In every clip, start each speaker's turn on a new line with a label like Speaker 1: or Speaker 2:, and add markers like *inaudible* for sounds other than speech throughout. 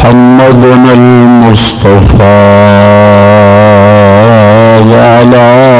Speaker 1: محمد المصطفى وعلى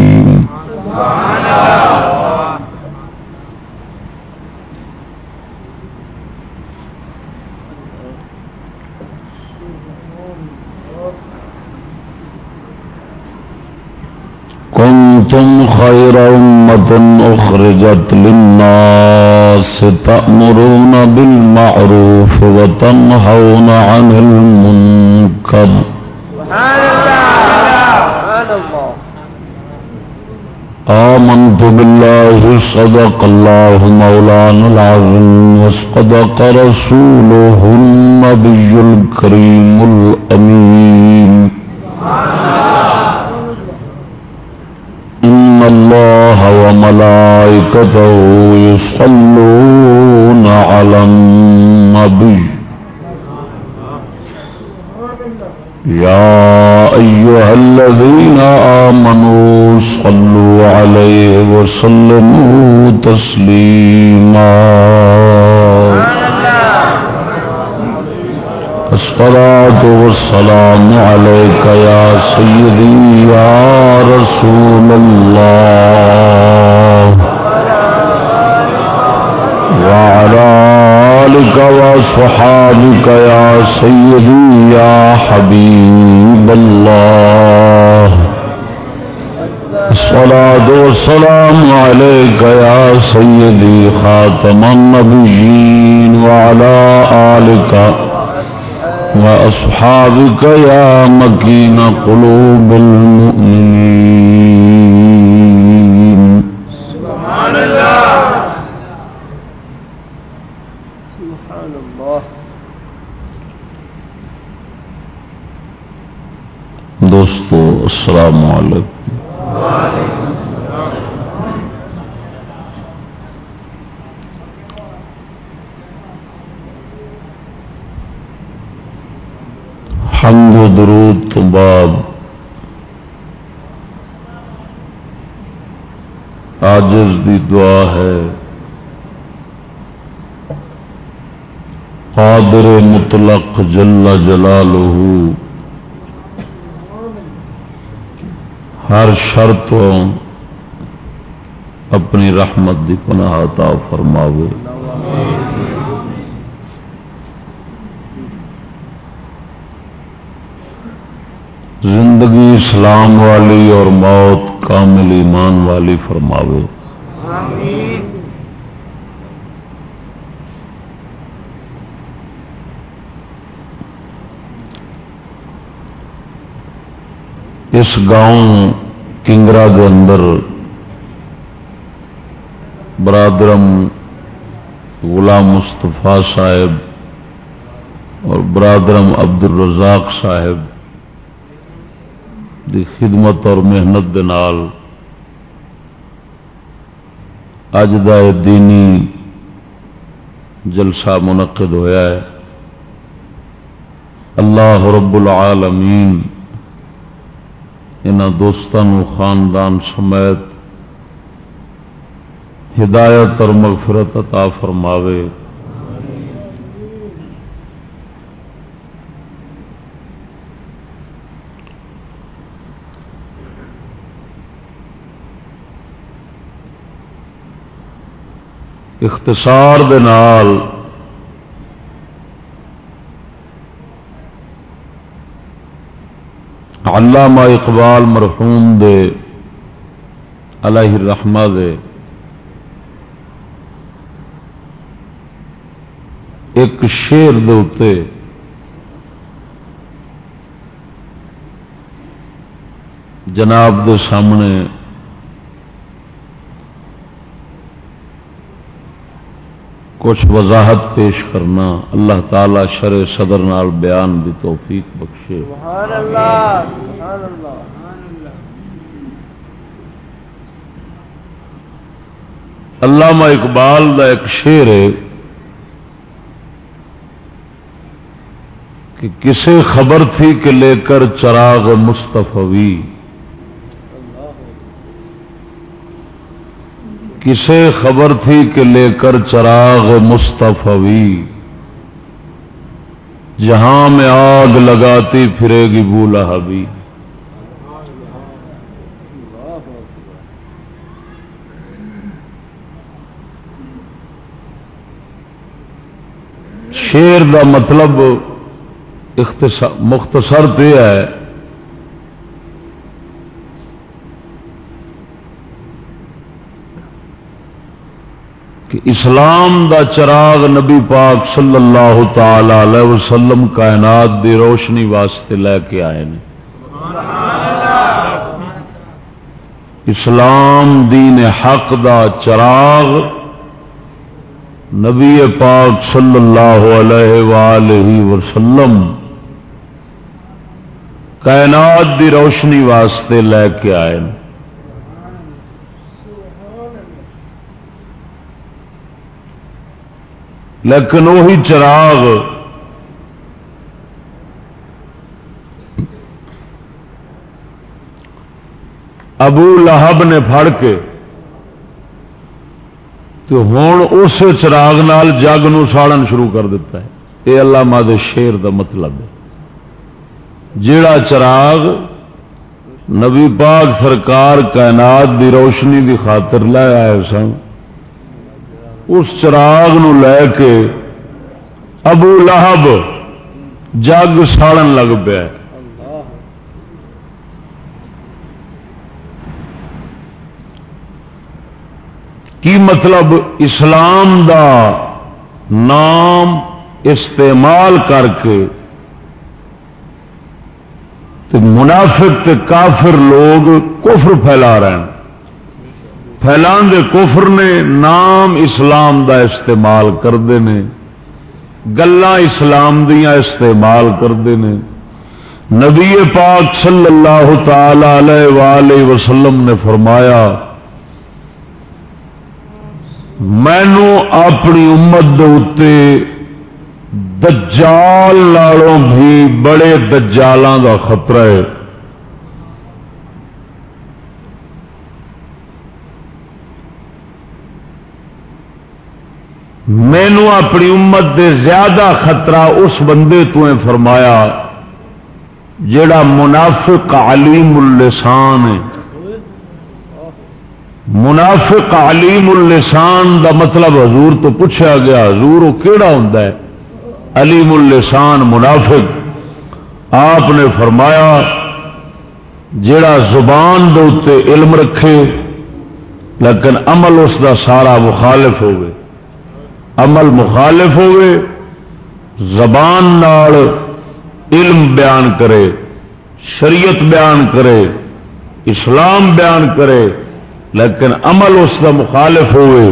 Speaker 1: خير أمة أخرجت للناس تأمرون بالمعروف وتنهون عن المنكر. آمنت بالله صدق الله مولانا العظيم وصدق رسوله النبي الكريم الأمين. إن الله وملائكته يصلون على النبي. يا أيها الذين آمنوا صلوا عليه وسلموا تسليما. الصلاة والسلام عليك يا سيدي يا رسول الله. وعلى آلك وصحابك يا سيدي يا حبيب الله. الصلاة والسلام عليك يا سيدي خاتم النبيين وعلى آلك وأصحابك يا مكين قلوب المؤمنين
Speaker 2: سبحان الله سبحان الله
Speaker 1: دوستو السلام علیکم۔ حمد و درود تو بعد آجز دی دعا ہے۔ قادر مطلق جل جلالہ۔ ہر شرط اپنی رحمت دی پناہ عطا فرماوے۔ زندگی اسلام والی اور موت کامل ایمان والی فرماوے۔
Speaker 2: آمین۔
Speaker 1: اس گاؤں کنگرا کے اندر برادرم غلام مستفا صاحب اور برادرم عبد الرزاق صاحب دی خدمت اور محنت دے نال اج دا دینی جلسہ منعقد ہویا ہے۔ اللہ رب العالمین ان دوستان خاندان سمیت ہدایت اور مغفرت عطا فرماوے۔ اختصار دے نال علامہ اقبال مرحوم دے علیہ الرحمہ دے ایک شیر دے جناب دے سامنے کچھ وضاحت پیش کرنا اللہ تعالی شر صدر نال بیان دی توفیق بخشے۔
Speaker 2: سبحان اللہ سبحان اللہ۔
Speaker 1: علامہ اقبال دا ایک شیر ہے کہ کسے خبر تھی کہ لے کر چراغ مستفوی کسے خبر تھی کہ لے کر چراغ مستفوی جہاں میں آگ لگاتی پھرے گی بولا حبی شیر دا مطلب مختصر تو یہ ہے کہ اسلام دا چراغ نبی پاک صلی اللہ تعالی علیہ وسلم کائنات دی روشنی واسطے لے کے آئے نے۔ اسلام دین حق دا چراغ نبی پاک صلی اللہ علیہ وآلہ وسلم کائنات دی روشنی واسطے لے کے آئے لیکن وہی چراغ۔ ابو لہب نے پھڑ کے تو ہوں اس چراغ نال جگ نو ساڑن شروع کر دیتا ہے۔ یہ اللہ ماد شیر دا مطلب ہے۔ جیڑا چراغ نبی پاک سرکار کائنات دی روشنی دی خاطر لے آئے سن اس چراغ نو لے کے ابو لہب جگ ساڑن لگ پیا۔ کی مطلب اسلام دا نام استعمال کر کے منافق تے کافر لوگ کفر پھیلا رہے ہیں۔ پھیلان دے کفر نے نام اسلام دا استعمال کرتے ہیں گلا اسلام دیا استعمال کرتے ہیں نبی پاک صلی اللہ تعالی علیہ وآلہ وسلم نے فرمایا مینو اپنی امت دے دجال لالوں بھی بڑے دجالاں دا خطرہ ہے۔ مینو اپنی امت دے زیادہ خطرہ اس بندے تو فرمایا جڑا منافق علیم اللسان ہے۔ منافق علیم اللسان دا مطلب حضور تو پوچھا گیا، حضور وہ کیڑا ہوں علیم اللسان منافق۔ آپ نے فرمایا جڑا زبان دے علم رکھے، لیکن عمل اس دا سارا مخالف ہوئے۔ عمل مخالف ہوئے، زبان نال علم بیان کرے، شریعت بیان کرے، اسلام بیان کرے، لیکن عمل اس کا مخالف ہوئے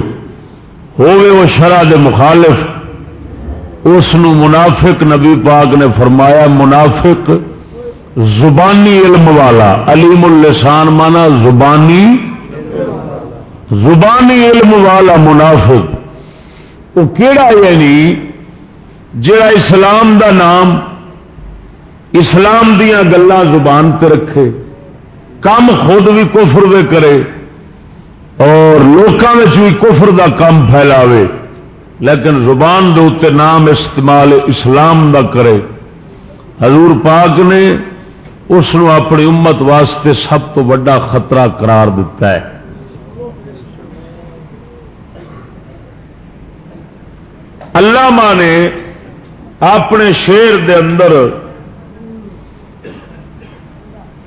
Speaker 1: ہوئے وہ شرح دے مخالف۔ اس منافق نبی پاک نے فرمایا، منافق زبانی علم والا، علیم اللسان مانا زبانی زبانی علم والا منافق۔ وہ کہڑا یعنی جڑا اسلام دا نام، اسلام دیا گلان زبان تے رکھے کم خود بھی کفر وے کرے، اور لوگوں بھی کفر دا کام پھیلاوے، لیکن زبان دے اتنے نام استعمال اسلام دا کرے۔ حضور پاک نے اس اپنی امت واسطے سب تو بڑا خطرہ قرار دیتا ہے۔ اللہ نے اپنے شیر دے اندر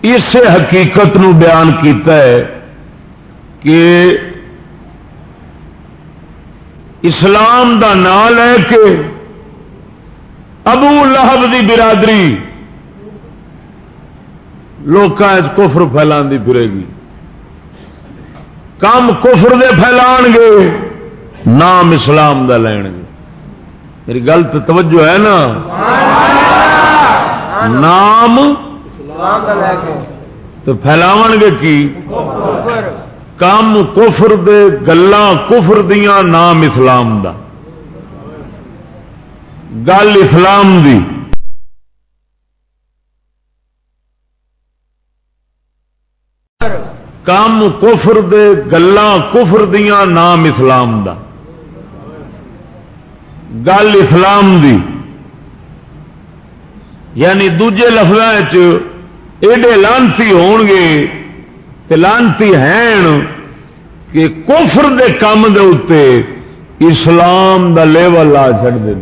Speaker 1: اس حقیقت نو بیان کیتا ہے کہ اسلام دا نام لے کے ابو لہب دی برادری لوگ کفر پھیلان دی پھرے گی۔ کام کفر دے پھیلان گے، نام اسلام دا لین گے۔ میری گل تو توجہ ہے نا؟ نام تو پھیلاو گے کی؟ کام کفر دے گلا کفر دیا نام اسلام دا۔ گل اسلام دی۔ کام کفر دے گلا کفر دیا نام اسلام دا۔ گل اسلام دی۔ یعنی دجے لفظ ایڈے لانتی ہون گے لانتی ہیں کہ کفر دے کام دے اتے اسلام دا لیول آ چڑھ دے۔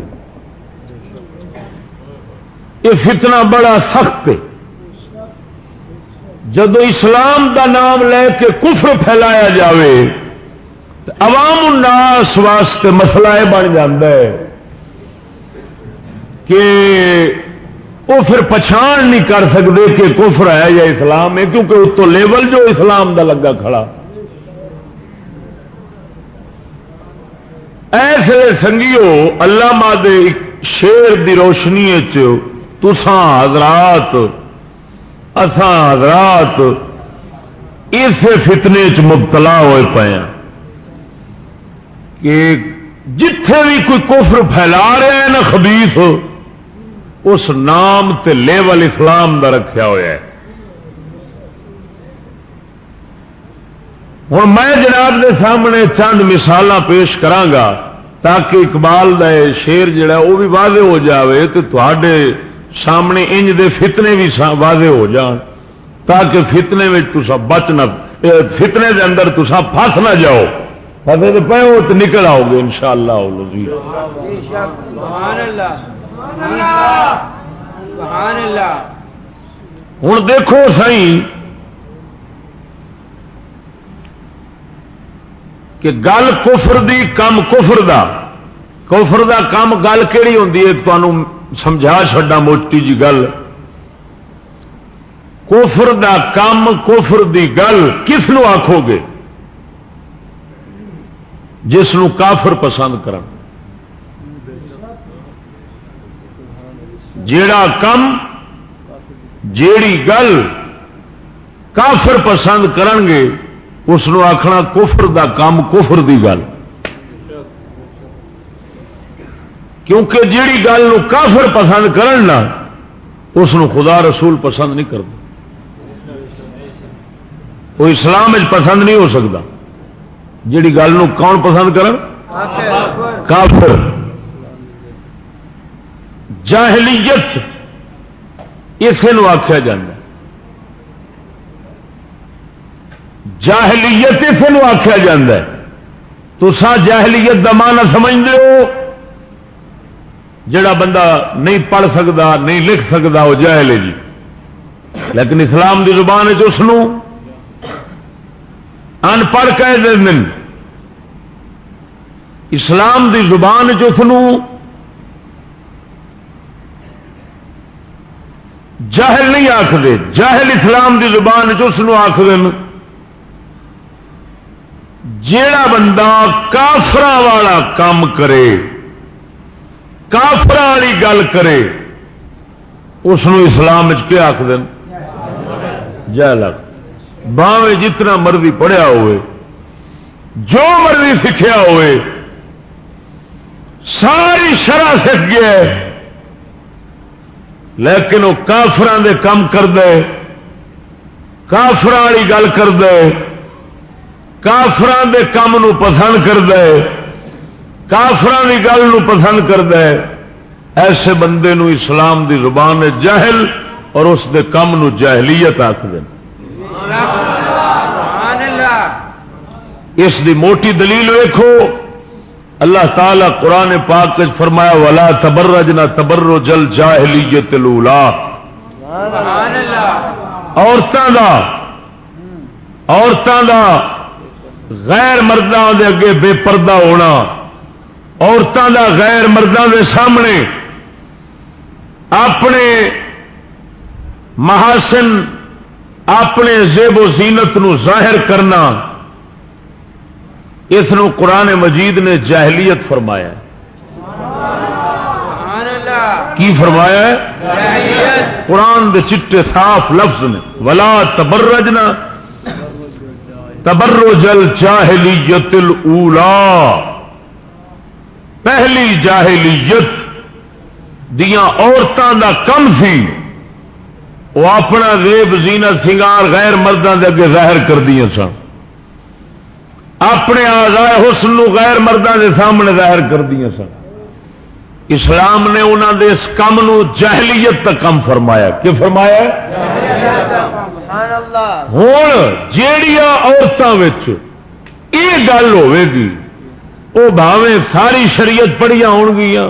Speaker 1: یہ فتنہ بڑا سخت ہے۔ جدو اسلام دا نام لے کے کفر پھیلایا جاوے، تو عوام الناس واسطے مسئلہ یہ بن جاتا ہے۔ کہ وہ پھر پچھان نہیں کر سکتے کہ کفر ہے یا اسلام ہے، کیونکہ اس تو لیول جو اسلام دا لگا کھڑا۔ ایسے سنگیو اللہ دے شیر دی روشنی تسان حضرات اسان حضرات اس فتنے چ مبتلا ہوئے پے کہ جتھے بھی کوئی کفر پھیلا رہے ہیں نا خبیف اس نام تے لیول اسلام دا رکھا ہوا ہے۔ ہوں میں جناب دے سامنے چند مثال پیش کرانگا تاکہ اقبال دا شیر جڑا وہ بھی واضح ہو جاوے تو تے سامنے انج دے فتنے بھی واضح ہو جان۔ تاکہ فتنے میں تسا بچ نہ فتنے دے اندر تسا پھس نہ جاؤ۔ پتے تو پہ تو نکل آؤ گے ان شاء اللہ۔ ہوں دیکھو سی کہ گل کفر دی کم کفر دا۔ کفر دا کم گل کہڑی ہوں تمہوں سمجھا چڈا موٹی جی گل۔ کوفر دا کام کوفر دی گل کس نو آخو گے؟ جس نو کافر پسند کر جیڑا کم جیڑی گل کافر پسند کرن گے اس آخنا کفر دا کام کفر دی گل۔ کیونکہ جیڑی گل کافر پسند کرنا اس خدا رسول پسند نہیں کرتا وہ اسلام پسند نہیں ہو سکتا۔ جیڑی گل کون پسند کر کافر۔ جاہلیت، اسے آخیا جا جاہلیت اسے آخیا جا تو سا جاہلیت کا مانا سمجھتے ہو۔ جڑا بندہ نہیں پڑھ سکتا نہیں لکھ سکتا وہ جاہل ہے جی۔ لیکن اسلام کی زبان اس ان پڑھ کہ دن اسلام کی زبان چس جہل نہیں آخر جہل اسلام کی زبان چس آخر جیڑا بندہ کافرا والا کام کرے کافر والی گل کرے، اس اسلام کیا آخ جہل باوے جتنا مرضی پڑھیا ہوئے، جو مرضی سیکھا ہوئے، ساری شرح سیکھ گیا لیکن وہ کافران دے کام کر دے کافر والی گل کر دے کافران دے کام نو پسند کرد کافران کی گل نو پسند کرد ایسے بندے نو اسلام دی زبان جہل اور اس دے کم نو جہلیت آخر اس دی موٹی دلیل ویکھو اللہ تعالی قرآن پاک فرمایا ولا تبرج نہ تبرو جل جاہلیت لولا عورتوں کا عورتوں کا غیر مردوں دے اگے بے پردہ ہونا عورتوں کا غیر مردوں دے سامنے اپنے محاسن اپنے زیب و زینت نو ظاہر کرنا۔ اس قرآن مجید نے جاہلیت فرمایا کی فرمایا قرآن دے چٹے صاف لفظ نے۔ ولا تبرجنا۔ تبرج الجاہلیت الاولا پہلی جاہلیت دیا عورتوں دا کم سی۔ وہ اپنا ریب زینا سنگار غیر مردوں کے اگے ظاہر کر دیا سن۔ اپنے آزائے حسن نو غیر مردوں کے سامنے ظاہر کر دیا سن۔ اسلام نے انہوں دے اس کم نو جہلیت تک کم فرمایا۔ کہ فرمایا؟ ہوں جہیا عورتوں یہ گل ہوے وہ بھاوے ساری شریعت پڑھیا ہو گیا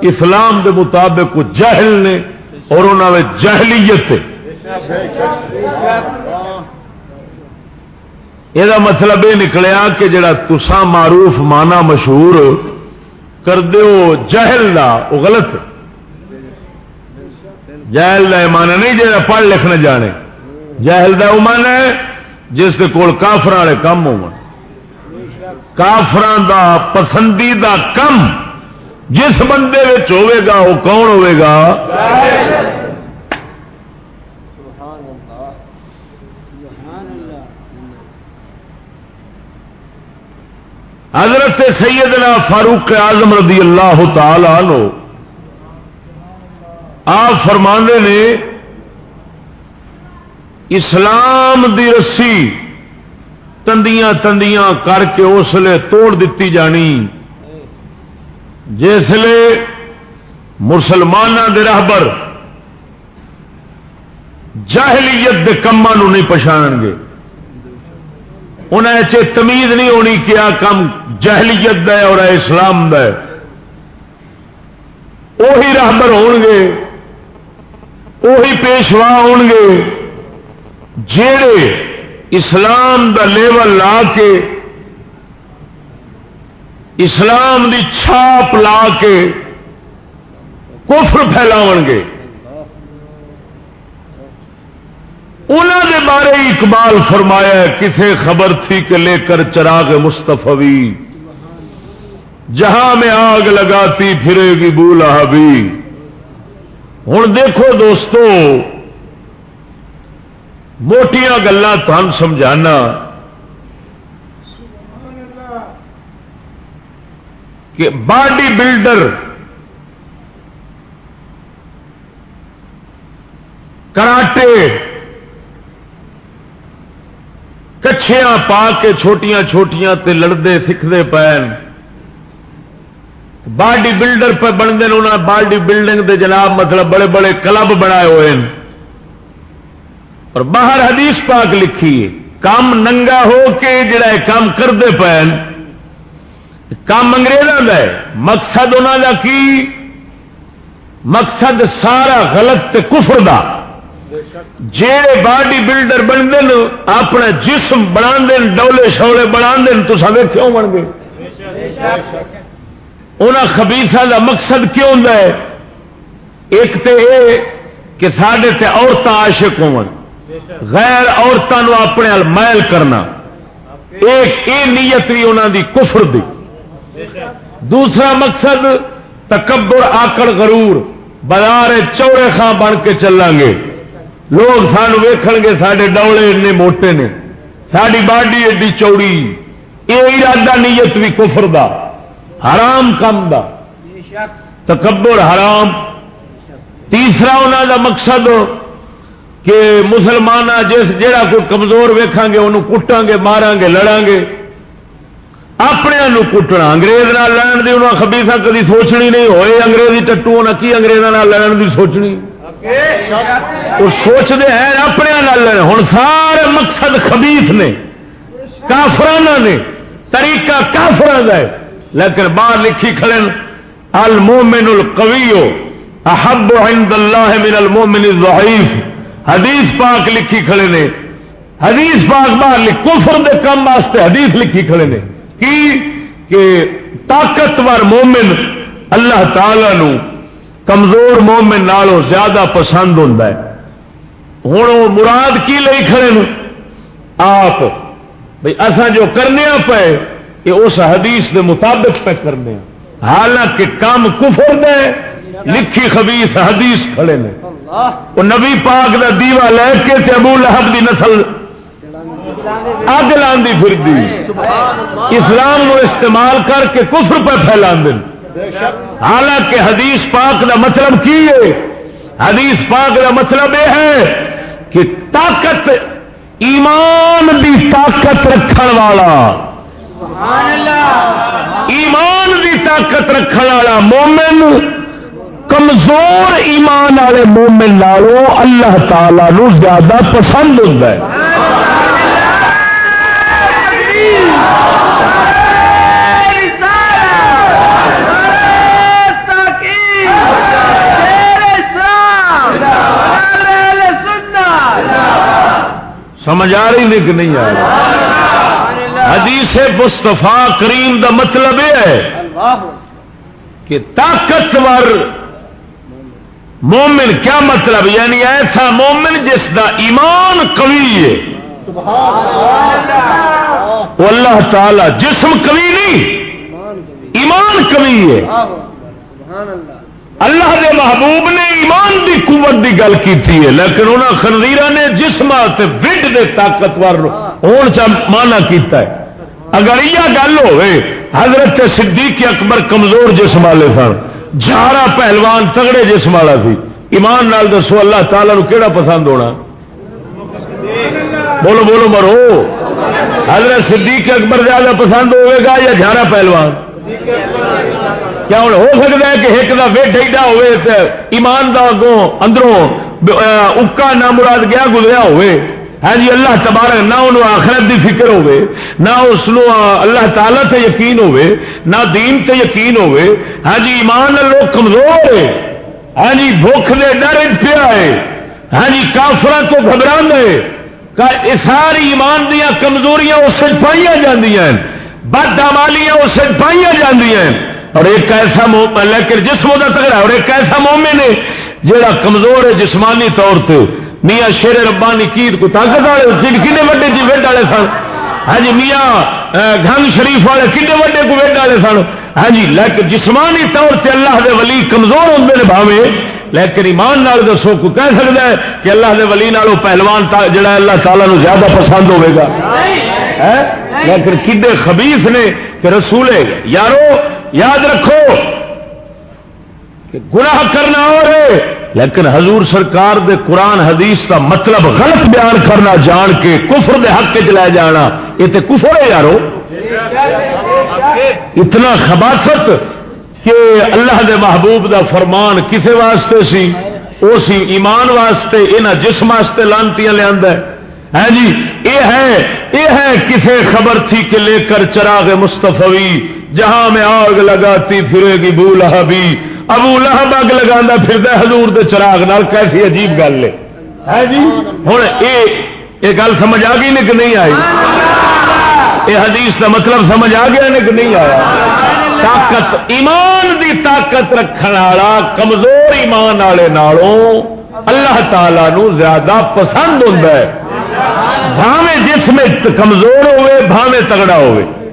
Speaker 1: اسلام دے مطابق جہل نے اور انہوں جہلیت یہ مطلب یہ نکلیا کہ جڑا تسا معروف مانا مشہور کر دو جہل دا وہ غلط جہل کا مانا نہیں جا پڑھ لکھنے جانے جہل دا وہ مانا ہے جس کے کول کافر والے کم ہو کافران دا پسندیدہ کم جس بندے ہوے گا وہ کون ہوے گا حضرت سیدنا فاروق اعظم رضی اللہ تعالی عنہ، آپ فرمانے نے، اسلام دی رسی تندیاں تندیاں کر کے اس لیے توڑ دیتی جانی۔ جسے مسلمانوں دے رہبر جاہلیت دے کما نہیں پچھان گے انہیں تمیز نہیں ہونی کیا کم جہلیت ہے اور اسلام ہے وہی راہبر ہون گے وہی پیشوا ہون گے جڑے اسلام دا لیول لا کے، اسلام دی چھاپ لا کے کفر پھیلاو گے۔ انہوں نے بارے اقبال فرمایا کسے خبر تھی کہ لے کر چراغ مستفی جہاں میں آگ لگاتی پھرے گی بولا بھی ہوں دیکھو دوستو، موٹیاں گلان تن سمجھانا۔ کہ باڈی بلڈر کراٹے کچھیاں پا کے چھوٹیاں چھوٹیاں تے لڑتے سیکھتے پے باڈی بلڈر پہ بنتے انہوں باڈی بلڈنگ دے جناب مطلب بڑے بڑے کلب بنائے ہوئے ہیں۔ اور باہر حدیث پاک لکھی کام ننگا ہو کے جڑا ہے، کام کرتے پے کام انگریزوں کا ہے۔ مقصد انہوں کا کی؟ مقصد سارا غلط تے کفر دا۔ جی باڈی بلڈر بنتے ہیں، اپنا جسم بنا ڈولے شولے بنا تو سب کیوں بن گئے ان خبیسا کا مقصد کیوں ہے؟ ایک تو یہ کہ سڈے تے عورتیں آشک ہو غیر عورتوں اپنے محل کرنا۔ ایک یہ نیت بھی انہوں دی کفر دی۔ دوسرا مقصد، تکبر، آکڑ، غرور۔ بازار چوڑے خان بن کے چلیں گے۔ لوگ سان ویخ گے سارے ڈولے ای موٹے نے۔ ساری باڈی ایڈی چوڑی۔ یہ ارادہ نیت بھی کفر دا، حرام کم دا۔ تکبر حرام۔ تیسرا انہوں دا مقصد کہ مسلمان جس جہا کوئی کمزور ویکھاں گے انہوں کٹاں گے ماران گے، لڑاں گے۔ اپنے کٹنا، انگریز لڑن کی انہوں خبیسا کدی سوچنی نہیں۔ ہوئے انگریزی ٹٹو نہ کی انگریزوں لڑن کی سوچنی؟ وہ سوچتے ہیں اپنے لڑ ہوں سارے مقصد خبیس نے، کافرانہ نے، طریقہ کافران کا ہے۔ لیکن باہر لکھی کھڑے المومن القوی، احب عند اللہ من المومن الضعیف۔ حدیث پاک لکھی کھڑے نے۔ حدیث پاک باہر کفر دے کم واسطے حدیث لکھی کھڑے نے۔ کی؟ کہ طاقتور مومن اللہ تعالی نو کمزور مومن نالوں زیادہ پسند ہوتا ہے۔ ہوں مراد کی لئی کھڑے آپ۔ بھائی اصا جو کرنے پے یہ اس حدیث کے مطابق پہ کرنے حالانکہ کام کفر دے لکھی خبیس حدیث کھڑے نے۔ وہ نبی پاک دا دیوا لے کے ابو لہب دی نسل اگ لاندی پھر اسلام نو استعمال کر کے کفر پہ پھیلا دن حالانکہ حدیث پاک کا مطلب کی ہے؟ حدیث پاک کا مطلب یہ ہے کہ طاقت، ایمان دی طاقت رکھن والا، ایمان دی طاقت رکھن والا مومن، کمزور ایمان والے مومن لالوں اللہ تعالی نو زیادہ پسند ہوتا ہے۔ سمجھ آ رہی نہیں کہ نہیں آ رہی۔ حدیث مستفا کریم دا مطلب یہ ہے کہ طاقتور مومن کیا مطلب؟ یعنی ایسا مومن جس دا ایمان قوی ہے۔ وہ اللہ تعالی جسم قوی نہیں ایمان قوی۔ ہے۔ اللہ دے محبوب نے ایمان دی قوت دی گل کی ہے، لیکن انہوں خنزیر نے جسم وڈ دے طاقتور ہون مانا کیتا ہے۔ اگر یہ گل ہوئے، حضرت صدیق اکبر کمزور جسم والے سن جارا پہلوان تگڑے جسم والا سی۔ ایمان نال دسو، اللہ تعالی نو کیڑا پسند ہونا؟ بولو بولو، مرو۔ حضرت صدیق اکبر زیادہ پسند ہوئے گا یا جھارا پہلوان؟ کیا ہوں؟ ہو سکتا ہے کہ ایک کا ویٹ ایڈا ہوئے ایمان دا اگوں اندروں اکا نہ مراد گیا گزریا ہوئے۔ ہاں جی اللہ تبارک نہ انہوں آخرت دی فکر ہوئے، نہ اس اللہ تعالی تے یقین ہوئے، نہ دین تے یقین ہوئے۔ ہاں جی ایمان لوگ کمزور ہے ہاں جی بھوک دے ڈر پیا ہے۔ ہاں جی کافر تو گھبرا ہے ساری ایمان دیا کمزوریاں اس پائی جی بد آمالیاں اس پائی جی اور ایک ایسا لیکن جسم کا تگڑا اور ایک ایسا مومن ہے جہاں کمزور ہے جسمانی طور پہ میاں شیر ربانی کیت کو طاقت والے کنے وڈے جی ویڈ والے سن؟ ہاں جی میاں گنگ شریف والے کنے وڈے کو ویڈ والے سن؟ ہاں جی لیکن جسمانی طور سے اللہ دے ولی کمزور ہوتے ہیں بھاوے۔ لیکن ایمان نال دسو کو کہہ سکتا ہے کہ اللہ دے ولی نالوں پہلوان جڑا اللہ تعالیٰ نو زیادہ پسند ہوے گا۔ لیکن کڈے خبیف نے کہ رسول یارو یاد رکھو کہ گناہ کرنا اور لیکن حضور سرکار دے قرآن حدیث کا مطلب غلط بیان کرنا، جان کے کفر دے حق چ لے جانا۔ یہ تو کفر ہے یارو۔ اتنا خباست کہ اللہ دے محبوب دا فرمان کسے واسطے سی؟ او سی ایمان واسطے یہاں جسم واسطے لانتی لیا ہے۔ ہاں جی یہ ہے یہ ہے کسے خبر تھی کہ لے کر چراغ مستفوی جہاں میں آگ لگاتی پھرے گی بو لہبی۔ ابو لہب اگ لگا پھر حضور دے چراغ نال کیسی عجیب گل ہے۔ جی؟ ہوں یہ گل سمجھ آ گئی نے کہ نہیں آئی؟ یہ حدیث کا مطلب سمجھ آ گیا نے کہ نہیں آیا؟ طاقت ایمان دی طاقت رکھنے والا کمزور ایمان والے نالوں اللہ تعالی نو زیادہ پسند ہوتا ہے۔ بھاوے جسم کمزور ہوئے بھاوے تگڑا ہوئے۔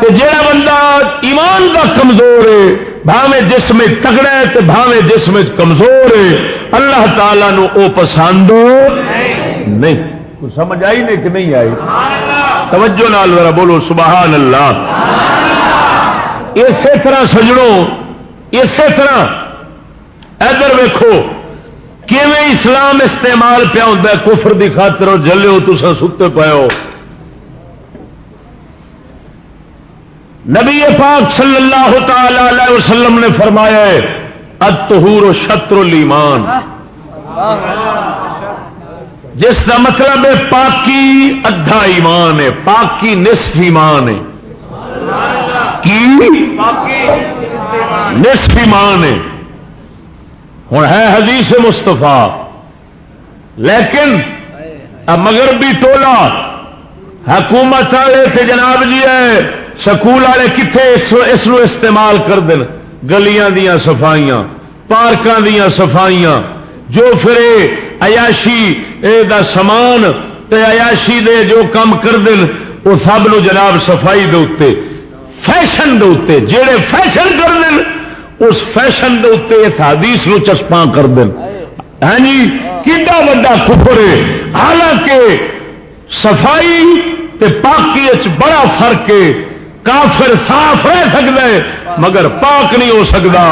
Speaker 1: تے جڑا بندہ ایمان کا کمزور ہے بھاوے جسم تگڑا ہے تے بھاوے جسم کمزور ہے۔ اللہ تعالی نو او پسند نہیں۔ سمجھ آئی نہیں کہ نہیں آئی؟ توجہ نال ذرا بولو، سبحان اللہ۔ اسی طرح سجڑوں اسی طرح۔ ادھر ویکو کیویں اسلام استعمال پیا ہوتا ہے؟ کفر دی خاطر اور جلے ستے پے ہو نبی پاک صلی اللہ تعالی علیہ وسلم نے فرمایا ہے اتہور و شطر الایمان۔ جس کا مطلب ہے پاکی ادھا ایمان ہے پاکی نصف ایمان ہے۔ کی؟ نصف ایمان ہے۔ ہوں ہے حدیث مستفا لیکن مغربی ٹولا حکومت والے سے جناب جی ہے سکول والے کتنے اس استعمال کر دیں گلیاں دیا صفائیاں، پارکاں دیا صفائیاں۔ جو پھر ایاشی اے دا سامان تے ایاشی دے جو کام کر دن وہ سب نو جناب صفائی دے اتے فیشن دے اتے جڑے فیشن کر دن اس فیشن دے اتے اس حدیث نو چسپاں کر دن ہاں جی کڈا وا کفر ہے۔ حالانکہ صفائی تے پاکی بڑا فرق ہے۔ کافر صاف رہ سکتا ہے مگر پاک نہیں ہو سکتا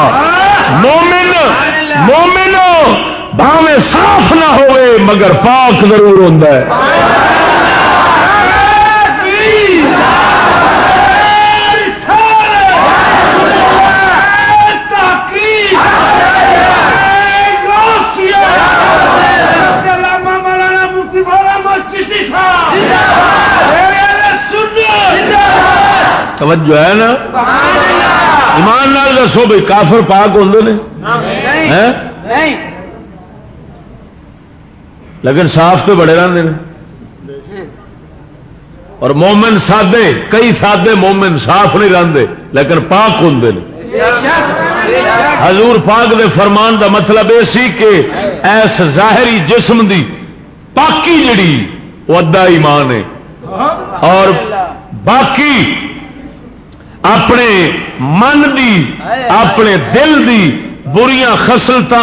Speaker 1: مومن مومن باوے صاف نہ ہوئے، مگر پاک ضرور ہوتا ہے۔ توجہ ہے نا؟ ایمان نال دسو بھائی کافر پاک ہوں نے؟ لیکن صاف تو بڑے رہتے ہیں اور مومن سادے کئی سادے مومن صاف نہیں رہتے لیکن پاک ہوں حضور پاک دے فرمان دا مطلب یہ سی کہ ایس ظاہری جسم دی پاکی جڑی وہ ادا ایمان ہے۔ اور باقی اپنے من دی، اپنے دل دی بریاں خسلت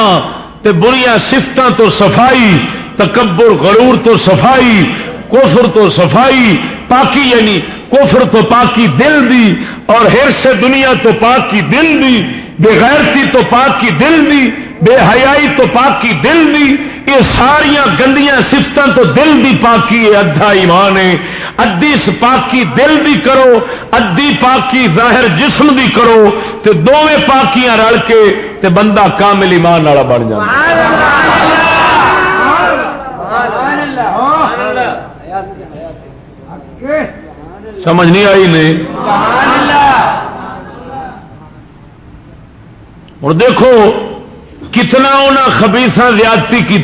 Speaker 1: بریاں سفت تو صفائی، تکبر، غرور تو صفائی کوفر تو صفائی، پاکی یعنی کوفر تو پاکی دل دی اور ہر سے دنیا تو پاکی دل دی، بے غیرتی تو پاکی دل دی بے حیائی تو پاکی دل دی یہ ساریا گندیاں سفتوں تو دل دی پاکی ہے ادھا ایمان ہے۔ ادی پاکی دل دی کرو ادی پاکی ظاہر جسم دی کرو تے دونیں پاکیاں رل کے تے بندہ کامل ایمان والا بن جائے سمجھ نہیں آئی نہیں اور دیکھو کتنا انہیں خبیسا زیادتی کی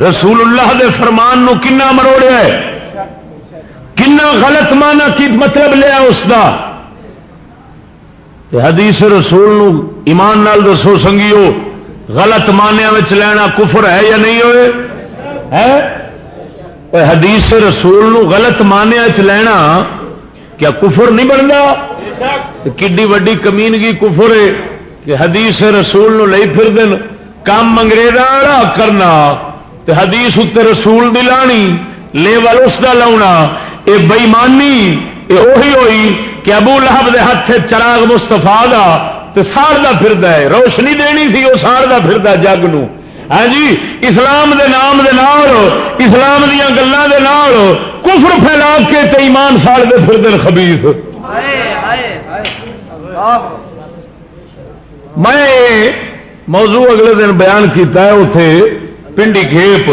Speaker 1: رسول اللہ دے فرمان نو کنا مروڑیا ہے؟ کنا غلط مانا کی مطلب لیا اس کا حدیث رسول نو ایمان نال دسو سنگیو، غلط مانیا لینا کفر ہے یا نہیں ہوئے؟ ہے؟ حدیث رسول نو غلط مانیا لینا، کیا کفر نہیں بنتا کڈی وڈی کمینگی کفر ہے کہ حدیث رسول نو لئی پھر دن کام انگریزا کرنا تے حدیث اتنے رسول دی لانی لیول اس کا لاؤنا یہ بئیمانی یہ اوہی ہوئی کہ ابو لہب دے ہاتھ چراغ مستفا دا تے ساردا پھردا ہے۔ روشنی دینی تھی وہ ساردا پھردا جگ نو۔ ہاں جی اسلام دے نام دے نال اسلام دیا گلوں دے نال کفر پھیلا کے تے ایمان ساڑ دے پھر دن خبیث میں موضوع اگلے دن بیان کیتا ہے اتے پنڈی کھیپ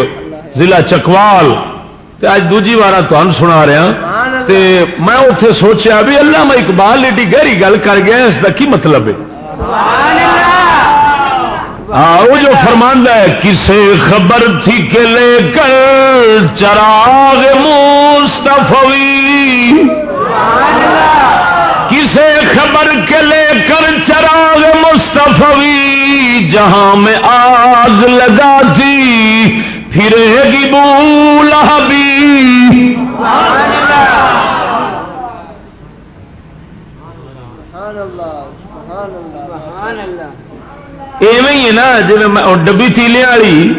Speaker 1: ضلع چکوال۔ اج دوجی بار تمہیں سنا رہا تے میں اتے سوچیا بھی اللہ میں اقبال ایڈی گہری گل کر گیا اس کا کی مطلب ہے؟ ہاں وہ جو فرماندہ ہے کسے خبر تھی کہ لے کر چراغ مستفوی کسے خبر کے لے کر چراغ مستفوی جہاں میں آگ لگا تھی پھرے گی بول ایویں ہی نا جی ڈبی تیلے والی۔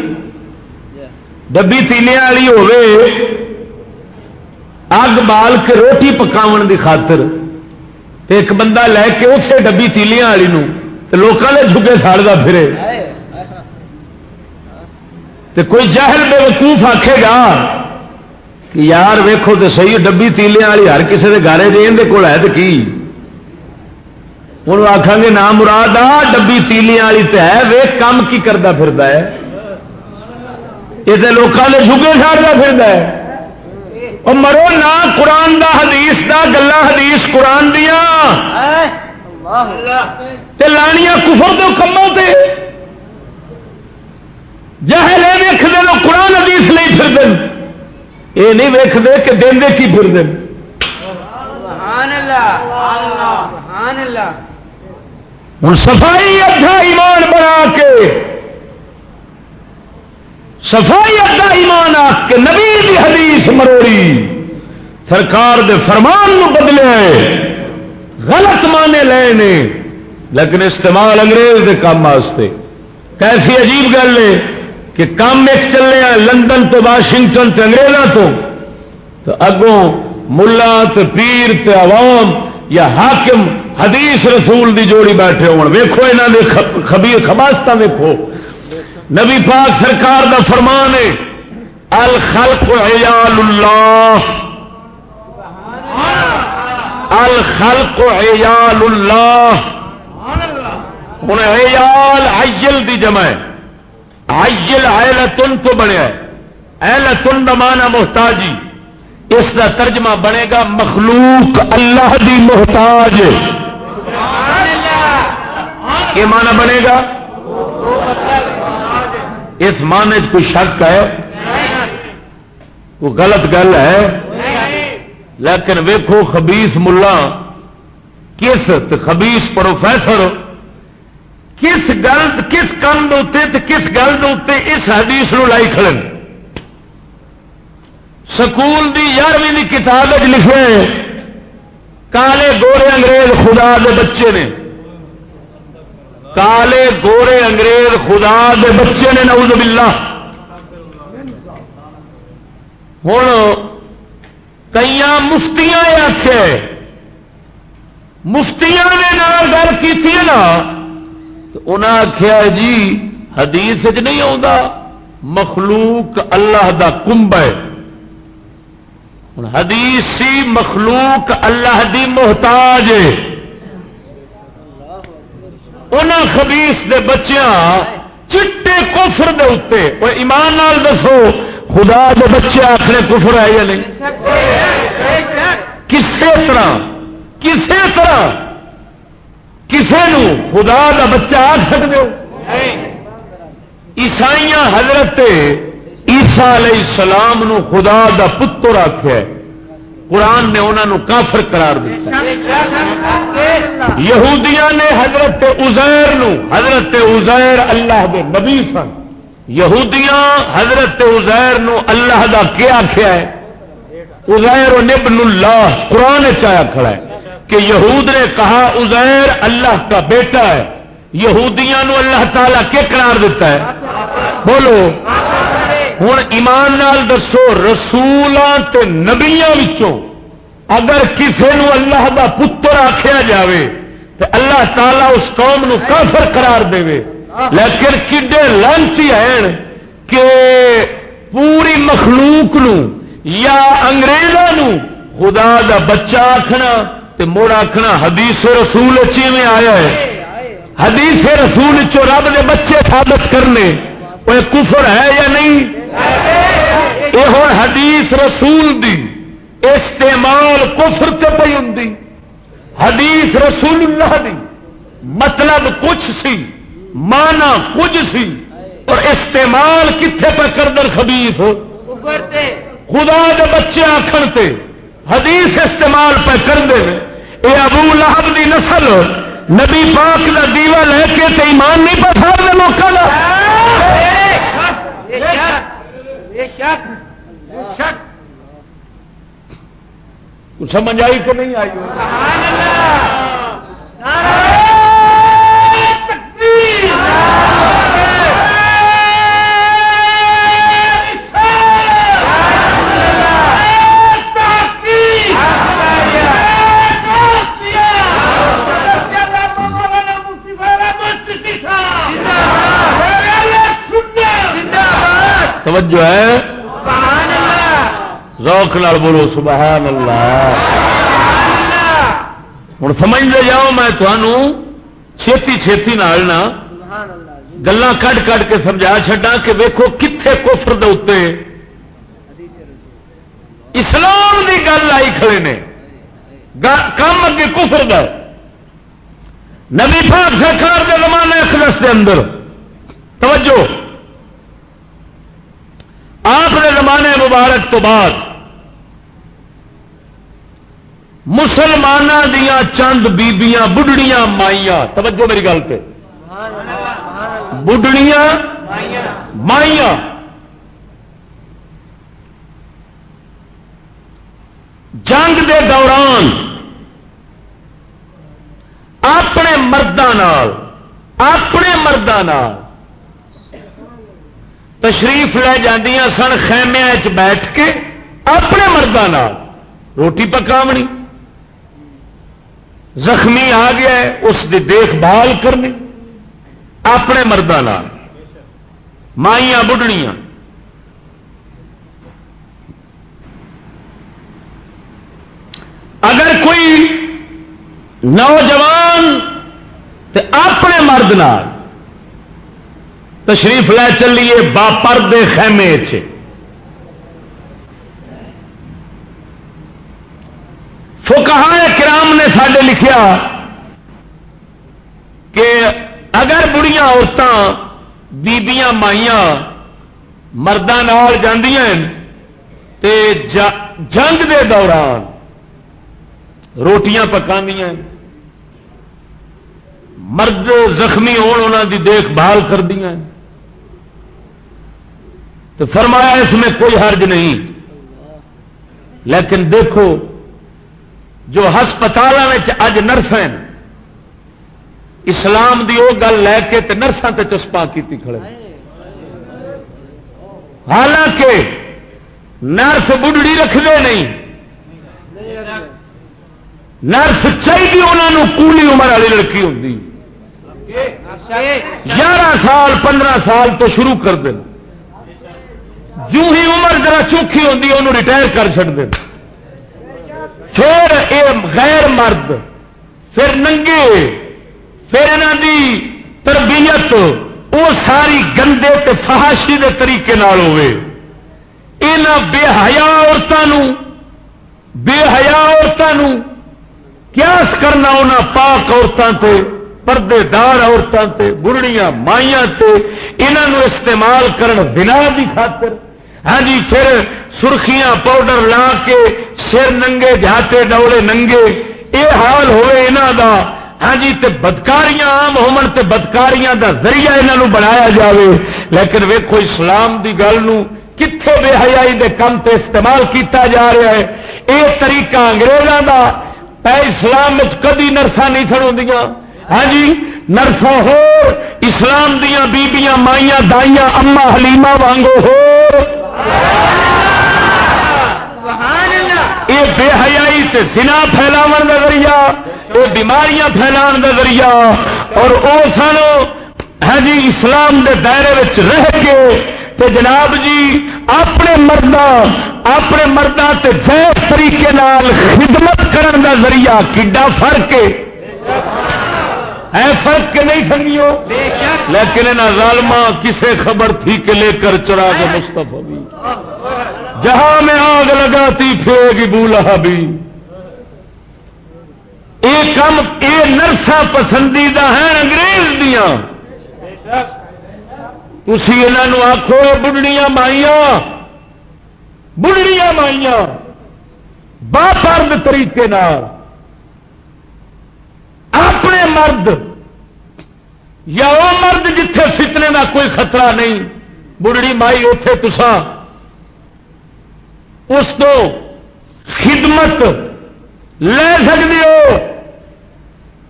Speaker 1: ڈبی تیلے والی ہوے اگ بال کے روٹی پکاو دی خاطر ایک بندہ لے کے اسے ڈبی تیلیاں والی لوگوں نے جھگے ساڑتا پھرے۔ تے کوئی جہل بے وقوف آکھے گا کہ یار ویکھو تو صحیح ڈبی تیلے والی ہر کسی کے گارے جی اندر کول ہے تو کی؟ انہوں آخان گے نام مراد آ، ڈبی تیلیاں والی تو ہے وے کام کی کرتا پھر ہے۔ یہ تو لوگوں نے جھگے ساڑتا پھر ہے۔ اور مرو نہ قرآن دا حدیث دا گلا حدیث قرآن دیا لانیاں کفر دو کموں سے جہل ویخ دے لو قرآن حدیث نہیں پھر دن یہ نہیں ویخ دے کہ دے دے کی پھر دن ہوں صفائی ادھا ایمان بنا کے۔ صفائی ادھا ایمان آ کے نبی دی حدیث مروڑی۔ سرکار دے فرمان نو بدلے۔ غلط مانے لے نے۔ لیکن استعمال انگریز دے کام واسطے۔ کیسی عجیب گل ہے کہ کام ایک چلے لندن تو واشنگٹن تے انگریزوں تو تو اگوں ملا تے پیر تے عوام یا حاکم حدیث رسول دی جوڑی بیٹھے ویکھو یہاں دے خبیر خباستہ ویکھو۔ نبی پاک سرکار دا فرمان ہے الخلق عیال اللہ۔ الخلق عیال اللہ۔ ہوں عیال عیل دی جمع ہے۔ عیل ایلتن تو بنیا ہے۔ ایلتن بمانا محتاجی۔ اس کا ترجمہ بنے گا مخلوق اللہ دی محتاج۔ یہ مانا بنے گا۔ اس معنی کوئی شک ہے؟ وہ غلط گل ہے؟ لیکن ویکو خبیس ملا۔ کس خبیس پروفیسر کس گل کس کام کس گل اس حدیث نو لائی کھڑے سکول دی یارویں کتاب لکھے کالے گورے انگریز خدا دے بچے نے۔ کالے گورے انگریز خدا دے بچے نے، نعوذ باللہ۔ ہوں کئی مفتیاں آخے مفتیاں نے گل کی نا انہیں آخیا جی حدیث چ نہیں آتا مخلوق اللہ دا کمب ہے۔ حدیث سی مخلوق اللہ دی محتاج ہے۔ ان خبیس دے بچیاں چٹے کفر دے اتنے وہ ایمان نال دسو، خدا دے بچے آخر کفر ہے یا نہیں؟ کسے طرح کسے طرح۔ کسے نو خدا دا بچہ آ سکتے ہو؟ عیسائی حضرت عیسا علیہ السلام نو خدا دا پتر آخیا قرآن نے انہوں کافر قرار دیا یہودیاں نے حضرت ازیر نو حضرت ازیر اللہ دے نبی سن۔ یہودیاں حضرت ازیر نو اللہ دا کیا آخیا ہے؟ ازیر و نبن اللہ قرآن چایا کھڑا ہے۔ کہ یہود نے کہا ازیر اللہ کا بیٹا ہے۔ یہودیاں نو اللہ تعالیٰ کے قرار دیتا ہے۔ بولو۔ ہوں ایمان نال دسو رسولوں تے نبیاں وچوں اگر کسی نو اللہ دا پتر آخیا جاوے تو اللہ تعالیٰ اس قوم نو کافر قرار دے لیکن کڈے لانچی ہیں کہ پوری مخلوق نو یا انگریزوں خدا دا بچہ آخنا تے مڑ آخنا حدیث رسول چی میں آیا ہے۔ حدیث رسول چو رب دے بچے ثابت کرنے وہ کفر ہے یا نہیں؟ یہ حدیث رسول دی استعمال کفر سے پی ہوں حدیث رسول اللہ دی مطلب کچھ سی مانا کچھ سی اور استعمال کتنے پہ کردر خبیف خدا دے بچے آخر تے حدیث استعمال پہ کر دے اے ابو لہب دی نسل نبی پاک کا دیوا لے کے تے ایمان نہیں پسا دے سمجھ آئی کہ نہیں آئی؟ توجہ ہے؟ روک نال بولو سبحان اللہ! ہوں سمجھ لے جاؤ میں تمہوں چھتی چھتی نال نا گلا کٹ کٹ کے سمجھا چڈا کہ ویکو کتنے کفر دے اسلام دی گل آئی کھڑے نے۔ کم اگے کفر دا۔ نبی پاک سرکار دے زمانے اخلص دے اندر۔ توجہ! آپ نے زمانے مبارک تو بعد مسلمانوں دیا چند بیبیاں بڑھڑیاں مائیاں، توجہ میری گل پہ
Speaker 2: سبحان
Speaker 1: بڑھڑیاں مائیاں۔ جنگ دے دوران اپنے مردوں اپنے مردوں تشریف لے جاندیاں سن خیمیا بیٹھ کے اپنے مردوں روٹی پکاونی۔ زخمی آ گیا ہے، اس کی دیکھ بھال کرنی۔ اپنے مردوں مائیاں بڑھڑیاں اگر کوئی نوجوان تے اپنے مرد نال تشریف لے چلیے باپر دے خیمے چ فکہ کرام نے سڈے لکھیا کہ اگر بڑیاں عورتاں، بیبیاں، مائیاں مردوں تے جنگ دے دوران روٹیاں پکاندیاں مرد زخمی ہون دی دیکھ بھال کردیاں تو فرمایا اس میں کوئی حرج نہیں۔ لیکن دیکھو، جو ہسپتال اج نرس ہیں، اسلام دی وہ گل لے کے تے نرساں تے چسپا کی کھڑے۔ حالانکہ نرس بڑھڑی رکھتے نہیں۔ نرس چاہیے انہوں کولی عمر والی لڑکی ہوتی گیارہ سال پندرہ سال تو شروع کر دیں جو ہی عمر ذرا چوکھی ہوتی انہوں ریٹائر کر چڑ دیں پھر یہ غیر مرد، پھر ننگے، پھر انہوں دی تربیت وہ ساری گندے تے فحاشی دے طریقے نال ہوئے یہاں بے حیا عورتوں بے حیا عورتوں قیاس کرنا انہاں پاک عورتوں تے پردے دار عورتوں تے، بڑھڑیاں مائیاں تے، انہاں نو استعمال کرن بنا دی خاطر۔ ہاں جی پھر سرخیاں پاؤڈر لا کے سر ننگے جاتے ڈولے ننگے۔ یہ حال ہوئے انہاں دا۔ ہاں جی تے بدکاریاں عام ہومن، تے بدکاریاں دا ذریعہ انہاں نو بنایا جاوے۔ لیکن ویکھو، اسلام دی گل نو کتھے بے حیائی دے کم تے استعمال کیتا جا رہا ہے۔ یہ طریقہ انگریزاں دا۔ پہ اسلام کدی نرساں نہیں سڑوں ہاں جی نرساں ہو اسلام دیا بیبیاں، مائیاں، دائیاں اما حلیمہ وانگو ہو یہ بے حیائی سے زنا پھیلاو کا ذریعہ، یہ بیماریاں پھیلان کا ذریعہ، اور وہ سن ہاں جی اسلام دے دائرے وچ رہ کے تے جناب جی اپنے مردہ اپنے مردہ تے جیس طریقے نال خدمت کرن دا ذریعہ کڈا فرق ہے؟ اے فرق کے نہیں سنگیو لیکن انہیں ظالمہ کسے خبر تھی کہ لے کر چراغ مصطفیٰ بھی۔ جہاں میں آگ لگاتی پھرے گی بولا بھی۔ یہ کم یہ نرساں پسندیدہ ہیں انگریز دیا تھی انہوں آخو بڑھڑیاں مائیاں۔ بڑھڑیاں مائیاں۔ باپرد طریقے نال۔ اپنے مرد یا وہ مرد جتھے فتنے کا کوئی خطرہ نہیں، بڑھڑی مائی اتے تسا اس تو خدمت لے سکتے ہو۔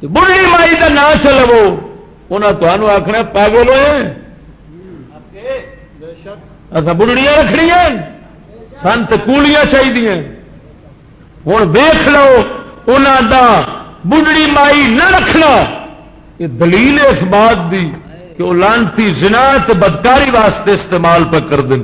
Speaker 1: بڑھڑی مائی کا نام چلو انہیں تمہوں آخنا پاگل ہوئے۔ اچھا بڑھڑیاں رکھنیا سن تو کولیاں چاہیے ہوں ویخ لو انہوں بڑھڑی مائی نہ رکھنا۔ یہ دلیل ہے اس بات دی کہ وہ لانتی زنا بدکاری واسطے استعمال پہ کر دیں۔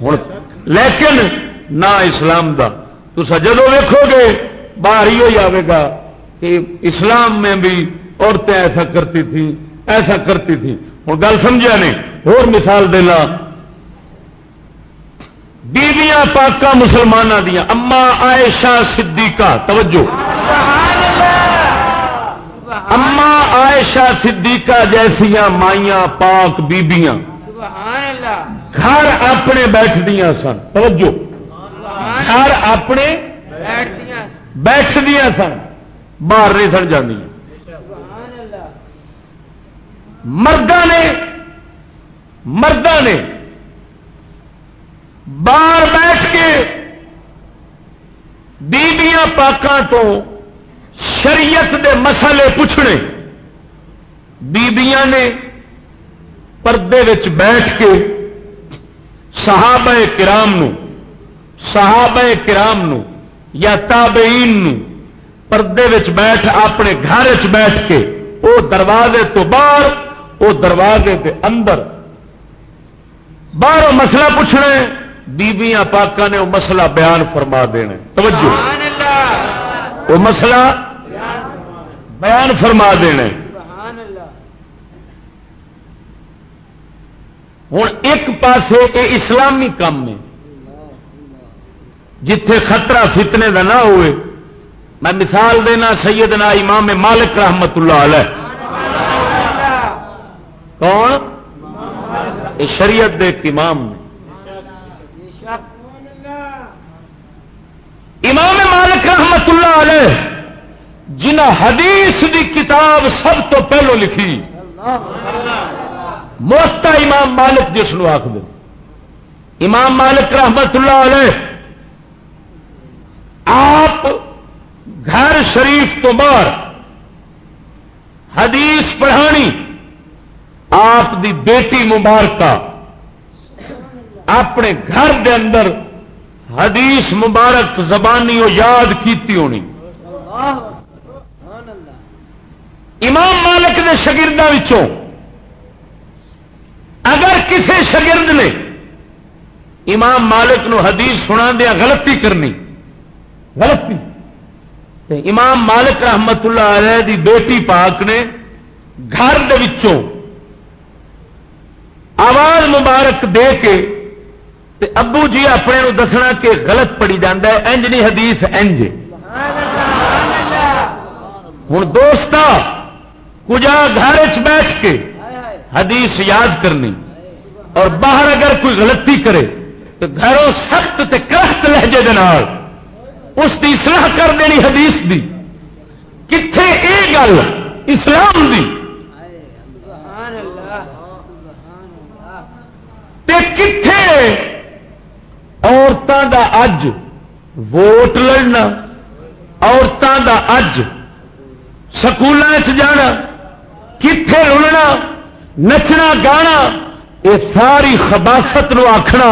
Speaker 1: ہوں لیکن نہ اسلام دا۔ تو جدو ویکو گے، باہر ہی ہو جائے گا کہ اسلام میں بھی عورتیں ایسا کرتی تھیں، ایسا کرتی تھیں۔ ہوں گل سمجھا نہیں اور مثال دینا۔ بیویاں پاکا مسلمانوں دیا اما عائشہ صدیقہ، توجہ۔ اما عائشہ صدیقہ جیسیا مائیاں پاک بیبیاں گھر اپنے بیٹھ دیا سن۔ توجہ۔ گھر اپنے بیٹھ دیا سن۔ باہر نہیں سن
Speaker 2: اللہ
Speaker 1: مردہ نے مردہ نے باہر بیٹھ کے بیبیاں پاکاں تو شریعت دے مسئلے پوچھنے۔ بیبیاں نے پردے وچ بیٹھ کے صحابہ کرام نو صحابہ کرام نو یا تابعین نو پردے وچ بیٹھ اپنے گھر بیٹھ کے او دروازے تو باہر او دروازے کے اندر۔ باہر مسئلہ پوچھنا بیبیاں پاکاں نے وہ مسئلہ بیان فرما دینا۔ توجہ۔ وہ مسئلہ بیان فرما دینا ہے۔ ہوں ایک پاس یہ اسلامی کام نے جتھے خطرہ فتنے کا نہ ہوئے۔ میں مثال دینا سیدنا امام مالک رحمت اللہ علیہ۔ کون؟ شریعت دے ایک امام نے۔ امام مالک رحمت اللہ علیہ۔ جنہ حدیث دی کتاب سب تو پہلو لکھی موتا امام مالک جس نو آخ دے امام مالک رحمت اللہ علیہ، آپ گھر شریف تو باہر حدیث پڑھانی، آپ دی بیٹی مبارکہ، اپنے گھر دے اندر حدیث مبارک زبانی یاد کیتی ہونی۔ امام مالک کے شگردوں اگر کسی شگرد نے امام مالک نو حدیث سنا دیا غلطی کرنی غلطی۔ تے امام مالک رحمت اللہ علیہ دی بیٹی پاک نے گھر دے وچوں آواز مبارک دے کے تے ابو جی اپنے نو دسنا کہ غلط پڑی جاندہ ہے انج نہیں حدیث انج۔ ہوں دوست کجا گھر بیٹھ کے حدیث یاد کرنی۔ اور باہر اگر کوئی غلطی کرے تو گھروں سخت تے کرخت لہجے دے اس کی اصلاح کر دینی حدیث دی۔ کتھے اے گل اسلام دی؟
Speaker 2: سبحان
Speaker 1: تے کتھے عورتوں دا اج ووٹ لڑنا عورتوں دا اج سکولوں جانا۔ کتھے رلنا، نچنا، گانا یہ ساری خباست نو آخنا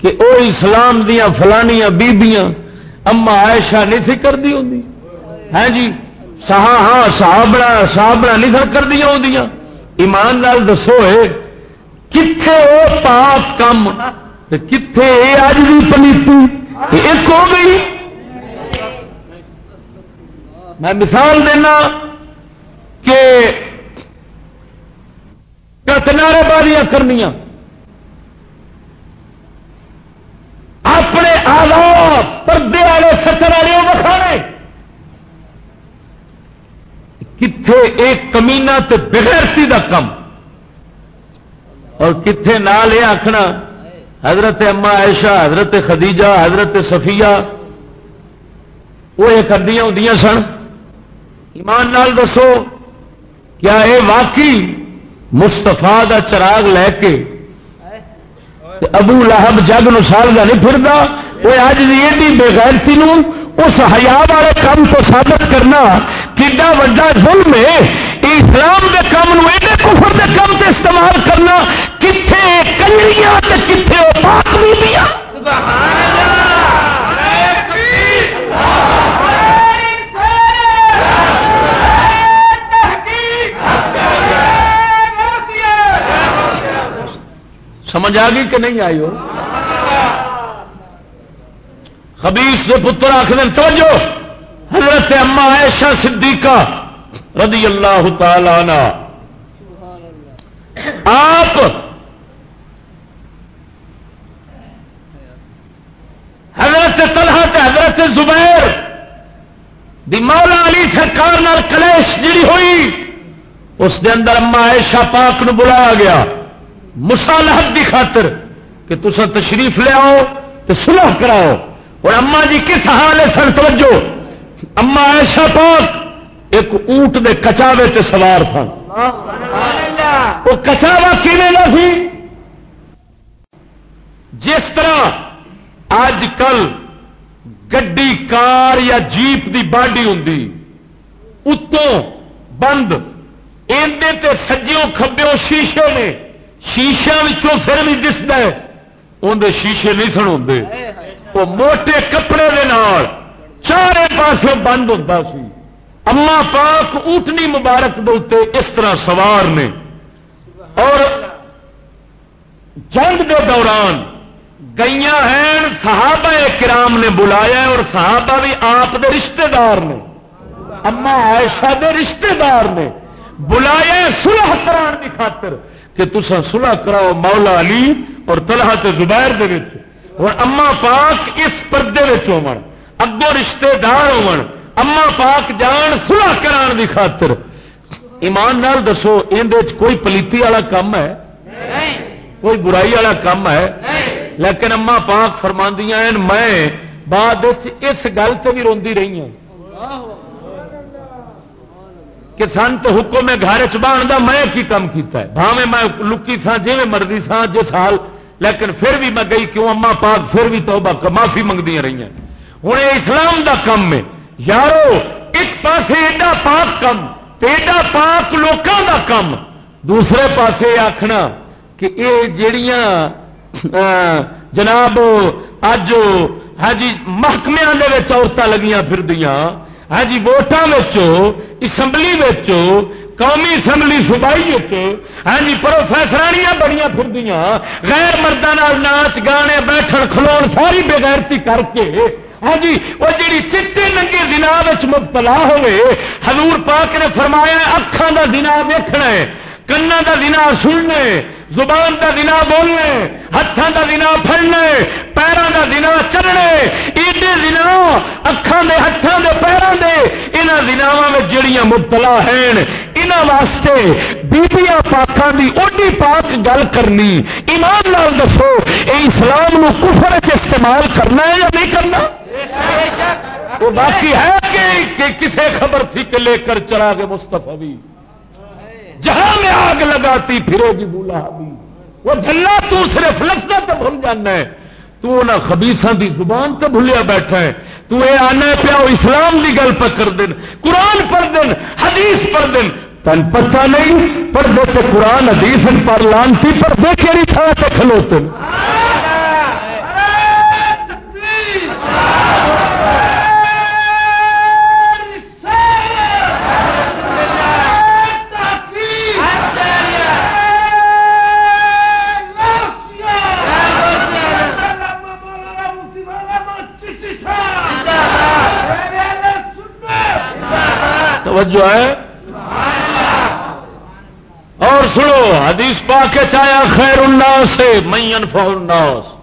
Speaker 1: کہ او اسلام دیا فلانیاں بیبیاں، اما عائشہ نہیں سی کرتی ہوں ہاں ہے جی سہا ہاں صحابڑا صحابڑا نہیں سر کردیا ہوں ایمان نال دسو اے، کتھے او پاپ کم؟ تے کتھے اے اج دی پلیتی؟ ایک ہو گئی۔ میں مثال دینا کہ کنارے بازیاں کرنیاں۔ اپنے آلات پردے والے سچر والے وکھانے کتھے ایک کمینا تے بغیرتی دا کم۔ اور کتھے نال یہ آخنا حضرت اما عائشہ، حضرت خدیجہ، حضرت صفیہ، وہ یہ کردیا ہوں سن۔ ایمان نال دسو، کیا یہ واقعی مستفا دا چراغ لے کے ابو لہب جگ نو سالگا نہیں پھردا وہ اج دی ایڈی بےغیرتی اس حیا والے کام تو ثابت کرنا کڈا وڈا ظلم ہے۔ اسلام دے کام ایڈے کفر دے کام تے استعمال کرنا، کتھے کنجریاں تے کتھے پاک بیبیاں
Speaker 2: سبحان
Speaker 1: سمجھ آ گئی کہ نہیں آئی ہو؟ خبیس کے پتر آخر توجہ! حضرت اما عائشہ صدیقہ رضی اللہ تعالی عنہ۔ آپ حضرت طلحہ تے حضرت زبیر دی مولا علی سرکار نال کلیش جڑی ہوئی، اس دے اندر اما عائشہ پاک نو بلایا گیا۔ مسالحت دی خاطر کہ تسا تشریف لے آؤ تو سلح کراؤ۔ اور اما جی کس حال ہے سر توجہ؟ اما عائشہ پاک ایک اونٹ دے کچاوے تے سوار تھا۔ وہ کچاوا کینے کا سی؟ جس طرح اج کل گڈی کار یا جیپ دی باڈی ہوں اتوں بند اندر سجیوں کھبیوں شیشے نے شیشے پھر بھی دستا ہے اندر شیشے نہیں سن ہوں وہ موٹے کپڑے دے نال چارے پاسوں بند ہوتا سی۔ اما پاک اونٹنی مبارک دے اس طرح سوار نے۔ اور جنگ دے دوران گئی ہیں، صحابہ کرام نے بلایا اور صحابہ بھی آپ دے رشتہ دار نے۔ اما عائشہ دے رشتہ دار نے بلایا سلح کران کی خاطر۔ کہ تسا سلح کراؤ مولا علی اور طلحہ تے زبیر دے وچ۔ اور اما پاک اس پردے ہو اگوں رشتے دار ہو اما پاک جان سلح کران دی خاطر۔ ایمان نال دسو اندر کوئی پلیتی والا کام ہے؟ کوئی برائی والا کام ہے؟ لیکن اما پاک فرماندیاں میں بعد اس گل سے بھی روندی رہی ہوں کہ سن تو حکم ہے گھر چبان کا میں کی کام کیتا ہے؟ بھاوے میں لکی سا جی مرضی سا جس حال لیکن پھر بھی میں گئی کیوں؟ اما پاک پھر بھی تو معافی منگدیا رہی ہیں ہوں یہ اسلام دا کم ہے۔ یارو، ایک پاس ایڈا پاک کم ایڈا پاک لوکاں دا کم۔ دوسرے پاسے آخنا کہ یہ جڑیاں جناب، اج ہاں جی محکمے عورتیں لگیاں پھر دیاں۔ ہاں جی ووٹان اسمبلی قومی اسمبلی سبائی ہاں جی پروفیسرانیاں بڑی پھر غیر مردوں ناچ گانے بیٹھن کھلو ساری بےغیرتی کر کے ہاں جی وہ جی چٹے ننگے دن مبتلا ہوئے، حضور پاک نے فرمایا اکھان کا دن ویکھنا کنا کا دن سننے زبان کا دن بولنے ہاتھوں کا دن پڑنے پیروں کا دن چلنے، ایڈے دن اکھان کے ہاتھوں کے پیروں کے یہاں دنوں میں جڑیاں مبتلا ہیں یہاں واسطے بیبیا پاکوں کی اوڈی پاک گل کرنی۔ ایمان لال دسو یہ اسلام نو کفر استعمال کرنا ہے یا نہیں کرنا؟ وہ باقی ہے کہ کسے خبر تھی کہ لے کر چلا گے مستفا بھی جہاں میں آگ لگاتی، پھرے گی بولا بھی وہ جلا تو صرف لفظ تو بھول جانا ہے۔ تو نہ خبیسا دی زبان تو بھولیا بیٹھا ہے۔ تو یہ آنا پیا اسلام دی گل پہ کر دین۔ قرآن پڑھ دین، حدیث پڑھ دین۔ تن پتا نہیں پر دیتے قرآن، حدیث پر لانتی پر دیکھے نہیں تھا کھلوتے توجہ ہے؟ اور سنو، حدیث پا کے چایا خیر الناس سے مین الناس۔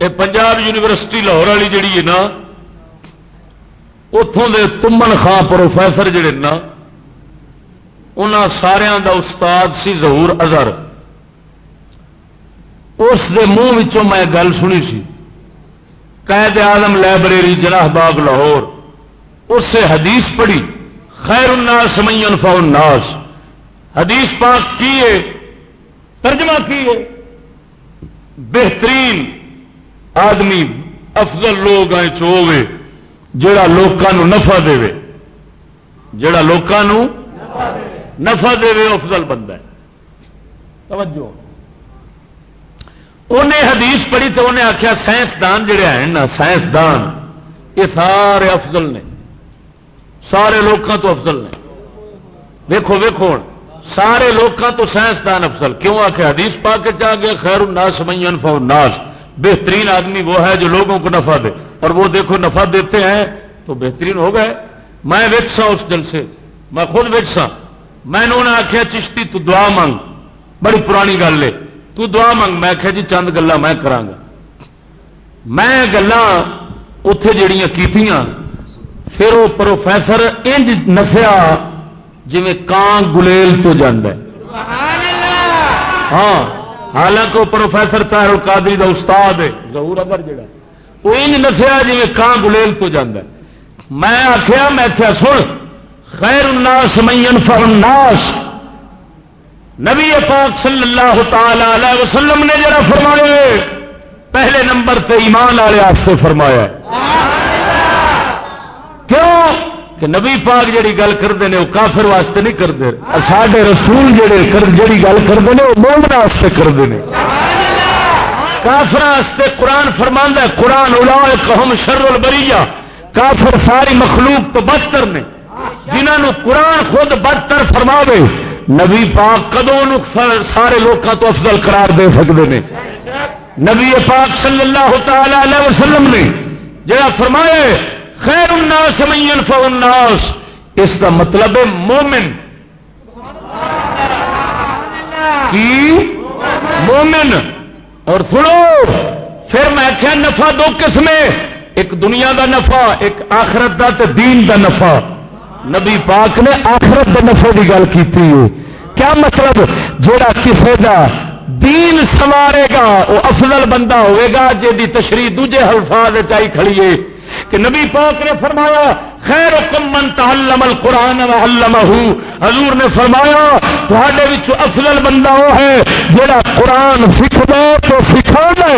Speaker 1: یہ پنجاب یونیورسٹی لاہور والی جڑی ہے نا اتوں دے تمن خان پروفیسر جڑے نا ان سارا دا استاد سی ظہور ازہر اس دے منہ میں گل سنی سی، قید آدم لائبریری جناح باغ لاہور۔ اس سے حدیث پڑھی، خیر الناس من انفا الناس۔ حدیث پاک کیے ترجمہ کیے بہترین آدمی افضل لوگ آئے چوے جڑا لوگوں نفع دے۔ جڑا لوگوں نفع دے افضل بندہ ہے۔ توجہ۔ انہیں حدیث پڑھی تو انہیں آخیا سائنسدان جڑے ہیں نا، سائنسدان، یہ سارے افضل نے۔ سارے لوگوں تو افضل نے۔ ویکو ویکو سارے لوگوں تو سائنسدان افضل۔ کیوں آ کے حدیث پا کے چاہ گیا، خیر الناس من فو الناس۔ بہترین آدمی وہ ہے جو لوگوں کو نفع دے۔ اور وہ دیکھو، نفع دیتے ہیں تو بہترین ہو گئے۔ میں ویچسا اس دل سے میں خود ویچسا میں نے انہیں آخیا چشتی تو دعا منگ۔ بڑی پرانی گل ہے۔ تو دعا منگ۔ میں آخیا جی چند گلا میں کرا میں گلا اتے جڑیاں کیتیاں پھر وہ پروفیسر انج نسیا جی کان گلیل تو جانا
Speaker 2: سبحان اللہ!
Speaker 1: ہاں حالانکہ وہ پروفیسر طاہر القادری دا استاد ہے۔ ظہور اگر جڑا۔ وہ انج نسیا جی کان گلیل تو جانا میں آخیا میں آخیا سن خیر الناس مین فر الناس۔ نبی پاک صلی اللہ تعالی علیہ وسلم نے جڑا فرمایا پہلے نمبر تے ایمان والے فرمایا کہ نبی پاک جڑی گل کرتے ہیں وہ کافر واسطے نہیں کرتے۔ ساڈے رسول جڑے جڑی گل کرتے ہیں وہ مومن واسطے کرتے ہیں کافر واسطے قرآن فرماندہ قرآن الا ہم شر البریہ۔ کافر ساری مخلوق تو بدتر نے۔ جنہوں قرآن خود بدتر فرماوے، نبی پاک کدو سارے لوگوں تو افضل قرار دے سکتے ہیں نبی پاک صلی اللہ تعالی علیہ وسلم نے جڑا فرمائے خیر الناس من الناس. اس کا مطلب ہے مومن. کی؟ مومن. اور سنو، پھر میں کیا نفع دو قسمیں، ایک دنیا دا نفع، ایک آخرت دا تے دین دا نفع. نبی پاک نے آخرت دے نفع کی گل کی کیا مطلب؟ جڑا کسے دا دین سوارے گا، وہ افضل بندہ ہوئے گا جی تشریح دوجے الفاظ چائی کھڑیے کہ نبی پاک نے فرمایا، خیر من تعلم القرآن وعلمہ حضور نے فرمایا تھوڑے افضل بندہ وہ ہے جڑا قرآن سکھ دے تو سکھا دے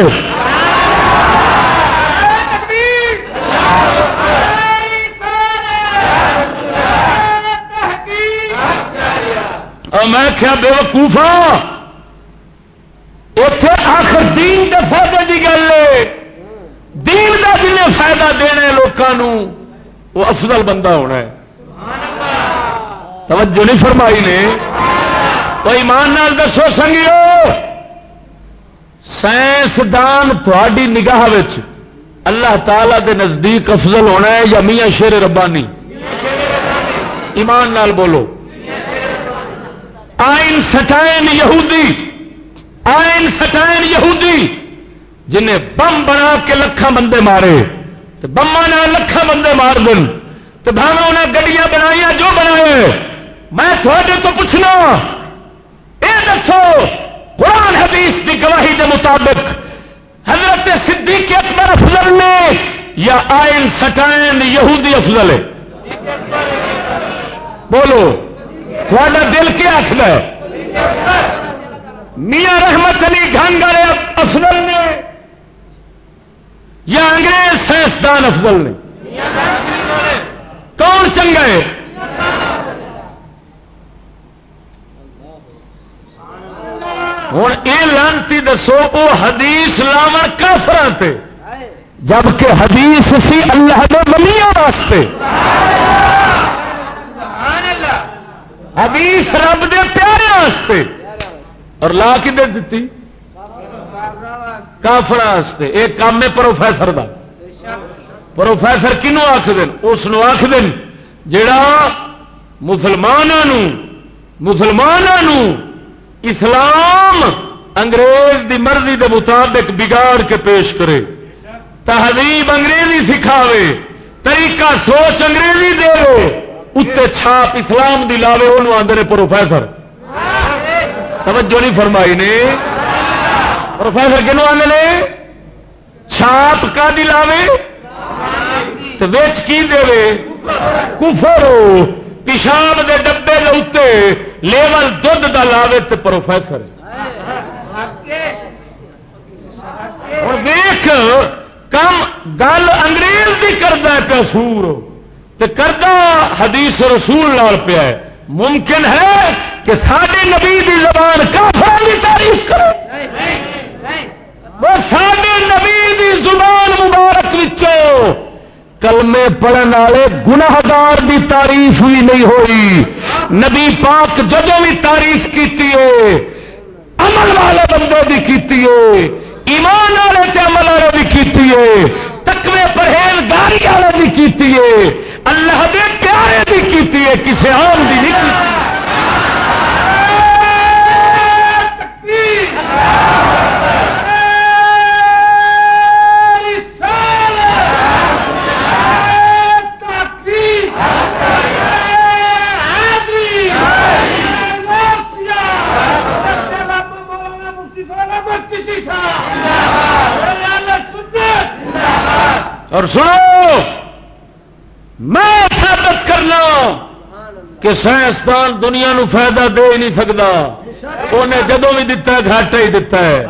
Speaker 1: اور میں کیا بے وقوفا اتے آخر دین کے فائدے کی گل ہے۔ دین کا جنہیں فائدہ دینا لوگوں وہ افضل بندہ ہونا ہے۔ توجہ نہیں فرمائی نے؟ تو ایمان نال دسو سنگیو، سائنسدان تھوڑی نگاہ اللہ تعالی دے نزدیک افضل ہونا ہے یا میاں شیر ربانی؟ ایمان نال بولو۔ آئن سٹائن یہودی آئن سٹائن یہودی۔ جنہیں بم بنا کے لکھان بندے مارے بما لکھان بندے مار دن تو بھاوے انہیں گڈیاں بنائی جو بنائے، میں تھوڑے تو پوچھنا یہ دسو، قرآن حدیث کی گواہی کے مطابق حضرت صدیق اکبر افضل نے یا آئن سٹائن یہودی افضل ہے؟ بولو، تھوڑا دل کیا آخر میاں رحمت علی ڈنگ والے افضل نے یا انگریز سائنسدان افضل نے۔ کون چنگا ہے؟ ہوں یہ لانتی دسو وہ حدیث لاو کافر جبکہ حدیث سی اللہ کے ولیوں واسطے۔ حدیث رب دے پیارے واسطے۔ اور لا کی دیتی کافر ایک کام ہے پروفیسر دا۔ پروفیسر کنو آخ دن اس آخ دن جڑا مسلمانوں مسلمانوں اسلام انگریز دی مرضی دے مطابق بگاڑ کے پیش کرے، تہذیب انگریزی سکھاوے، طریقہ سوچ انگریزی دے اتنے چھاپ اسلام دی لاوے وہ آدھے پروفیسر۔ توجہ نہیں فرمائی نے؟ پروفیسر کنو آنے چھاپ کا دلاوے تو ویچ کی دے کفر پیشاب دے ڈبے لوتے لیول دھد کا لاوے تو پروفیسر۔ دیکھ کم گل انگریز کی کرتا پیا سور۔ کرتا حدیث رسول لال پیا ممکن ہے کہ سارے نبی کی زبان کافر کی تعریف کرے۔ سارے نبی دی زبان مبارک کلمے پڑھن والے گناہگار دی تعریف بھی نہیں ہوئی۔ نبی پاک جدو بھی تعریف کی عمل والے بندے کی ایمان والے تے عمل والے بھی کیتی ہے تکوے پرہیزگاری والے بھی کیتی ہے، اللہ دے پیارے بھی کیتی ہے کسی عام بھی نہیں کیتی۔ اور سنو، میں ثابت کرنا کہ سائنسدان دنیا نو فائدہ دے ہی نہیں سکتا انہیں جدو بھی دتا ہے گھاٹا ہی دتا ہے۔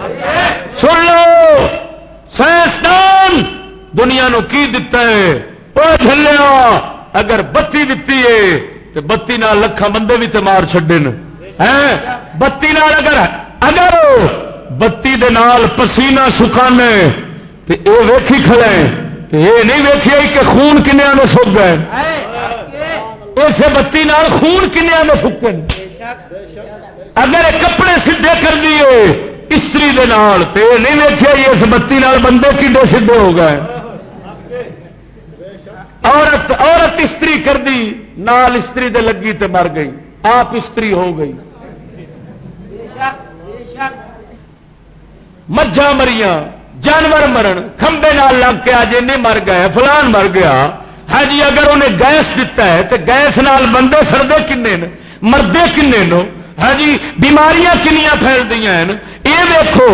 Speaker 1: سن لو، سائنسدان دنیا نو کی دتا ہے؟ وہ جلیا اگر بتی دتی ہے تو بتی نال لکھا بندے بھی تو مار چڈن بتی نال اگر اگر بتی دے نال پسینہ سکھانے تو یہ ویکھی کھڑے یہ نہیں ویکیا کہ خون کنیا میں سک گئے۔ اسے بتی نال خون کنیا میں سکے اگر کپڑے سیدے کر دیے، استری دے نال تو یہ نہیں ویکیا اس بتی نال بندے کنڈے سیدے ہو گئے۔ عورت عورت استری کر دی، نال استری دے لگی تے مر گئی۔ آپ استری ہو گئی۔ مجھا مریاں جانور مرن، کھمبے نال لگ کے آج نہیں مر گئے، فلان مر گیا۔ ہاں جی اگر انہیں گیس دتا ہے تو گیس نال بندے سردے کنے مردے کنے ہاں جی بیماریاں کنیاں پھیل دیا یہ دیکھو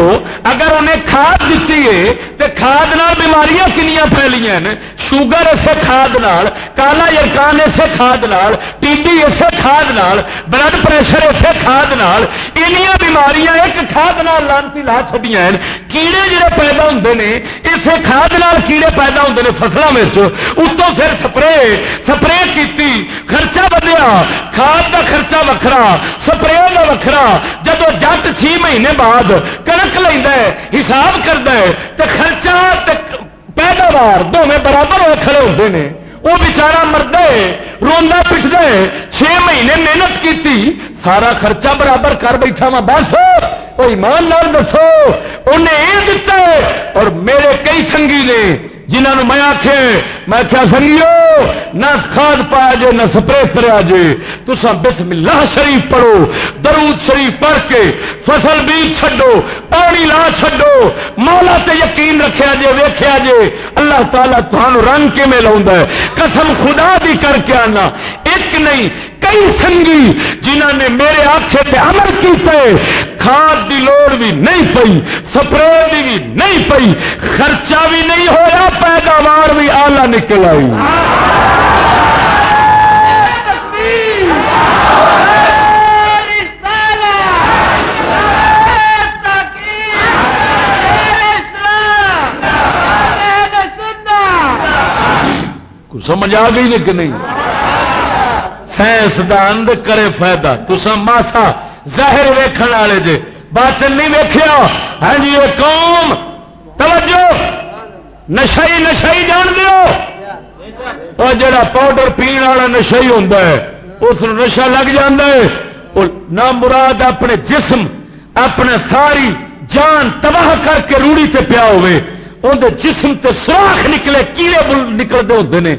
Speaker 1: اگر انہیں کھاد دیتی ہے تو کھاد نال بیماریاں کنیاں پھیلیاں شوگر اسے کھاد نال، کالا یرکان اسے کھاد نال، ٹی بی اسے کھاد نال، بلڈ پریشر اسے کھاد نال انیاں بیماریاں ایک کھاد نال لانتی لا چھڑیاں ہیں۔ کیڑے جڑے پیدا ہوندے نے، اسے کھاد نال کیڑے پیدا ہوندے نے فصلوں میں اتوں پھر سپرے سپرے کیتی، خرچہ بدیا، کھاد کا خرچہ وکھرا، سپرے کا وکھرا۔ جدو جٹ چھ مہینے بعد بعد کڑک لینا ہے، حساب کرتا ہے تو خرچہ پیداوار دونوں برابر ہوئے کھڑے ہوتے ہیں وہ بچارا مرد روا پٹتا ہے چھ مہینے محنت کی سارا خرچہ برابر کر بیٹھا وا بس وہ ایمان لال دسو انہیں یہ دتا ہے اور میرے کئی سنگھی نے جنہوں میں آخ میں کیا سنگیو، نہ کھاد پایا جے، نہ سپرے کرا جے۔ تسا بسم اللہ شریف پڑھو، درود شریف پڑھ کے فصل بیج چھڈو، پانی لا چھڈو۔ مولا تے یقین رکھیا جے، ویکھیا جے۔ اللہ تعالیٰ تمہوں رنگ کے میں لاؤں قسم خدا بھی کر کے آنا۔ ایک نہیں کئی سنگھی جنہ نے میرے آخے پہ عمل کیتے کھاد دی لوڑ بھی نہیں پئی سپرے بھی, بھی نہیں پئی خرچہ بھی نہیں ہوا پیداوار بھی آلہ نکل آئی۔ سمجھ آ گئی کہ نہیں؟ سائنسدان کرے فائدہ۔ تو ماسا ظاہر ویکھن والے جے۔ باطل نہیں ویکھیا؟ ہاں جی یہ قوم۔ توجہ۔ نشائی نشائی جان دیو۔ اور جڑا پاؤڈر پین والا نشائی ہوتا ہے، اس نشا لگ ہے۔ نہ مراد اپنے جسم، اپنے ساری جان تباہ کر کے روڑی سے پیا ہوئے اندر جسم تے سوراخ نکلے، کیڑے نکلتے ہوتے ہیں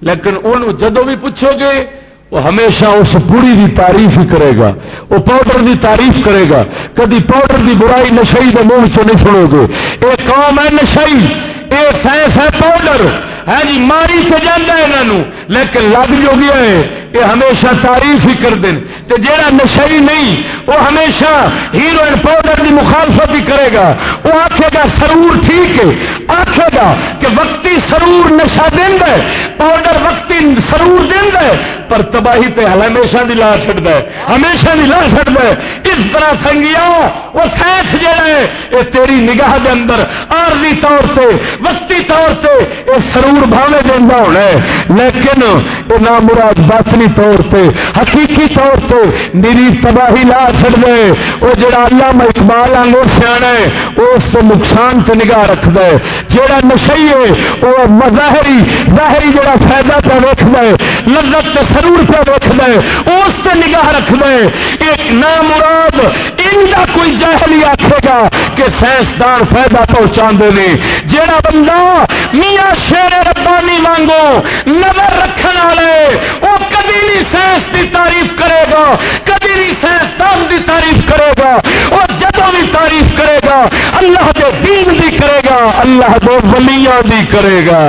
Speaker 1: لیکن ان جدو بھی پوچھو گے وہ ہمیشہ اس پوڑی دی تعریف ہی کرے گا، وہ پاؤڈر دی تعریف کرے گا۔ کدی پاؤڈر دی برائی نشائی کے منہ چ نہیں سنو گے۔ یہ قوم ہے نشائی یہ سائنس ہے پاؤڈر۔ ہے جی ماری سے جانا یہاں لیکن لگ جو گیا ہے یہ ہمیشہ تعریف ہی کر دیں تے جیڑا نشئی نہیں، وہ ہمیشہ ہیروئن پاؤڈر کی مخالفت ہی کرے گا۔ وہ آخے گا سرور ٹھیک ہے۔ آخے گا کہ وقتی سرور نشا دین ہے، پاؤڈر وقتی سرور دین ہے، پر تباہی تے ہمیشہ دی لا چڑ ہے۔ ہمیشہ دی لا چڑ ہے۔ اس طرح سنگیا، وہ سائنس جہا ہے یہ تیری نگاہ دے اندر عارضی طور سے وقتی طور سے یہ سرور بھاوے دینا ہونا ہے۔ لیکن یہ نام مراد باطنی طور سے حقیقی طور سے میری تباہی لا چڑ دے۔ وہ جڑا اللہ میں اقبال آنگو سیاح ہے وہ اس سے نقصان سے نگاہ رکھ دے۔ جڑا نشئی ہے وہ مظاہری، ظاہری جڑا فائدہ پہ ویک دے، لذت سرور پہ ویک دے اس سے نگاہ رکھ دے۔ ایک نام مراد کا کوئی جہلی آخے گا کہ سائنسدان فائدہ پہنچا نے۔ جہاں بندہ میاں شیر ربانی مانگو نظر رکھنے والے وہ کدی کبھی نہیں سائنس کی تعریف کرے گا کبھی نہیں سائنسدان کی تعریف کرے گا وہ جدو بھی تعریف کرے گا، اللہ کے دین بھی کرے گا، اللہ کے ولیاں بھی کرے گا۔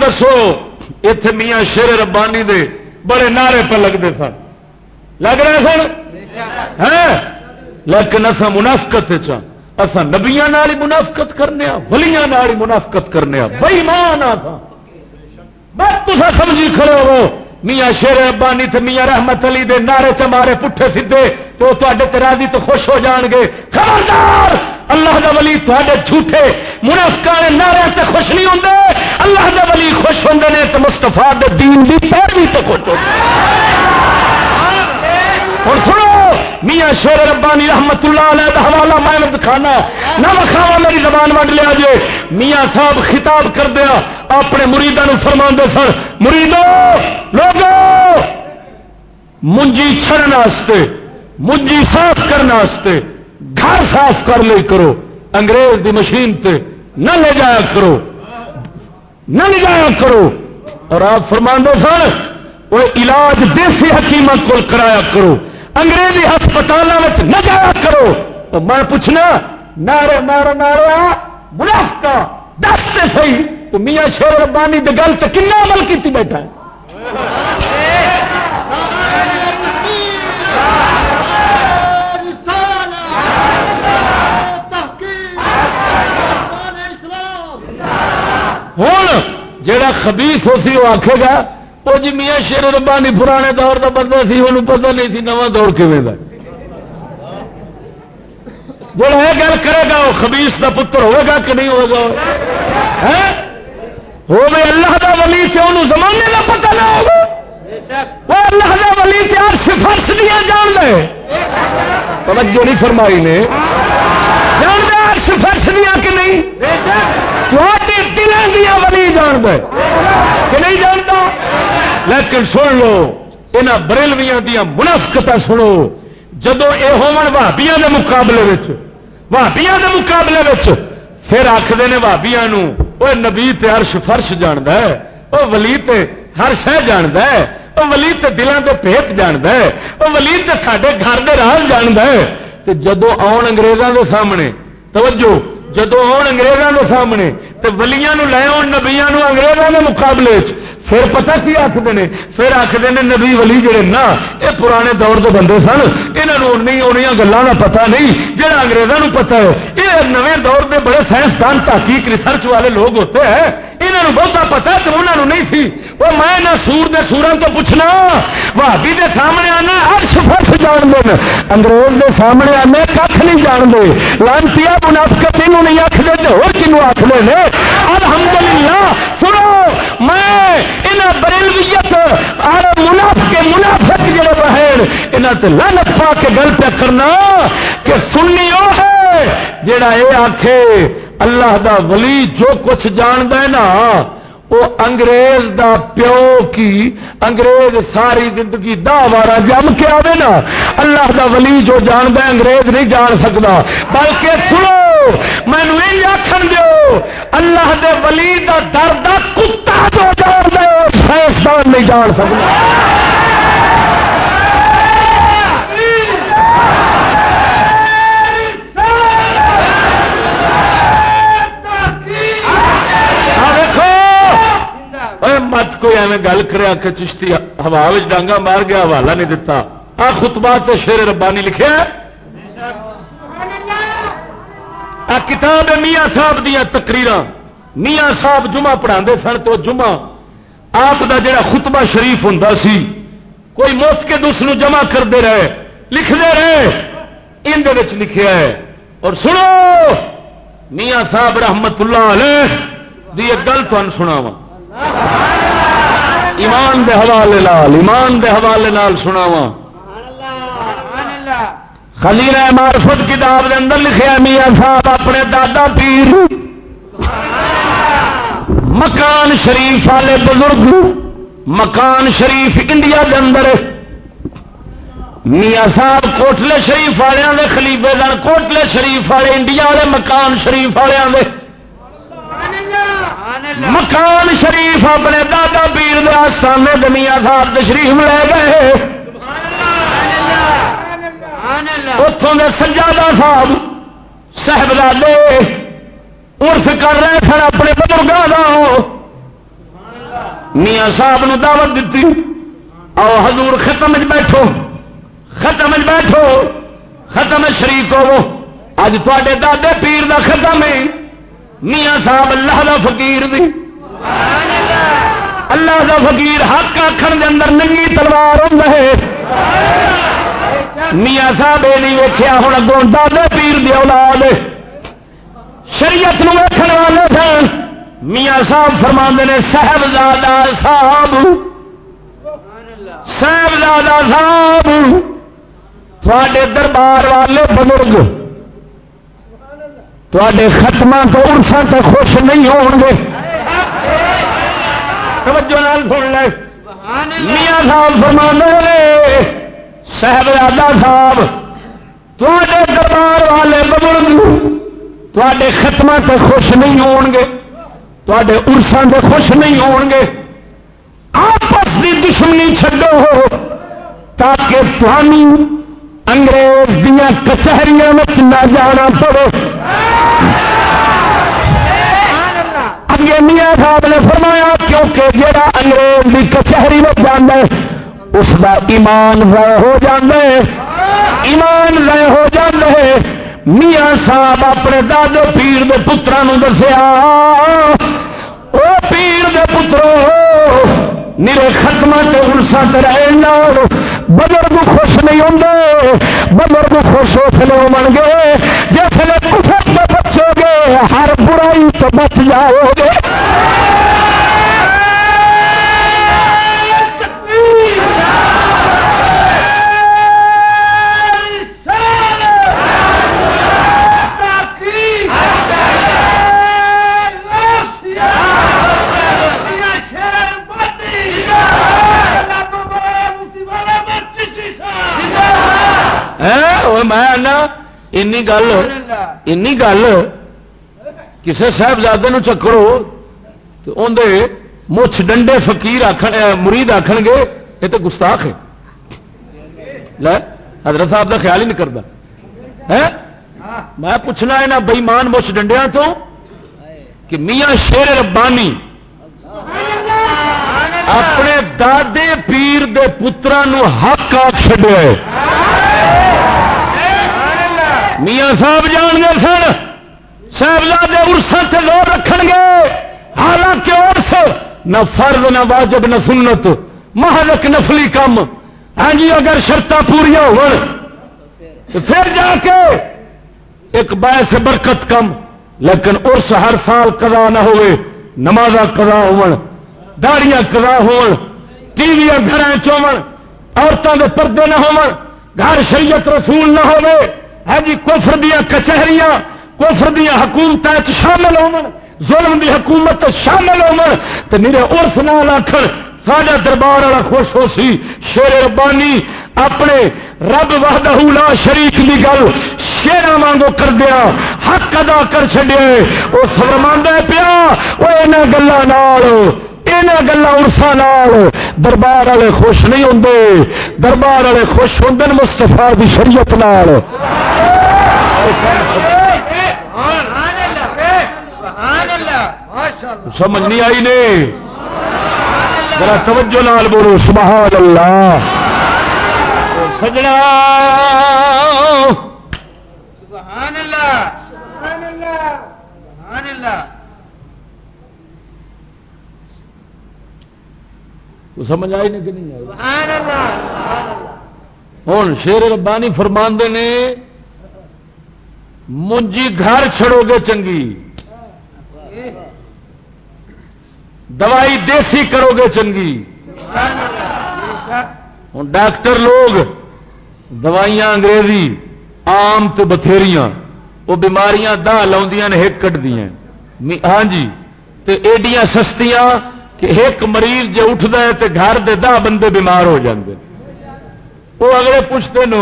Speaker 1: دسو اتے میاں شیر ربانی دے بڑے نعرے پہ لگتے سن۔ لگ رہے سن؟ لیکن اصا منافقت اصا نبیا ہی منافقت کرنے ولیاں ہی منافقت کرنے بئی مان بس تصا سمجھی کھڑے ہو۔ میاں شیر ربانی تے میاں رحمت علی دے نعرے چمارے پٹھے سیدے تو تے راضی تو خوش ہو جان گے۔ خبردار! اللہ دا ولی تے جھوٹے منافقہ نعرے سے خوش نہیں ہوندے۔ اللہ دا ولی خوش ہوندے نے تے تو مستفا دین دی پیروی سے خوش ہوندے۔ ہاں، ہاں، ہاں۔ اور سنو میاں شیر ربانی رحمت اللہ علیہ دا حوالہ میں دکھانا نہ وکھاوا میری زبان وڈ لیا جے۔ میاں صاحب خطاب کر دیا، اپنے مریدوں فرما سن، مریدو، لوگو، منجی چھڑنے منجی صاف کرنے گھر صاف کر لے کرو۔ انگریز دی مشین تے نہ لے جایا کرو۔ نہ لے جایا کرو۔ اور آپ فرما سن وہ علاج دیسی حکیمت کو کرایا کرو۔ انگریزی ہسپتالوں میں نہ جایا کرو۔ تو میں پوچھنا نارے مارو نارا منافقہ، دس سے صحیح، تو میاں شیر ربانی کی گل تو کن عمل کی بیٹھا ہوں جا خبیس ہو سی، وہ آخے گا وہ جی میاں شیر ربانی پرانے دور کا بندہ سی وہ پتا نہیں سی نواں دور کھے کا جڑا یہ گل کرے گا، وہ خبیس کا پتر ہوگا کہ نہیں ہوگا وہ بھی اللہ کا ولی سے انہوں زمانے کا پتا نہ ہوگا وہ اللہ کا ولی سے ہر سفارش دیا جان دے۔ توجہ نہیں فرمائی نے۔ جان دے ہر سفارش دیا کہ نہیں؟ تھوڑے دلوں دیا ولی جان دے۔ کہ نہیں جانتا لیکن سن لو یہاں بریلویاں دیا منافقت سنو۔ جدو یہ ہوابیا کے مقابلے بھابیا کے مقابلے پھر آخر نے بھابیا وہ نبی ہرش فرش جاند ہے وہ ولی تے ہر شہ جاند ہے وہ ولی تے دلان کے پیت جاند ہے وہ ولی تے سڈے گھر کے راہ جاند ہے۔ جدو آن انگریزوں کے سامنے، توجہ جدو آن انگریزوں کے سامنے تو ولیا لے آن نبیا انگریزوں کے مقابلے پھر پتہ کی آخر نے؟ پھر آخر نے نبی ولی جڑے نا یہ پرانے دور کے بندے سن یہاں گلوں کا پتا نہیں جہاں اگریزوں پتا ہے۔ یہ نئے دور کے بڑے سائنسدان تحقیق ریسرچ والے لوگ ہوتے ہیں۔ یہاں بہتا پتا تو انہوں نہیں سی۔ وہ میں نہ سور دے سورا تو پوچھنا بھابی دے سامنے آنا ارش فرش جان دے انگریز دے سامنے آنے کھ نہیں جان دے لانتی منافقت یہ نہیں آخر تو ہو کنو آخر نے۔ الحمدللہ، سنو، میں انہیں بریلویت اور مناف کے منافق جڑے بہن یہاں سے لانت پا کے گل پہ کرنا کہ سننی وہ ہے، جڑا یہ آخے اللہ دا ولی جو کچھ جاند ہے نا وہ انگریز دا پیو کی انگریز ساری زندگی دا بارہ جم کے آئے نا۔ اللہ دا ولی جو جاند ہے، انگریز نہیں جان سکتا بلکہ سنو مینو یہ آخر دو اللہ دے ولی دا درد کتا جو جان دے سائنسدان نہیں جان سکتا مت کوئی ایویں گل کرا کہ چشتی ہوا ڈانگا مار گیا، حوالہ نہیں دتا۔ آ خطبہ سے شیر ربانی لکھا کتاب میاں صاحب دیا تقریر میاں صاحب جمعہ پڑھا سن تو جمعہ آپ دا جڑا خطبہ شریف ہوں سی، کوئی موت کے دوسرے جمع کرتے رہے لکھتے رہے اندر لکھا ہے۔ اور سنو، میاں صاحب رحمت اللہ علیہ دی ایک گل تمہیں سناواں۔ ایمان دے حوالے لال ایمان دے حوالے لال سناوا خلیل مارفت کتاب کے اندر لکھا میاں صاحب، اپنے دادا پیر۔ مکان شریف والے بزرگ، مکان شریف انڈیا کے اندر میاں صاحب، کوٹلے شریف والوں کے خلیفے دن کوٹلے شریف والے، انڈیا والے، مکان شریف والوں کے مکان شریف اپنے دادا پیر داستانے دنیا صاحب تشریف لے گئے۔ اتوں کے سجادہ صاحب صاحبزادے ارس کر رہے سن اپنے بزرگوں کا میاں صاحب نو دعوت دیتی آؤ حضور ختم بیٹھو۔ ختم بیٹھو۔ ختم شریف ہو اج تے دادے پیر دا ختم ہے۔ میاں صاحب، اللہ دا فقیر دی۔ اللہ دا فقیر حق آخر دے اندر ننگی تلوار ہوں میاں صاحب، یہ نہیں ویکیا ہوں اگوں دادے پیر دی اولاد۔ شریعت نو ویکن والے سن۔ میاں صاحب فرما نے، صاحبزادہ صاحب۔ صاحبزادہ صاحب تھوڑے دربار والے بزرگ۔ تے ختم تو ارسا تو خوش نہیں ہون گے توجہ نال سن لے۔ میاں صاحب فرما صاحبزادہ صاحب تے دربار والے بزرگ تے ختم تو خوش نہیں ہون گے تے ارسا تو خوش نہیں ہون گے آپس کی دشمنی چڈو تاکہ تھی انگریز دیا کچہریوں میں نہ جانا پڑے۔ اگے میاں صاحب نے فرمایا کیونکہ جڑا انگریز کی کچہری میں جانا ہے، اس کا ایمان ضائع ہو جاتا ہے۔ ایمان ضائع ہو جاتا ہے۔ میاں صاحب اپنے دادے پیر دے پترا دسیا وہ پیر دے پترو میرے ختم سے ارسا رہے بزرگ خوش نہیں ہوں بزرگ خوش اس لیے ہو گے جس نے ہر برائی تو بچ جاؤ گے ہاں، میں گل گل کسی صاحبزادے چکرو تو اندر مچھ ڈنڈے فقیر آخر مرید آخ گے، یہ تو گستاخ ہے۔ حضرت صاحب کا خیال ہی نہیں کرتا میں پوچھنا یہاں بئیمان مچھ ڈنڈیا تو؟ کہ میاں شیر ربانی اپنے دادے پیر دے پترا حق آ چڈیا میاں صاحب جان گے سن۔ صاحبزادے ارسا سے زور رکھ گے حالانکہ ارس نہ فرض، نہ واجب، نہ سنت محلک نفلی کم ہاں جی اگر شرط پوریا ہو پھر جا کے ایک باعث برکت کم۔ لیکن ارس ہر سال کدا نہ ہوئے نماز کدا ہو داڑیاں کدا ہو ٹی وی گھر عورتوں کے پردے نہ ہو گھر شریعت رسول نہ ہوئے ہے ہاں جی کوفر دیا کچہریاں کوفر دیا حکومت شامل ظلم دی حکومت شامل تو میرے ارف نال آخر ساڈا دربار والا خوش ہو سی، شیر ربانی اپنے رب وحدہ لا شریف کی گل شیرا وانگو کر دیا، حق ادا کر چڈیا وہ فرما پیا وہ یہاں گلوں یہاں گلا ارسا دربار والے خوش نہیں ہوں دربار والے خوش ہوں مستفا کی شریعت نال۔ سمجھ نہیں آئی نے؟ ذرا توجہ نال بولو سبحان اللہ۔ سجنا۔ سبحان اللہ۔ سبحان اللہ۔ سبحان اللہ۔ سمجھ آئی نہیں کہ نہیں ہوں شیر ربانی فرماندے نے منجی گھر چھڑو گے چنگی۔ دوائی دیسی کرو گے چنگی۔ ہوں ڈاکٹر لوگ، دوائیاں انگریزی، آم تو بتھیریاں، وہ بیماریاں دہ لاؤں نے ایک کٹ دیا ہاں جی تے ایڈیاں سستیاں کہ ایک مریض جے اٹھتا ہے تے گھر دے دہ بندے بیمار ہو جاندے۔ وہ اگلے پوچھتے نو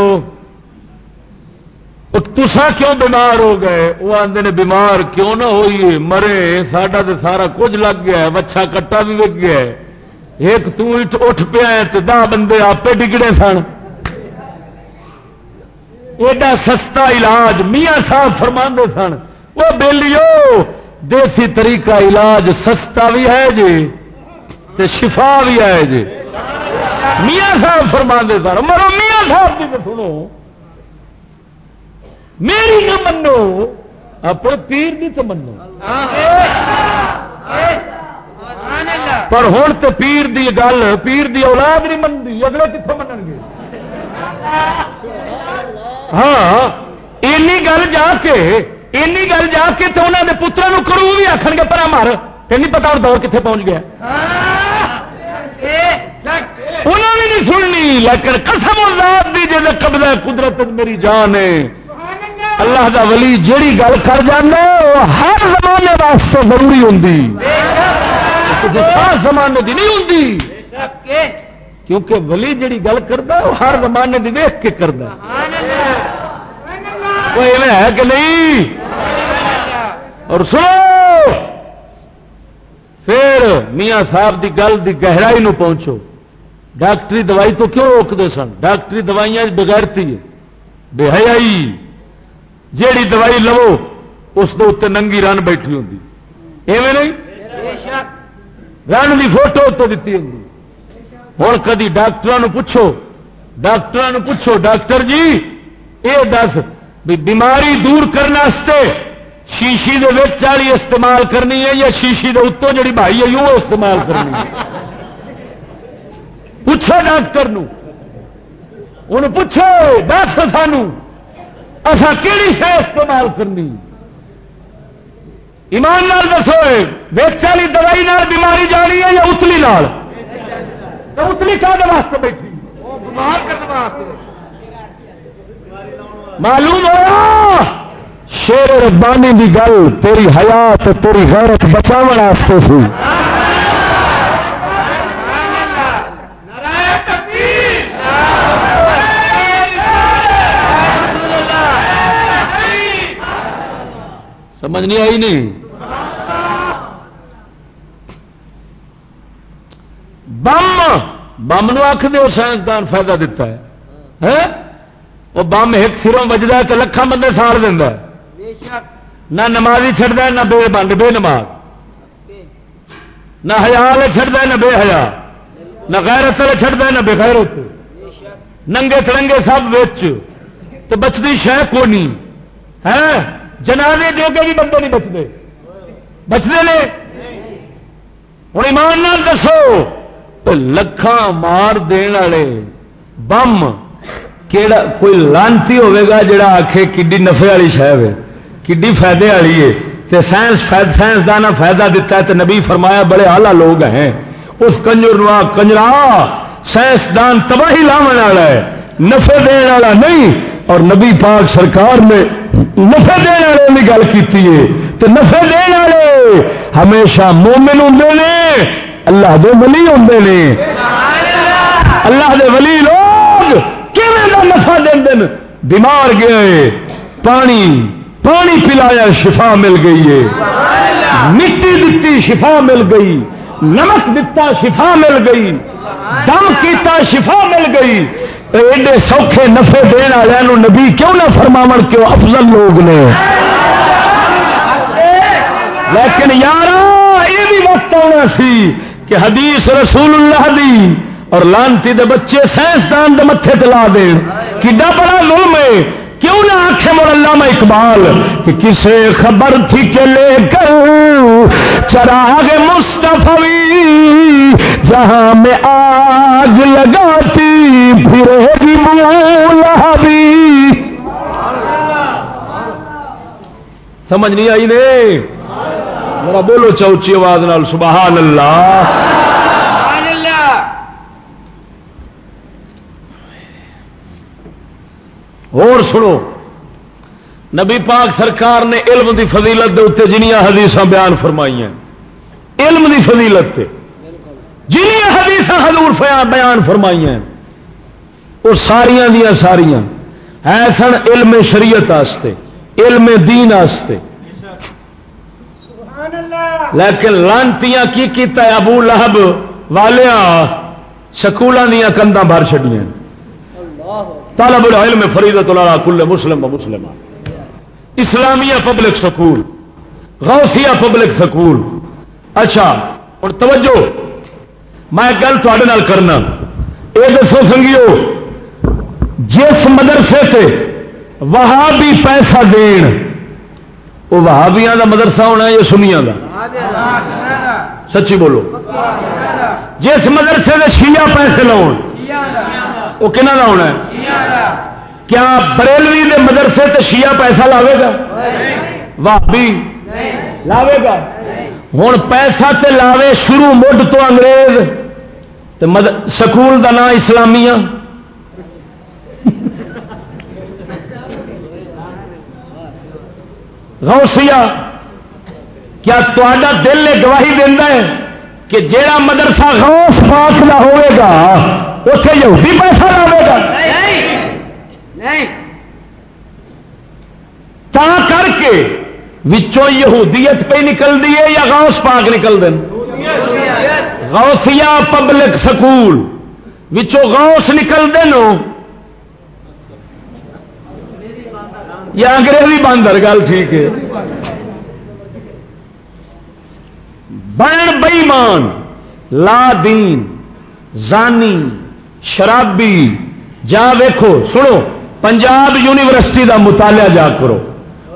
Speaker 1: تسا کیوں بیمار ہو گئے؟ وہ آدھے نے بیمار کیوں نہ ہوئی؟ مرے، ساڈا تو سارا کچھ لگ گیا ہے وچھا کٹا بھی وک گیا ہے۔ ایک اٹھ پیا تو دہ بندے آپ ڈگڑے سن۔ ایڈا سستا علاج میاں صاحب فرما سن۔ وہ بےلیو دیسی طریقہ علاج سستا بھی ہے جی تے شفا بھی ہے جی۔ میاں صاحب فرما سن۔ مرو میاں صاحب جی کی تو سنو۔ میری نہ منو، اپنے پیر کی تو منو۔ پر ہوں تو پیر دی گل، پیر دی اولاد نہیں منتی اگلے کتوں من گے۔ ہاں اینی گل جا کے، اینی گل جا کے تو انہوں نے پترا کرو بھی آخر گے پر مر کہ نہیں پتا دور کتنے پہنچ گیا۔ انہوں نے نہیں سننی، لیکن قسم اللہ دی جی قبضہ قدرت میری جان ہے۔ اللہ دا ولی جیڑی گل کر جانا وہ ہر زمانے واسطے ضروری ہوں ہر زمانے دی نہیں ہوں کیونکہ ولی جیڑی گل کرتا وہ ہر زمانے دی ویخ کے کرتا ہے۔ کہ نہیں؟ اور سنو، پھر میاں صاحب دی گل دی گہرائی نو پہنچو۔ ڈاکٹری دوائی تو کیوں روکتے سن؟ ڈاکٹری دوائیاں بغیرتی بے حیائی۔ جیڑی دوائی لو اس اتنے ننگی رن بیٹھی ہوں ایویں نہیں؟ رن کی فوٹو اتو دیتی ہوں ہوں کدی ڈاکٹر پوچھو ڈاکٹر پوچھو، ڈاکٹر جی یہ دس بھی بیماری دور کرنے شیشی دے والی استعمال کرنی ہے یا شیشی دے اتوں جڑی بھائی ہے وہ استعمال کرنی ہے؟ پوچھو ڈاکٹر پوچھو، دس سانو اصا کہڑی شہ استعمال کرنی؟ ایمان نال دسو ویچ والی دوائی نال بیماری جانی ہے یا اتلی نال؟ اتلی کا واسطے بیٹھی؟ معلوم ہوا شیر ربانی دی گل تیری حیات تیری غیرت بچاؤ واسطے سی۔ سمجھ نہیں آئی نہیں۔ بم! بم نو آخ دو سائنسدان فائدہ دیتا ہے۔ وہ بم ایک سروں بجتا ہے تو لکھان بندے ساڑ دینا نہ نمازی چڑھتا نہ بے بند بے نماز۔ نہ ہزار چڑھتا نہ بے حیا۔ نہ غیرت والے چڑھتا نہ بے غیرت۔ ننگے ترنگے سب وچ۔ تو بچتی شہ کونی؟ ہے؟ جنازے جوگے بھی بندے نہیں بچتے۔ بچتے نے؟ ہوں ایمان نال دسو لکھان مار دن والے۔ بم، کیڑا کوئی لانتی ہوے گا جڑا آخے کڈی نفے والی شہ کڈی فائدے والی ہے۔ تے سائنس سائنسدان فائدہ دیتا ہے تے نبی فرمایا بڑے آلہ لوگ ہیں۔ اس کنجر نوا کنجرا، سائنسدان تباہی لاون والا ہے۔ نفے دن والا نہیں۔ اور نبی پاک سرکار نے نفے دن والے کی گل کی تو نفے دن والے ہمیشہ مومن ہوں نے، اللہ دے ولی ہوں نے۔ اللہ دے ولی لوگ کا نفا دن بیمار گئے، پانی پانی پلایا، شفا مل گئی ہے۔ مٹی دتی، شفا مل گئی۔ نمک دتا، شفا مل گئی۔ دم کیتا، شفا مل گئی۔ ایڈے سوکھے نفے دن والوں نبی کیوں نہ فرماو کیوں افضل لوگ نے؟ لیکن یار یہ بھی وقت آنا سی کہ حدیث رسول اللہ دی اور لانتی دے بچے سائنسدان دے متے تلا دین۔ کڈا بڑا ظلم ہے؟ کیوں نہ آخے مر علامہ اقبال کہ کسے خبر تھی کہ لے کر چراغ مستفی جہاں میں آگ لگاتی پھرے گی مولا سمجھ نہیں آئی نے؟ میرا بولو چوچی آواز نال، سبحان اللہ۔ اور سنو، نبی پاک سرکار نے علم دی فضیلت دے اتنے جنیاں حدیث بیان فرمائی ہیں علم دی فضیلت تے۔ جنیاں حدیث حضور بیان فرمائی ہیں وہ ساریاں دیا ساریاں۔ ہے سن علم شریعت آستے، علم دین آستے۔ لیکن لانتیاں کی کیتا ہے؟ ابو لہب والیاں سکولوں دیا کنداں بھر چڑیا طالب العلم فریدت اللہ کل مسلم و مسلم Islamia public school, Ghausia public school. اچھا اور توجہ، میں گل تھوڑے کرنا۔ یہ دسو سنگیو جس مدرسے سے وہاں بھی پیسہ دین، وہ وہابیاں کا مدرسہ ہونا یا سنیا کا سچی بولو۔ جس مدرسے سے شیعہ پیسے لاؤ وہ کہنا کا ہونا ہے؟ کیا بریلوی دے مدرسے تے شیعہ پیسہ لاوے گا؟ وابی لاوے گا؟ ہوں پیسہ تے لاوے شروع مڈ تو انگریز، تے سکول دا نام اسلامیہ۔ غوثیہ کیا تا دل گواہی دینا ہے کہ جیڑا مدرسہ غوث پاک کا ہوئے گا اتنے یہودی پیسہ لاوے گا؟ تا کر کے وچوں یہودیت پہ نکل دی ہے یا غوث پاک نکل دیں غوثیہ پبلک سکول وچوں غوث نکل دیں یا انگریزی باندر، گل ٹھیک ہے۔ بن بئیمان، لا دین، زانی، شرابی، جا ویکھو، سنو، پنجاب یونیورسٹی دا مطالعہ جا کرو۔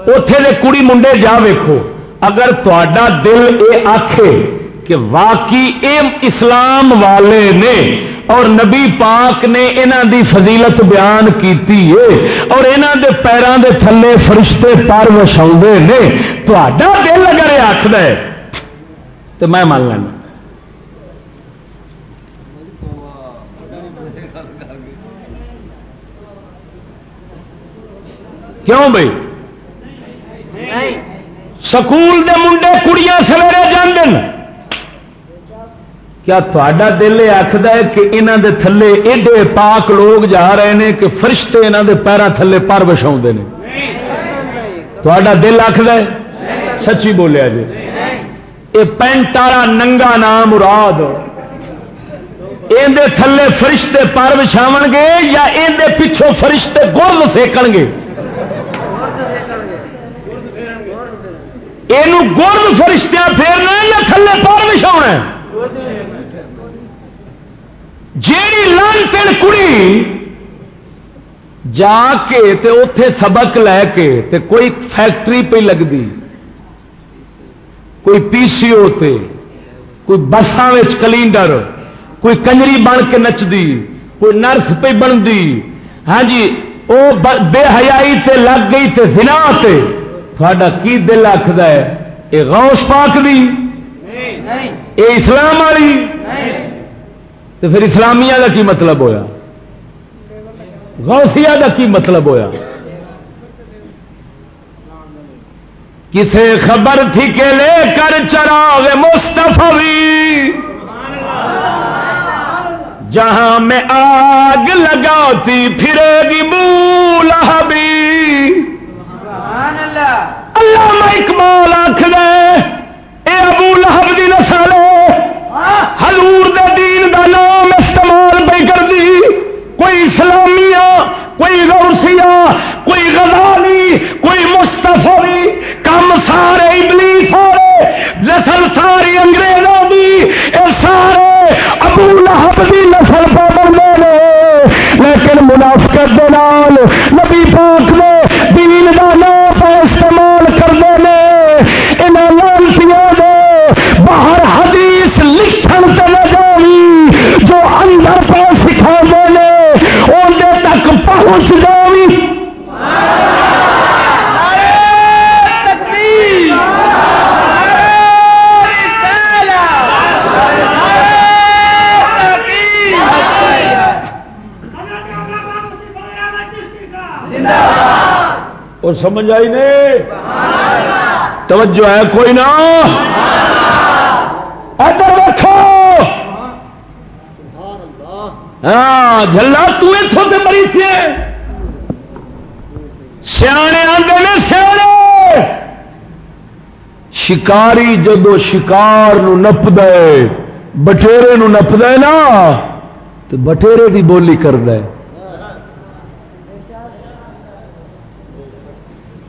Speaker 1: اتے دے کڑی منڈے جا ویکھو۔ اگر تا دل یہ آکھے کہ واقعی اے اسلام والے نے اور نبی پاک نے انہوں دی فضیلت بیان کیتی ہے اور انہوں دے پیروں دے تھلے فرشتے پر وچھا نے تا دل اگر ہے تو میں مان لینا۔ کیوں بھائی؟ سکول دے منڈے کڑیاں سویرے جان کیا تا دل یہ آخد ہے کہ انہوں دے تھلے ایڈے پاک لوگ جا رہے ہیں کہ فرشتے انہوں دے پیروں تھلے پر وچھا تا دل آخد ہے؟ سچی بولیا جی یہ پینٹارا ننگا نام مراد۔ اندر تھلے فرشتے پر وچھاو گے یا اندر پچھوں فرشتے گل سیکن گے یہ گرد فرشتہ پھیرنا یا تھلے پار بچھا جیڑی لان کڑی جا کے تے اتے سبق لے کے تے کوئی فیکٹری پہ لگتی کوئی پی سی او تے، کوئی بسان کلینڈر، کوئی کنجری بن کے نچتی کوئی نرس پہ بنتی ہاں جی وہ بے حیائی تے لگ گئی تے زنا تے، تھوڑا کی دل آخد ہے؟ یہ غوث پاک دی۔ یہ اسلام والی؟ تو پھر اسلامیہ کا کی مطلب ہویا؟ غوثیہ کا کی مطلب ہویا؟ کسے خبر تھی کہ لے کر چراغ مستفی جہاں میں آگ لگاتی پھرے گی بولا بھی اللہ۔ اقبال آخر اے ابو لہب خوشگوئی اور سمجھ آئی نے؟ توجہ ہے کوئی نہ؟ جلا تتوں سے مری تھے سیانے آتے نے سیانے۔ شکاری جدو شکار نپد بٹیرے نپد نا تو بٹیرے کی بولی کرد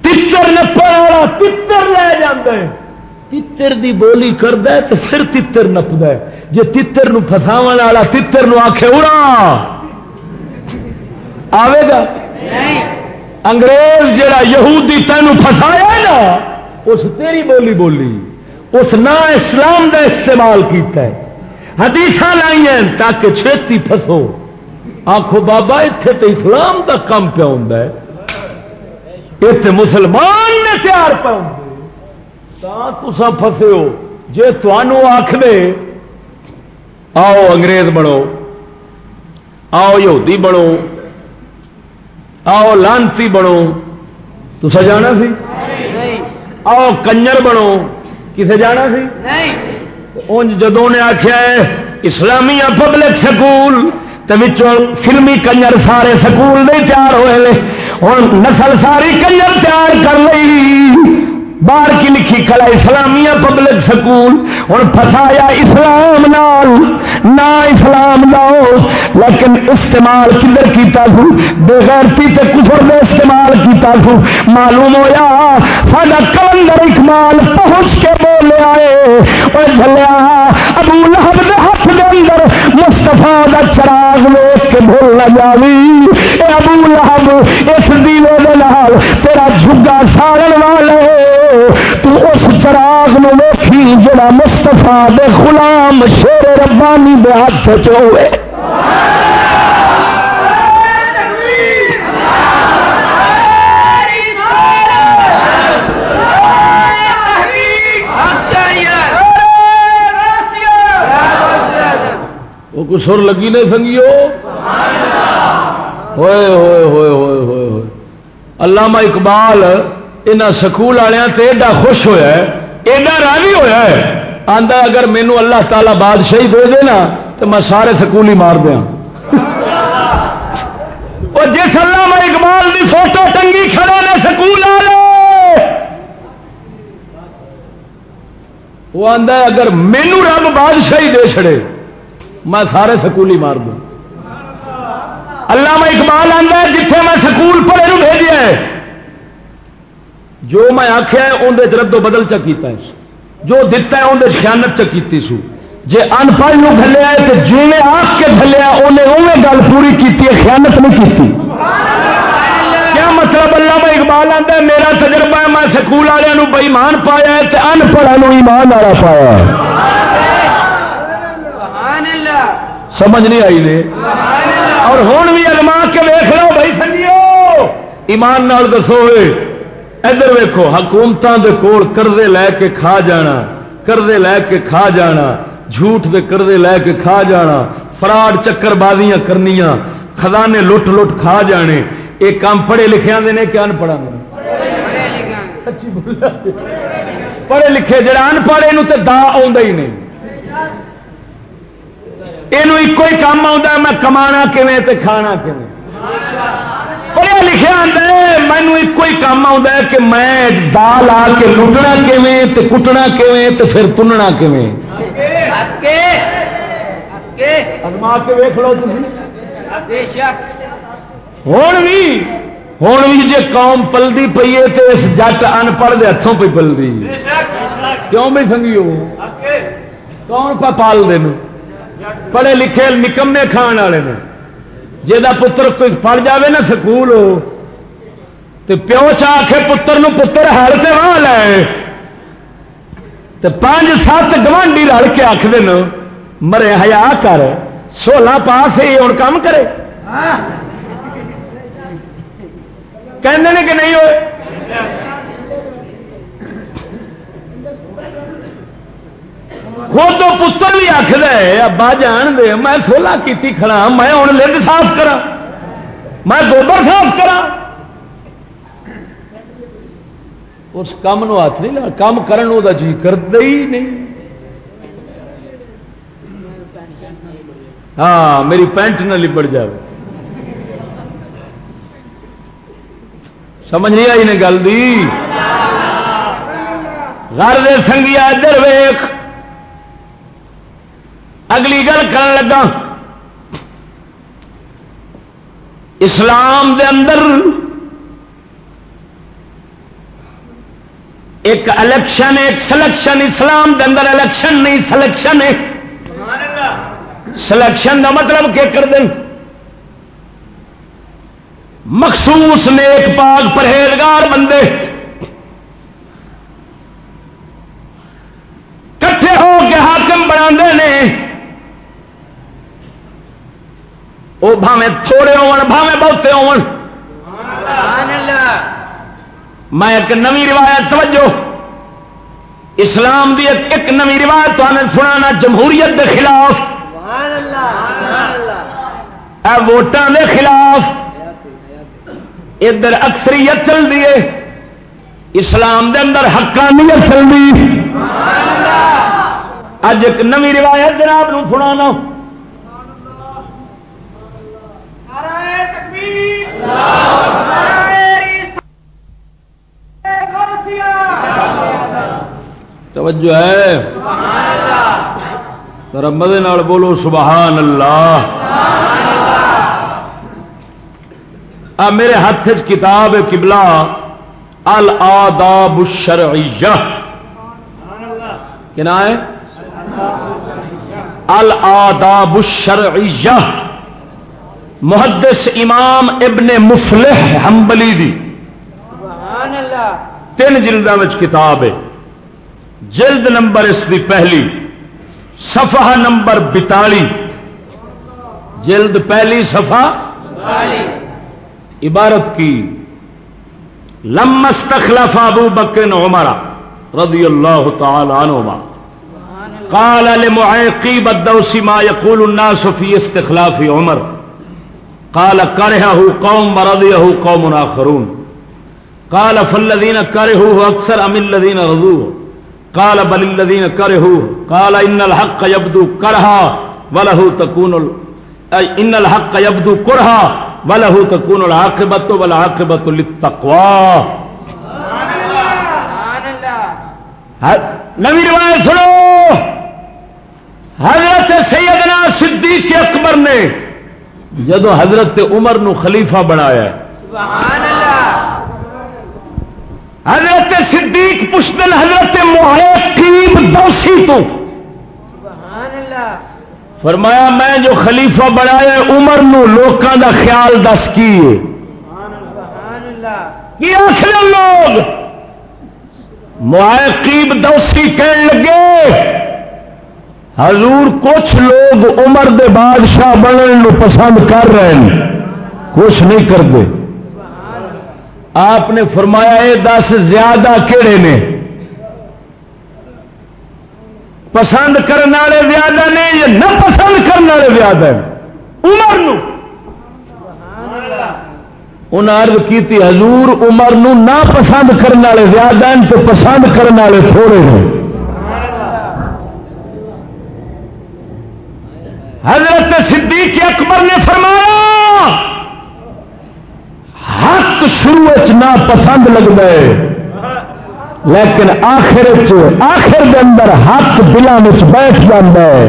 Speaker 1: تر نپا والا تر لے تر دی بولی کرد تو پھر تر نپد جی تر فساو والا تر آخے اڑا آئے گا؟ انگریز جڑا یہودی تینوں فسایا نا، اس تیری بولی بولی، اس نہ اسلام دا استعمال کیتا ہے۔ حدیث لائی ہیں تاکہ چھتی فسو آخو بابا اتے تو اسلام کا کام پیا ہوں اتنے مسلمان نے تیار پہ تسا فسے ہو۔ جی تمہوں آخ دے آؤ انگریز بنو، آؤ یہودی بنو۔ آؤ لانتی بنو۔ تو جانا سی؟ آؤ کنجر بنو۔ کسے جانا سی؟ جدو نے آخیا اسلامیہ پبلک سکول فلمی کنجر سارے سکول نہیں تیار ہوئے ہوں نسل ساری کنجر تیار کر لی باہر کی لکھی کلا اسلامیہ پبلک سکول ہوں فسایا اسلام نال، نہ اسلام لاؤ لیکن استعمال کدھر کیتا سو؟ بغیرتی تے کفر دے استعمال کیتا سو۔ معلوم ہویا، ساڈا کلندر اکمال پہنچ کے بولے آئے اور ابو لہب دے ہاتھ دے اندر مستفا دا چراغ ویک کے بھول نہ جاوی۔ اے ابو لہب، اس دیوے دے نال تیرا جھگا ساڑن والے تو اس چراغ نو ویکھی جڑا مستفا دے غلام شیر ربانی دے ہاتھ چوے وہ کچھ سر لگی نہیں سنگیو؟ ہوئے ہوئے ہوئے ہوئے ہوئے ہوئے۔ علامہ اقبال ان سکول والوں سے ایڈا خوش ہویا ہے، ایڈا راضی ہویا ہے۔ آندا اگر مینو اللہ تعالی بادشاہی دے دے نا، تو میں سارے سکول ہی مار دیا *laughs* اور جس علامہ اقبال دی فوٹو ٹنگی کھڑے نے سکول والے وہ آندا ہے، اگر مینو رب بادشاہی دے چھڑے، میں سارے سکول ہی مار دوں۔ علامہ اقبال آتا ہے، جتھے میں سکول پڑھے بھیجا ہے جو میں آخیا اندر ردو بدل چا کیتا ہے۔ جو دتا ہے اندر خیانت چا کیتی سو۔ جی انپڑھ گلیا تو جی آخ کے گلیا انہیں اوے گل پوری کی خیانت نہیں کی کیا مطلب اللہ میں اقبال آتا ہے میرا تجربہ ہے میں سکول والوں بئیمان پایا ہے تو انپڑھوں ایمان والا پایا سمجھ نہیں آئی نے اور ہوں بھی ادما کے ویخ لو بھائی سنگیو ایمان نال دسو ادھر ویکو حکومتوں کے کول کردے لے کے کھا جانا، کردے لے کے کھا جانا، جھوٹ دے کردے لے کے کھا جانا، فراڈ چکر بازیاں کرنیاں، خزانے لٹ لٹ کھا جانے۔ یہ کام پڑھے لکھے آتے ہیں کیا ان پڑھا سچی بول جی۔ پڑھے لکھے، جڑا ان پڑھے تو دا آ ہی نہیں۔ یہ ایک ہی کام آتا میں کما کھانا کھیں پڑھیا لکھا آتا مینو ایک ہی کام آتا ہے کہ میں دال آ کے لٹنا کیویں تے کٹنا کیویں تے پھر تننا کیویں؟ ازما کے ویخ لو تھی ہوں بھی ہوں بھی جی قوم پلدی پی ہے تو اس جٹ ان پڑھ دے ہاتھوں پہ پلدی۔ کیوں بھی سنگیو کون پا پال دے پڑھے لکھے نکمے کھان والے نے۔ جا پتر کوئی پڑ جاوے نا سکول تو پیو چاہ کے پتر نو پتر ہر سے واہ لے۔ تو پانچ سات گوانڈی رل کے آخ دن مرے ہیا کر سولہ پاس ہی ہوں کام کرے۔ کہ نہیں ہوئے؟ خود پتر بھی آخر ہے، ابا جان دے، میں سولہ کی کھڑا، میں ہوں لنڈ صاف کرا میں گوبر صاف کرا اس کام نو ہاتھ نہیں لا کام کرن دا جی کرتے ہی نہیں۔ ہاں میری پینٹ نہ لبڑ جائے سمجھ نہیں آئی نے گل دی؟ گھر دے سنگیا ادھر ویخ اگلی گل کر لگا۔ اسلام دے اندر ایک الیکشن ایک سلیکشن، اسلام دے اندر الیکشن نہیں، سلیکشن ہے۔ سلیکشن کا مطلب کیا کر دیں مخصوص نیک پاک پرہیزگار بندے۔ کٹھے ہو کے حاکم بنا وہ بھاوے تھوڑے بھاوے بہتے ہو میں ایک نوی روایت، توجہ۔ اسلام دی ایک نوی روایت تو سنانا، جمہوریت کے خلاف۔ ووٹان کے خلاف۔ ادھر اکثریت چل رہی ہے۔ اسلام دے اندر حقانیت چل رہی اج ایک نوی روایت جناب نو سنا توجہ ہے؟ رمدے بولو، سبحان اللہ۔ آ، میرے ہاتھ کتاب کبلا الآداب الشرعیہ۔ کیا نام ہے؟ الآداب الشرعیہ۔ محدث امام ابن مفلح حنبلی دی۔ تین جلدوں کتاب ہے۔ جلد نمبر اس کی پہلی۔ صفحہ نمبر بتالی جلد پہلی صفحہ۔ عبارت کی۔ لمستخلف ابو بکر عمر رضی اللہ تعالی عنہما۔ قال لمعيقيب الدوسي ما يقول الناس في استخلاف عمر۔ قال كرهه قوم ورضيه قوم آخرون. قال فالذين كرهوه أكثر أم الذين رضوه؟ قال بل الذين كرهوه. قال إن الحق يبدو كرها وله تكون ال... إن الحق يبدو كرها ولہ تکون العاقبت والعاقبت للتقوا نوی روایت سنو. حضرت سیدنا صدیق اکبر نے جدو حضرت عمر نو خلیفہ بنایا سبحان اللہ حضرت صدیق پشتن حضرت محیب دوسی تو۔ سبحان اللہ فرمایا، میں جو خلیفہ بنایا عمر نو لوکاں دا خیال دس کی کی آخر لوگ؟ محقیب دوسی کہنے لگے حضور کچھ لوگ عمر دے بادشاہ بننے نو پسند کر رہے ہیں۔ کچھ نہیں کرتے۔ آپ نے فرمایا یہ دس زیادہ کہڑے نے؟ پسند کرنے والے زیادہ نے یا نہ پسند کرنے والے زیادہ عمر نو۔ عرض کی حضور عمر نو نہ پسند کرنے والے زیادہ ہیں تو پسند کرنے والے تھوڑے ہیں حضرت صدیق اکبر نے فرمایا، حق شروع نہ پسند لگتا ہے، لیکن آخر آخر دے اندر ہاتھ بلان بیٹھ جاتا ہے.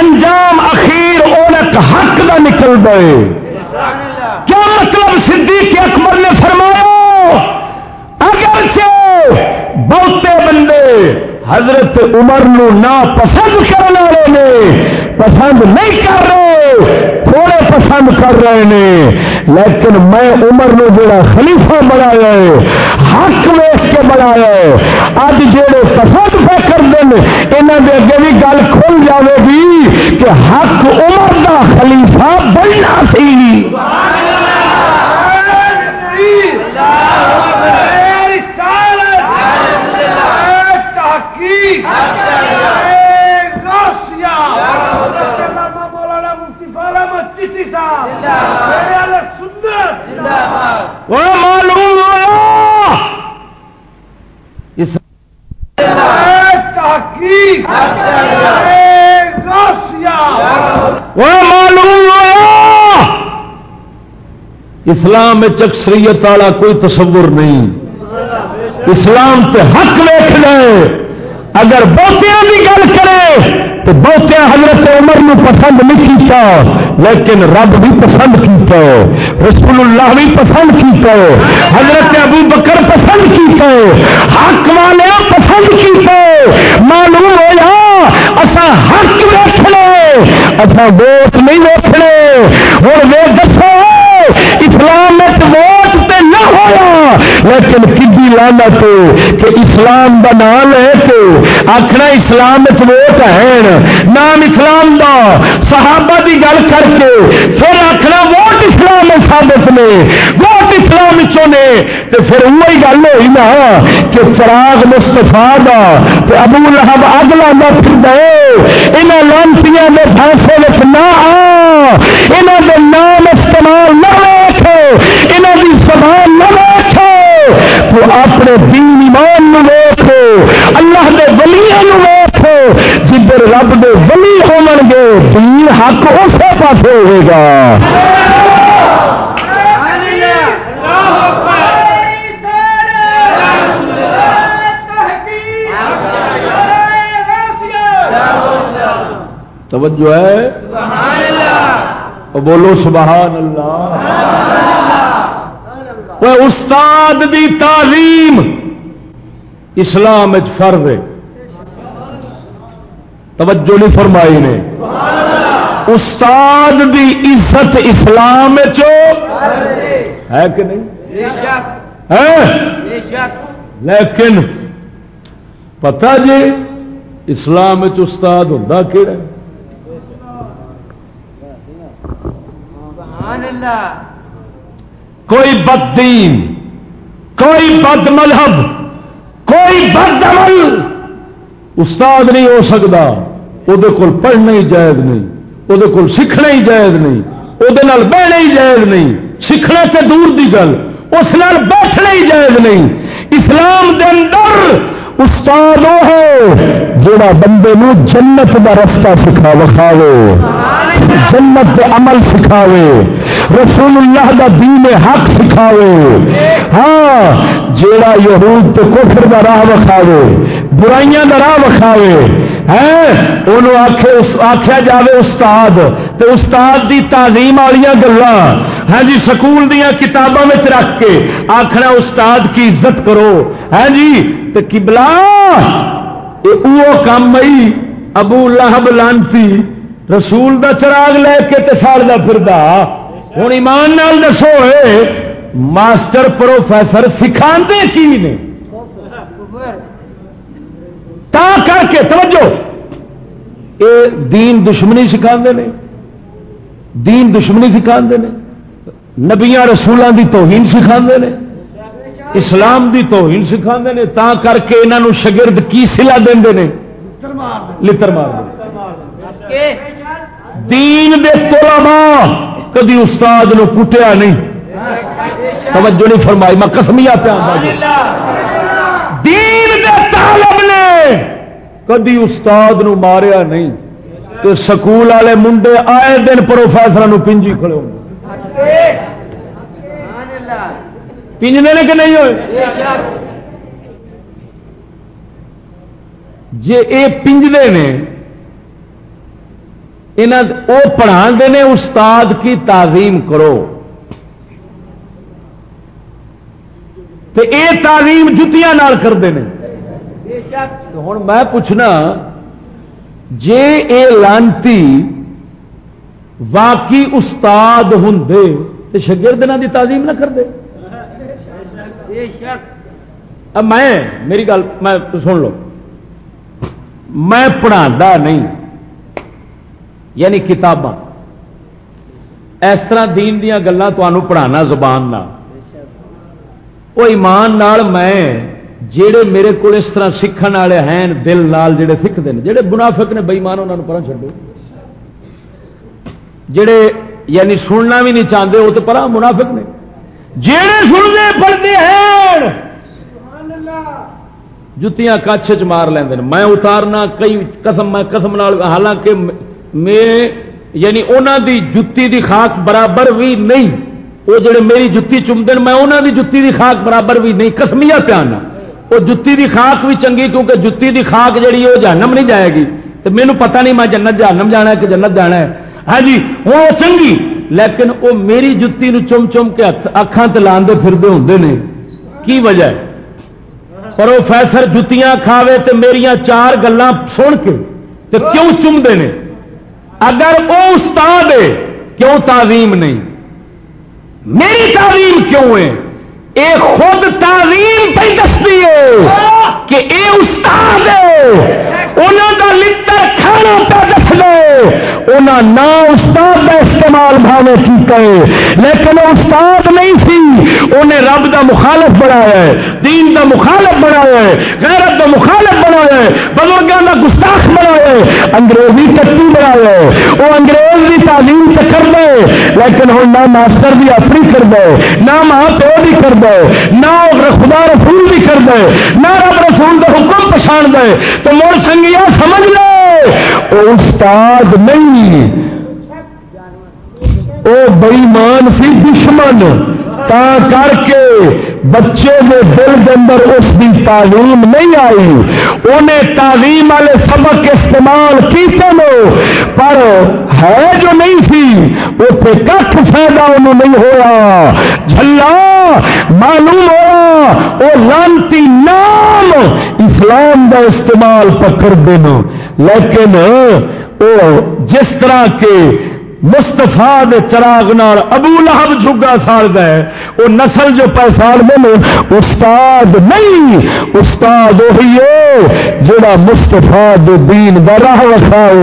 Speaker 1: انجام اخیر اولک حق کا نکل گئے کیا مطلب صدیق اکبر نے فرمایا اگر سے بہتے بندے حضرت عمر نو نہ پسند کرنے والے نے، پسند نہیں کر رہے، تھوڑے پسند کر رہے ہیں لیکن میں عمر نو جڑا خلیفہ بنایا ہے، حق ویس کے بنایا ہے۔ اج جڑے پسند پہ کر دیں یہاں کے اگے بھی گل کھل جاوے گی کہ حق عمر دا خلیفہ بننا سی۔ وہ معلوم ہوا اسلام اکثریت والا کوئی تصور نہیں۔ اسلام تے حق ویخ لے اگر بہتیا کی گل کرے تو بہتیا حضرت عمر نو پسند نہیں کیتا، لیکن رب بھی پسند کیتا، رسول اللہ بھی پسند کیتا، حضرت ابو بکر پسند کیتا، حق والے پسند کیتا، معلوم ہوا اصا حق ویچنے اصا ووٹ نہیں ویچنے ہوں وہ دسو اسلام ووٹ تے نہ ہوا لیکن کبھی لانا تو کہ اسلام کا نام لے کے آخنا اسلام ووٹ ہے نام اسلام دا، صحابہ دی گل کر کے پھر آخنا ووٹ اسلام ثابت نے، ووٹ اسلام چو نے؟ تو پھر وہی گل ہوئی نا کہ چراغ مستفا دا تے ابو لہب اگ لانا پھر دے۔ یہاں لانتیاں کے فیصلے نہ آ۔ یہاں کے نام استعمال نہ رکھو یہاں کی زبان نہ رکھو تو اپنے دین ایمان نو ویکھو اللہ دے ولیاں نو ویکھو جدھر رب دے ولی ہون گے، دین حق اسی پاس ہوئے گا۔ توجہ ہے؟ اور بولو سبحان اللہ۔ استاد دی تعلیم اسلام فرض ہے توجہ نہیں فرمائی نے استاد دی عزت اسلام چو ہے کہ نہیں ہے لیکن پتہ جی اسلام استاد ہوں کہڑا کوئی بد دین کوئی بد مذہب کوئی بد عمل استاد نہیں ہو سکتا وہ پڑھنا ہی جائز نہیں وہ سیکھنا ہی جائز نہیں وہ بہنا ہی جائز نہیں، سیکھنا تو دور کی گل، اس نال بیٹھنا ہی جائز نہیں۔ اسلام دے اندر استاد وہ ہے جڑا بندے نو جنت کا رستہ سکھا وکھاوے جنت عمل سکھاوے۔ رسول اللہ دا دین حق سکھاوے۔ ہاں جیڑا یہود تو کفر دا راہ وکھاوے، برائیاں دا راہ وکھاوے ہاں، آخیا جاوے استاد۔ تو استاد دی تعظیم والی گلا ہاں جی سکول دیا کتابوں میں رکھ کے آخنا استاد کی عزت کرو۔ ہاں جی تو کبلا وہ کام آئی ابو لہب لانتی، رسول دا چراغ لے کے تے ساڑتا پھر ہوں ایمان نال دسو ماسٹر پروفیسر سکھا کی نے؟ تا کر کے توجہ اے دین دشمنی سکھا نے؟ دین دشمنی سکھا نے؟ نبیا رسولوں کی توہین سکھا نے؟ اسلام دی توہین سکھا نے؟ تا کر کے انہوں شگرد کی سلا دے لڑ مار دین دے طلباء کدی استاد نو کٹیا نہیں؟ توجہ نہیں فرمائی، میں کسمیا پیا دین دے طالب نے کدی استاد نو ماریا نہیں۔ تو سکول والے منڈے آئے دن پروفیسر پنجی کھڑے پنجنے نے کہ نہیں ہوئے؟ جی یہ پنجنے نے وہ پڑھا نے استاد کی تعظیم کرو۔ تو یہ تعلیم جتیاں کرتے ہیں ہوں میں پوچھنا، جے اے لانتی واقعی استاد ہوں تو شگرد کی تعظیم نہ کرتے میں، میری گل، میں، سن لو۔ میں پڑھا نہیں۔ یعنی کتاباں۔ اس طرح دین دیا گلان پڑھانا زبان نہ وہ ایمان نال میں جڑے میرے کو اس طرح سیکھنے والے ہیں، دل نال جڑے سیکھتے ہیں جڑے منافق نے بئیمان انہوں پر چڈو جڑے یعنی سننا بھی نہیں چاہتے وہ تو پر منافق نے۔ جڑے سنتے پڑھتے ہیں، جتیاں کچھ چ مار لیندے میں اتارنا، کئی قسم، میں قسم نال، حالانکہ میں یعنی انہوں دی جتی دی خاک برابر بھی نہیں۔ وہ جڑے میری جتی چومتے میں انہوں دی جتی دی خاک برابر بھی نہیں۔ کسمیا پیانا وہ جتی دی خاک بھی چنگی کیونکہ جتی دی خاک جڑی وہ جہنم نہیں جائے گی۔ تو مینو پتہ نہیں میں جنت، جہنم جانا ہے کہ جنت جانا ہے۔ ہاں جی وہ چنگی، لیکن وہ میری جتی نو چم چم کے اکھان تلانے پھرتے ہوں نے۔ کی وجہ ہے؟ پروفیسر جتیاں کھاوے تو میرا چار گلان سن کے تو کیوں چومتے ہیں اگر وہ استاد ہے، کیوں تعظیم نہیں؟ میری تعلیم کیوں ہے؟ اے خود تعلیم پہ دستی ہے کہ اے استاد ہے انہوں کا لڑ کھانا پہ دس دے انہوں نہ استاد کا استعمال بھاوے کیتا ہے، لیکن استاد نہیں سی، انہیں رب دا مخالف بنایا ہے۔ دین دا مخالف بنایا ہے غیرت دا مخالف بنایا ہے بزرگوں کا گستاخ بنایا ہے انگریزی کٹی بنایا ہے وہ انگریز کی تعلیم تو کر دے، لیکن ہوں نہ ماسٹر بھی اپنی کر دے، نہ ماں پیو بھی کر دے، نہ خدا رسول بھی کر دے، نہ رب رسول کا حکم پچھاڑ دے۔ تو مڑ سنگ گیا سمجھ لو او استاد نہیں۔ او بئیمان سی دشمن، تا کر کے بچے کے دل کے اندر اس کی تعلیم نہیں آئی۔ انہیں تعلیم والے سبق استعمال کیتے لو پر ہے جو نہیں تھی اتنے کھ فائدہ انہوں نہیں ہوا جھلا معلوم ہوا وہ لانتی نام اسلام کا استعمال پکڑ دینا لیکن وہ جس طرح کے مستفا دے چراغ نال ابو لہب جھگا ساڑ ہے۔ وہ نسل جو پیسال دے استاد نہیں، استاد وہی ہے جڑا مستفا دین کا راہ وکھاؤ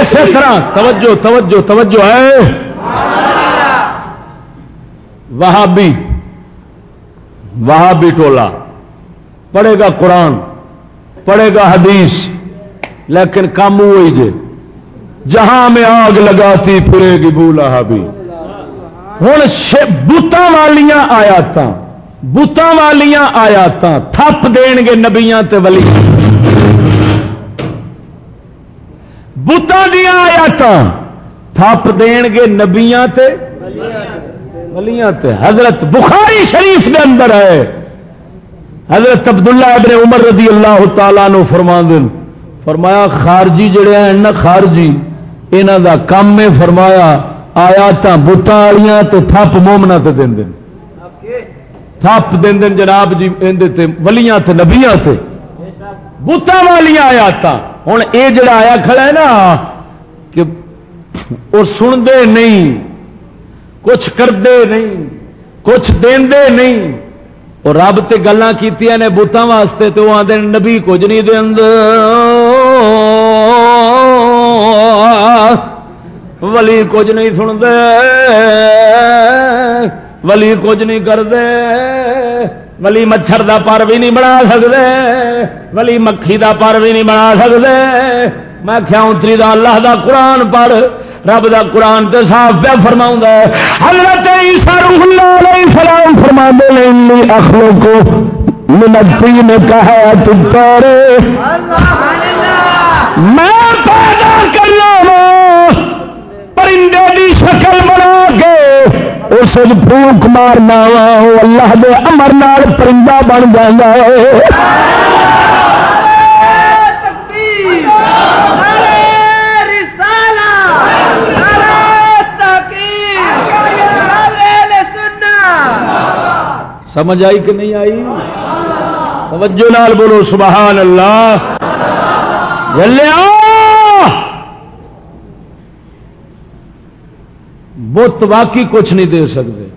Speaker 1: اسی طرح توجہ توجہ توجہ ہے۔ وہابی وہاں بھی ٹولا۔ پڑھے گا قرآن، پڑھے گا حدیث، لیکن کام وہی جے۔ جہاں میں آگ لگاتی، پھرے گی بولا بھی ہوں بوتان والیاں آیات بوتان والیاں آیات تھپ دین گے نبیاں تے ولی۔ بوتان دیا آیات تھپ دین گے نبیاں تے ولیاں تے حضرت بخاری شریف دے اندر ہے۔ حضرت عبداللہ ابن عمر رضی اللہ تعالیٰ نو فرما دن فرمایا، خارجی جڑے ہیں نا خارجی انہ دا کم میں فرمایا آیات بتان والیاں تو تھپ مومنا تے دین دن تھپ دین دن جناب جی اندے ولیاں تے نبیاں تے۔ بتان والیاں آیات ہوں اے جڑا آیا کھڑا ہے نا، کہ اور سن دے نہیں۔ کچھ کرتے نہیں، کچھ دے نہیں۔ اور رب تے گلان کیتیاں نے بوتان واسطے تو وہ آدھے نبی کچھ نہیں دے ولی کچھ نہیں سن دے ولی کچھ نہیں کر دے ولی مچھر دا پر بھی نہیں بنا سکتے، ولی مکھی دا پر بھی نہیں بنا سکتے۔ میں کیا اتری دا اللہ دا قرآن پڑھ۔ رب دا قرآن تے صاف پہ فرما حضرت عیسیٰ روح اللہ علیہ السلام فرما دے اخلو کو منتی نے کہا تارے میں پیدا کرنا پرندے دی شکل بنا کے اس پھوک مارنا وا اللہ دے امر نال پرندہ بن جانا ہے۔ سمجھ آئی کہ نہیں آئی؟ توجہ نال بولو، سبحان اللہ۔ بت واقعی کچھ نہیں دے سکتے۔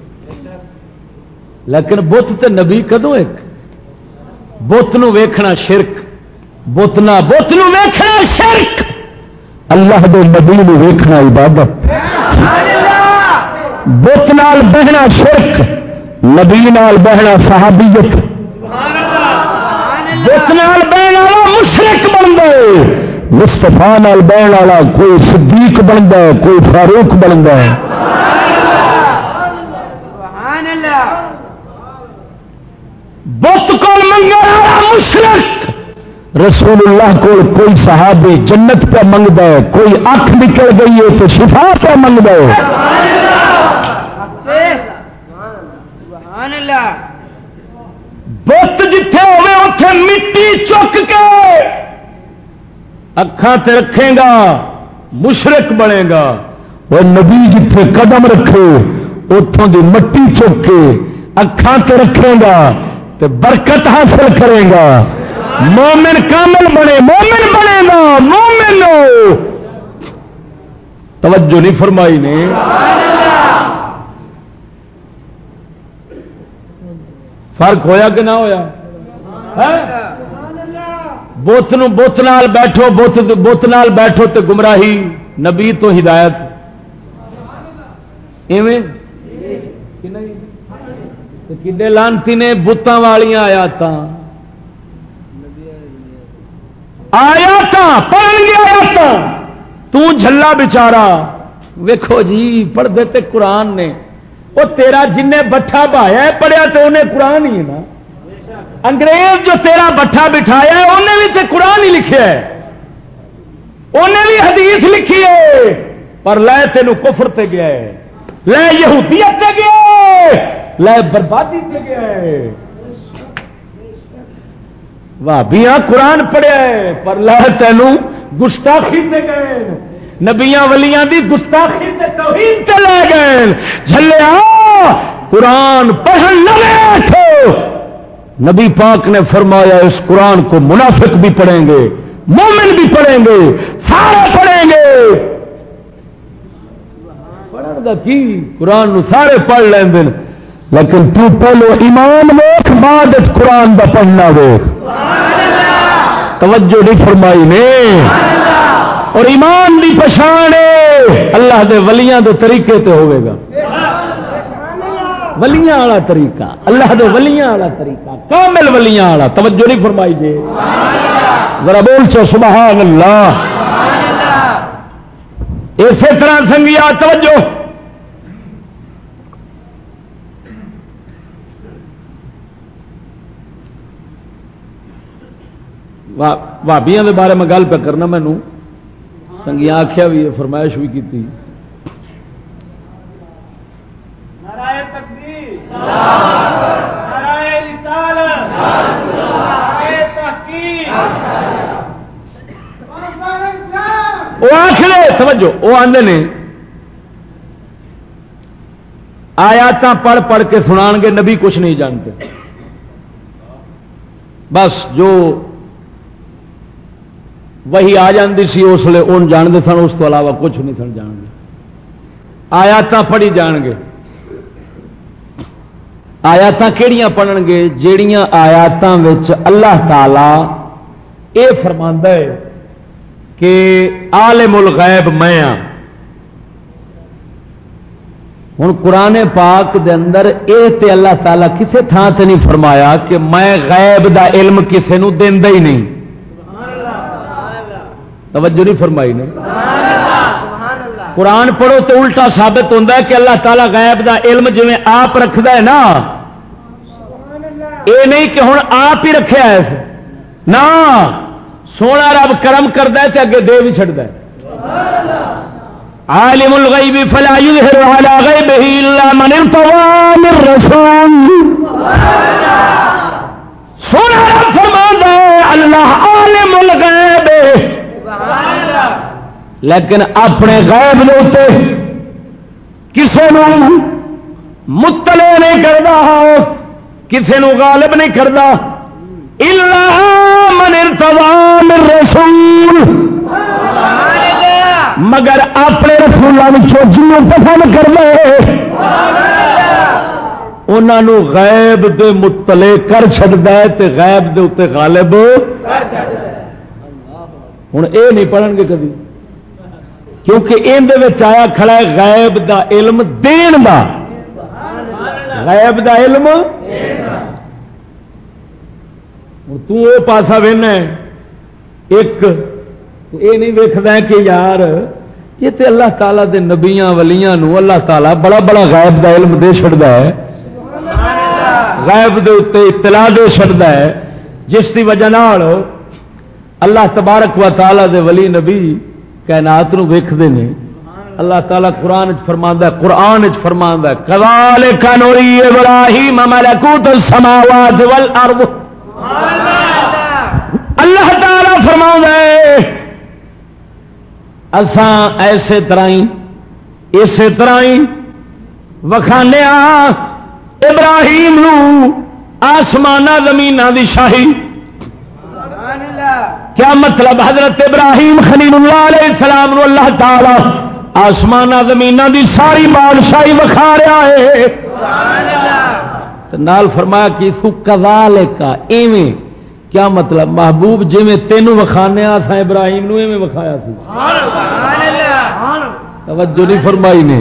Speaker 1: لیکن بت تے نبی کدو ایک؟ بت ویکھنا شرک۔ بت نہ بت ویکھنا شرک۔ اللہ دے نبی ویکھنا عبادت۔ بت نال بہنا شرک۔ نبی نال بہنا صحابیت۔ بت نال بہن والا مشرق بن گئے
Speaker 3: مستفا نال بہن والا کوئی صدیق بنتا ہے کوئی فاروق بنتا ہے۔ بت کو منگا مشرق رسول اللہ کو کوئی صحابی جنت پہ منگتا ہے کوئی اکھ نکل گئی ہے تو شفا پہ منگتا ہے
Speaker 4: سبحان اللہ
Speaker 1: بت جتھے ہوئے اتے مٹی چک کے اکھان تے رکھے گا مشرق بنے گا
Speaker 3: وہ نبی جتھے قدم رکھے اتوں دی مٹی چک کے اکھان تے رکھے گا تے برکت حاصل کرے گا مومن کامل بنے مومن بنے گا مومن
Speaker 1: توجہ نہیں فرمائی نے فرق ہویا کہ نہ ہویا؟ بت بت نال بیٹھو بت بت نال بیٹھو تے گمراہی نبی تو ہدایت۔ ایویں؟ کڈے لانتی نے بتان والیاں آیات آیات آیات تلا بچارا۔ ویکھو جی پڑھتے تے قرآن نے۔ وہ تیرا جن بٹھا بہایا پڑھیا تو انہیں قرآن ہی ہے نا۔ انگریز جو تیرا بٹھا بٹھایا ہے، انہیں بھی تے قرآن ہی لکھیا ہے۔ انہیں بھی حدیث لکھی ہے، پر لے تین کفر تے گیا ہے، لے یہودیت تے گیا ہے، لے بربادی تے گیا ہے۔ بھابیاں قرآن پڑھیا ہے، پر لے تینوں گستاخی تے گئے نبیاں ولیاں دی گستاخی تے توہین تے لے گئے۔ جھلیا، قرآن پڑھن نہ بیٹھو نبی پاک نے فرمایا، اس قرآن کو منافق بھی پڑھیں گے، مومن بھی پڑھیں گے، سارے پڑھیں گے۔ پڑھن دا کی؟ قرآن نو سارے پڑھ لیں لیکن تو پہلو ایمان ویخ بعد قرآن دا پڑھنا ویخ توجہ نہیں فرمائی نے۔ اور ایمان دی پچھاڑ اللہ دے ولیاں دے طریقے تے ہوئے گا۔ ولیاں والا طریقہ۔ اللہ دے ولیاں والا طریقہ۔ کامل ولیاں والا۔ توجہ نہیں فرمائی جی۔ ذرا بول چو، سبحان اللہ۔ اسی طرح سنگیا، توجہ۔ بھابیاں دے بارے میں گل پہ کرنا مینو سنگیا آخیا بھی ہے فرمائش بھی کی وہ آخر سمجھو وہ آدھے نے۔ آیات پڑھ پڑھ کے سنا گے نبی کچھ نہیں جانتے۔ بس جو وہی آ جاتی سی، اس لیے ان جانتے سن، اس تو علاوہ کچھ نہیں سن جان گے آیات پڑھی جان گے آیات کہڑیاں پڑھن گے جہیا آیات اللہ تعالی یہ فرما ہے کہ عالم الغیب میں ہاں۔ ہوں قرآن پاک دے اندر اے تے اللہ تعالیٰ کسے تھان تے نہیں فرمایا کہ میں غیب دا علم کسے نو دینا ہی نہیں۔ توجہ نہیں فرمائی نے۔ قرآن پڑھو تو الٹا ثابت ہوتا ہے کہ اللہ تعالیٰ غیب دا علم جی آپ رکھد ہے نا۔ یہ نہیں کہ ہوں آپ ہی رکھا ہے نہ سونا رب کرم کرتا کرد اگے دے بھی چڑھتا عالم الغیب فلا یظہر علی غیبہ الا من ارتضى من رسول سونا رب فرماندا ہے، اللہ عالم الغیب۔ لیکن اپنے غیب دے کسی متلے نہیں کرتا کسی غالب نہیں کرتا من من رسول۔ مگر اپنے رسولوں جنوں پسند کر لے انہوں غیب دے متلے کر چڑتا ہے تے غیب دے اتنے غالب ہوں یہ نہیں پڑھن گے کبھی کیونکہ اندر آیا کھڑا ہے غیب دا علم دین دا۔ غیب دا علم تو وہ پاسا وہنا ایک یہ نہیں ویکد کہ یار یہ تے اللہ تعالیٰ دے نبیاں ولیاں نو اللہ تعالیٰ بڑا بڑا غائب دا علم دے چڑتا ہے۔ غائب دے اتنے اطلاع دے چڑتا ہے۔ جس کی وجہ اللہ تبارک و تعالیٰ دے ولی نبی کائنات نو ویکھدے نے۔ اللہ۔ تعالیٰ قرآن فرما قرآن فرما کلال کنوری ابراہیم ملکوت السماوات والارض. اللہ۔ تعالیٰ فرما اسان ایسے طرح ہی اسی طرح ہی وکھانے ابراہیم نو آسمان زمین دی شاہی کیا مطلب حضرت ابراہیم خلیل اللہ علیہ السلام نو اللہ تعالی آسمان زمین دی ساری بادشاہی وکھا رہا ہے؟ نال فرمایا کہ سو کزال کا ایویں کیا مطلب؟ محبوب جی میں تینوں وکھانے سا ابراہیم نو ایویں وکھایا سی۔ توجہ نہیں فرمائی نے۔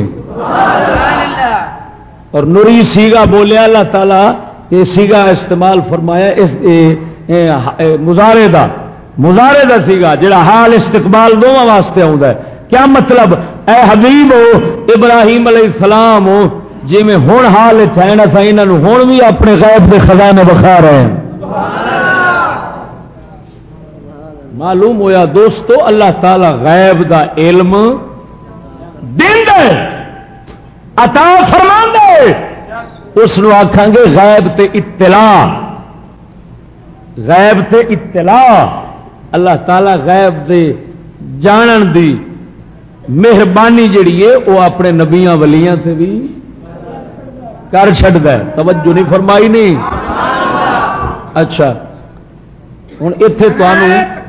Speaker 1: اور نوری سیگا بولیا اللہ تعالی یہ سیگا استعمال فرمایا اس مظاہرے دا۔ مظاہرے دا سیگا، جڑا حال استقبال دونوں واسطے آتا ہے۔ کیا مطلب؟ اے حبیب ہو، ابراہیم علیہ السلام ہو جی میں ہوں حال اچھا چاہنا تھا یہاں ہوں بھی اپنے غیب کے خزانے بخا رہے ہیں۔ معلوم ہویا دوستو، اللہ تعالی غیب دا علم دین دے، عطا فرما دے۔ اس آخان گے غیب تے اطلاع۔ غیب تے اطلاع۔ اللہ تعالی غیب دے جانن دی مہربانی جڑی ہے وہ اپنے نبیاں ولیاں سے بھی کر چڑ ہے توجہ نہیں فرمائی نہیں اچھا ہوں اتے تمہیں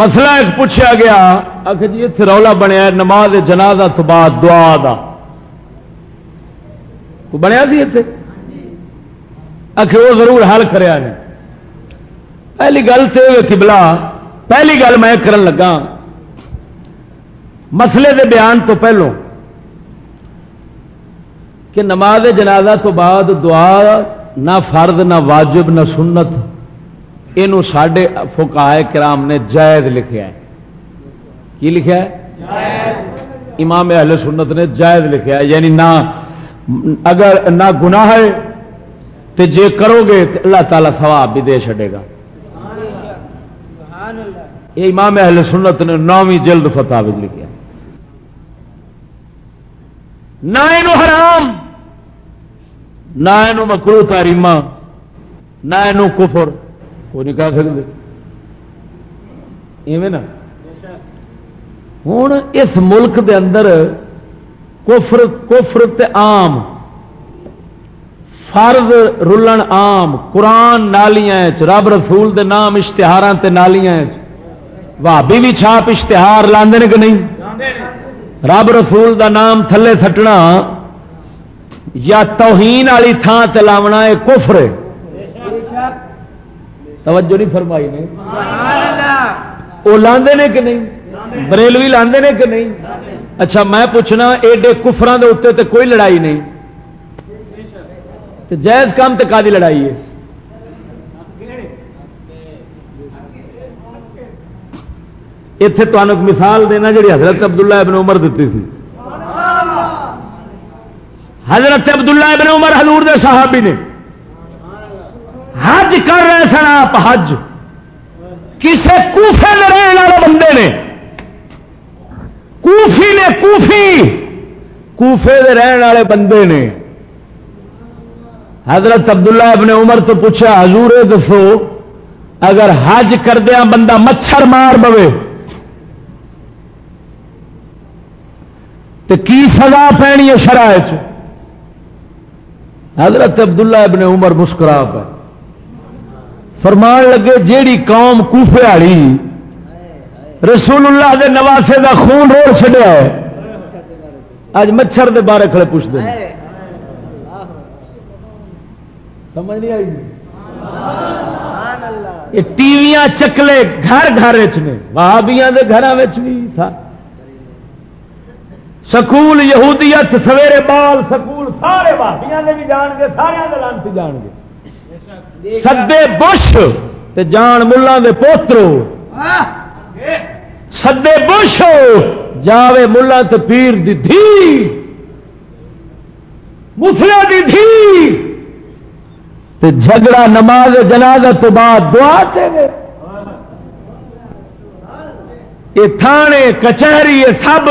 Speaker 1: مسئلہ ایک پوچھا گیا، آخر جی اتنے رولا بنیا نماز جنازہ تو بعد دعا دا۔ بنیا سی اتنے آخر وہ ضرور حل کریا نے پہلی گل تو کبلا پہلی گل میں کرن لگا۔ مسئلے دے بیان تو پہلو، کہ نماز جنازہ تو بعد دعا نہ فرد نہ واجب، نہ سنت۔ یہ سڈے فکائے کرام نے جائز لکھا ہے۔ کی لکھا ہے؟ امام اہل سنت نے جائز لکھا ہے۔ یعنی نہ، اگر نہ گناہ ہے تو جے کرو گے تو اللہ تعالی ثواب بھی دے چڑے گا۔ یہ امام اہل سنت نے نویں جلد فتح بھی لکھا نہ حرام، نہ یہ مکرو تاریما نہ یہ کفر۔ وہ نہیں کہہ سکتے ایویں نا ہوں اس ملک دے اندر کفر کفر تے عام فرض رلن عام قرآن نالیاں رب رسول دے نام اشتہار تے نالیاں بھابی بھی چھاپ اشتہار لاندے کہ نہیں رب رسول دا نام تھلے سٹنا یا توہین والی تھان تے لاونا ہے کفر ہے توجہ نہیں فرمائی نے. وہ لاندے نے کہ نہیں؟ بریلوی لاندے نے کہ نہیں؟ اچھا میں پوچھنا ایڈے کفران دے اتنے تے کوئی لڑائی نہیں؟ تے جائز کام تے کادی لڑائی ہے؟ اتے تمہیں مثال دینا جی حضرت عبداللہ ابن عمر دیتی سی. حضرت عبداللہ ابن عمر حضور دے صحابی نے. حج کر رہے سن آپ، حج۔ کسے کوفے میں رہنے والے بندے نے۔ کوفی نے کوفی۔ کوفے دے رہن والے بندے نے۔ حضرت عبداللہ ابن عمر تو پوچھا حضور دسو، اگر حج کردیا بندہ مچھر مار پوے تو کی سزا پینی ہے شرائط؟ حضرت عبداللہ ابن عمر مسکرا پہ فرمان لگے جیڑی قوم کوفے والی رسول اللہ دے نواسے دا خون روڑ چڈیا ہے۔ اج مچھر دے بارے کھڑے پوچھتے ہیں۔ سمجھ نہیں آئی؟ یہ ٹیویاں چکلے گھر گھر نے۔ وہابیاں دے گھر بھی تھا۔ سکول یہودیت سویرے بال سکول سارے بھابیاں نے بھی جان گے سارے لانتی جان گے۔ سدے بش تے جان ملان دے پوترو۔ سدے بش جاوے ملا تے پیر دی دھی۔ مسلا دی دھی۔ تے جھگڑا نماز جنازہ تو بعد دعا تے یہ تھانے کچہری یہ سب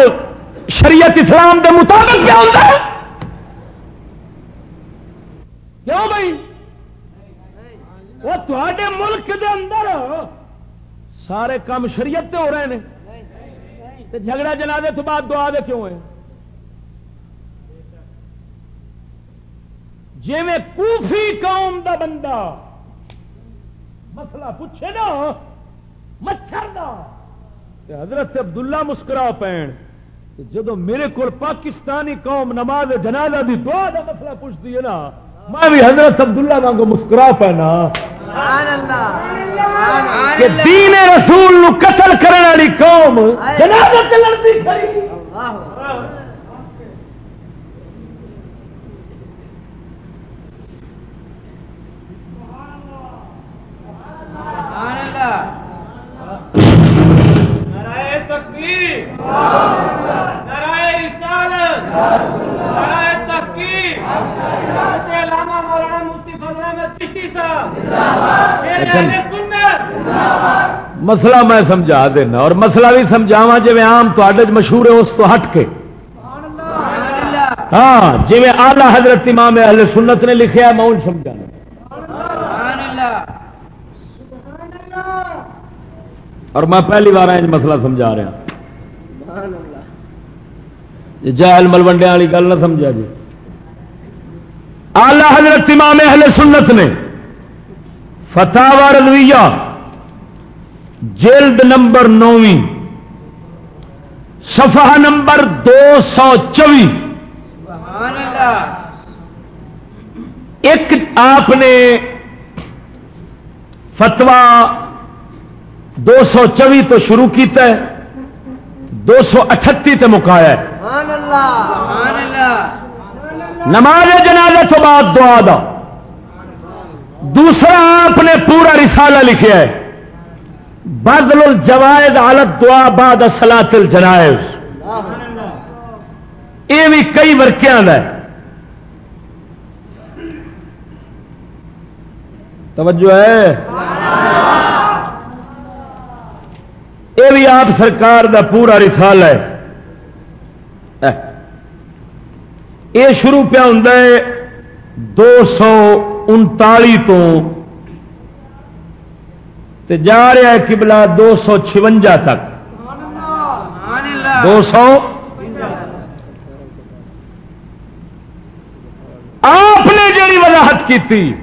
Speaker 1: شریعت اسلام کے مطابق کیا ہوتا ہے؟ کیوں بھائی؟ وہ تے ملک دے اندر سارے کام شریعت تے ہو رہے ہیں تے جھگڑا جنازے تو بعد دعا دے کیوں ہے جی میں کوفی قوم دا بندہ مسئلہ پوچھے نا، مچھر دا۔ حضرت عبداللہ مسکرا پین جدو میرے کو پاکستانی قوم نماز جنازہ دی دعا دا مسئلہ پوچھتی ہے نا میں بھی حضرت عبداللہ وانگو مسکرا پینا کہ دین رسول نو قتل کرنے والی قوم جنازہ تے لڑتی کھڑی
Speaker 4: سبحان اللہ
Speaker 5: نرائے تکبیر نرائے رسالت نرائے تحقیق حضرت علامہ مولانا مفتی فضل احمد چشتی صاحب میرے اہل سنت
Speaker 1: مسئلہ میں سمجھا دینا اور مسئلہ بھی سمجھاوا جی عام تے مشہور ہے اس تو ہٹ کے۔ ہاں جی آلہ حضرت امام اہل سنت نے لکھا ہے میں ان سمجھانا اور میں پہلی بار آج مسئلہ سمجھا رہا۔ جہل ملوڈیا والی گل نہ سمجھا جی۔ آلہ حضرت امام اہل سنت نے فتح رضویہ جلد نمبر نویں صفحہ نمبر دو سو چوی ایک آپ نے فتوا دو سو چوی تو شروع کیتا ہے دو سو اٹھتی تے مکایا ہے۔ نماز جنازہ تو بعد دعا دا۔ دوسرا آپ نے پورا رسالہ لکھا ہے۔ بدل الجوائز عالت دعا بعد سلاط الجنائز۔ یہ بھی کئی ورکیاں ہے توجہ ہے۔ یہ بھی آپ سرکار دا پورا رسالہ ہے۔ یہ شروع پہ ہوں دو سو انتالی تو تے جا رہا ہے قبلہ دو سو چونجا تک۔ دو سو۔ آپ نے جڑی وضاحت کی تھی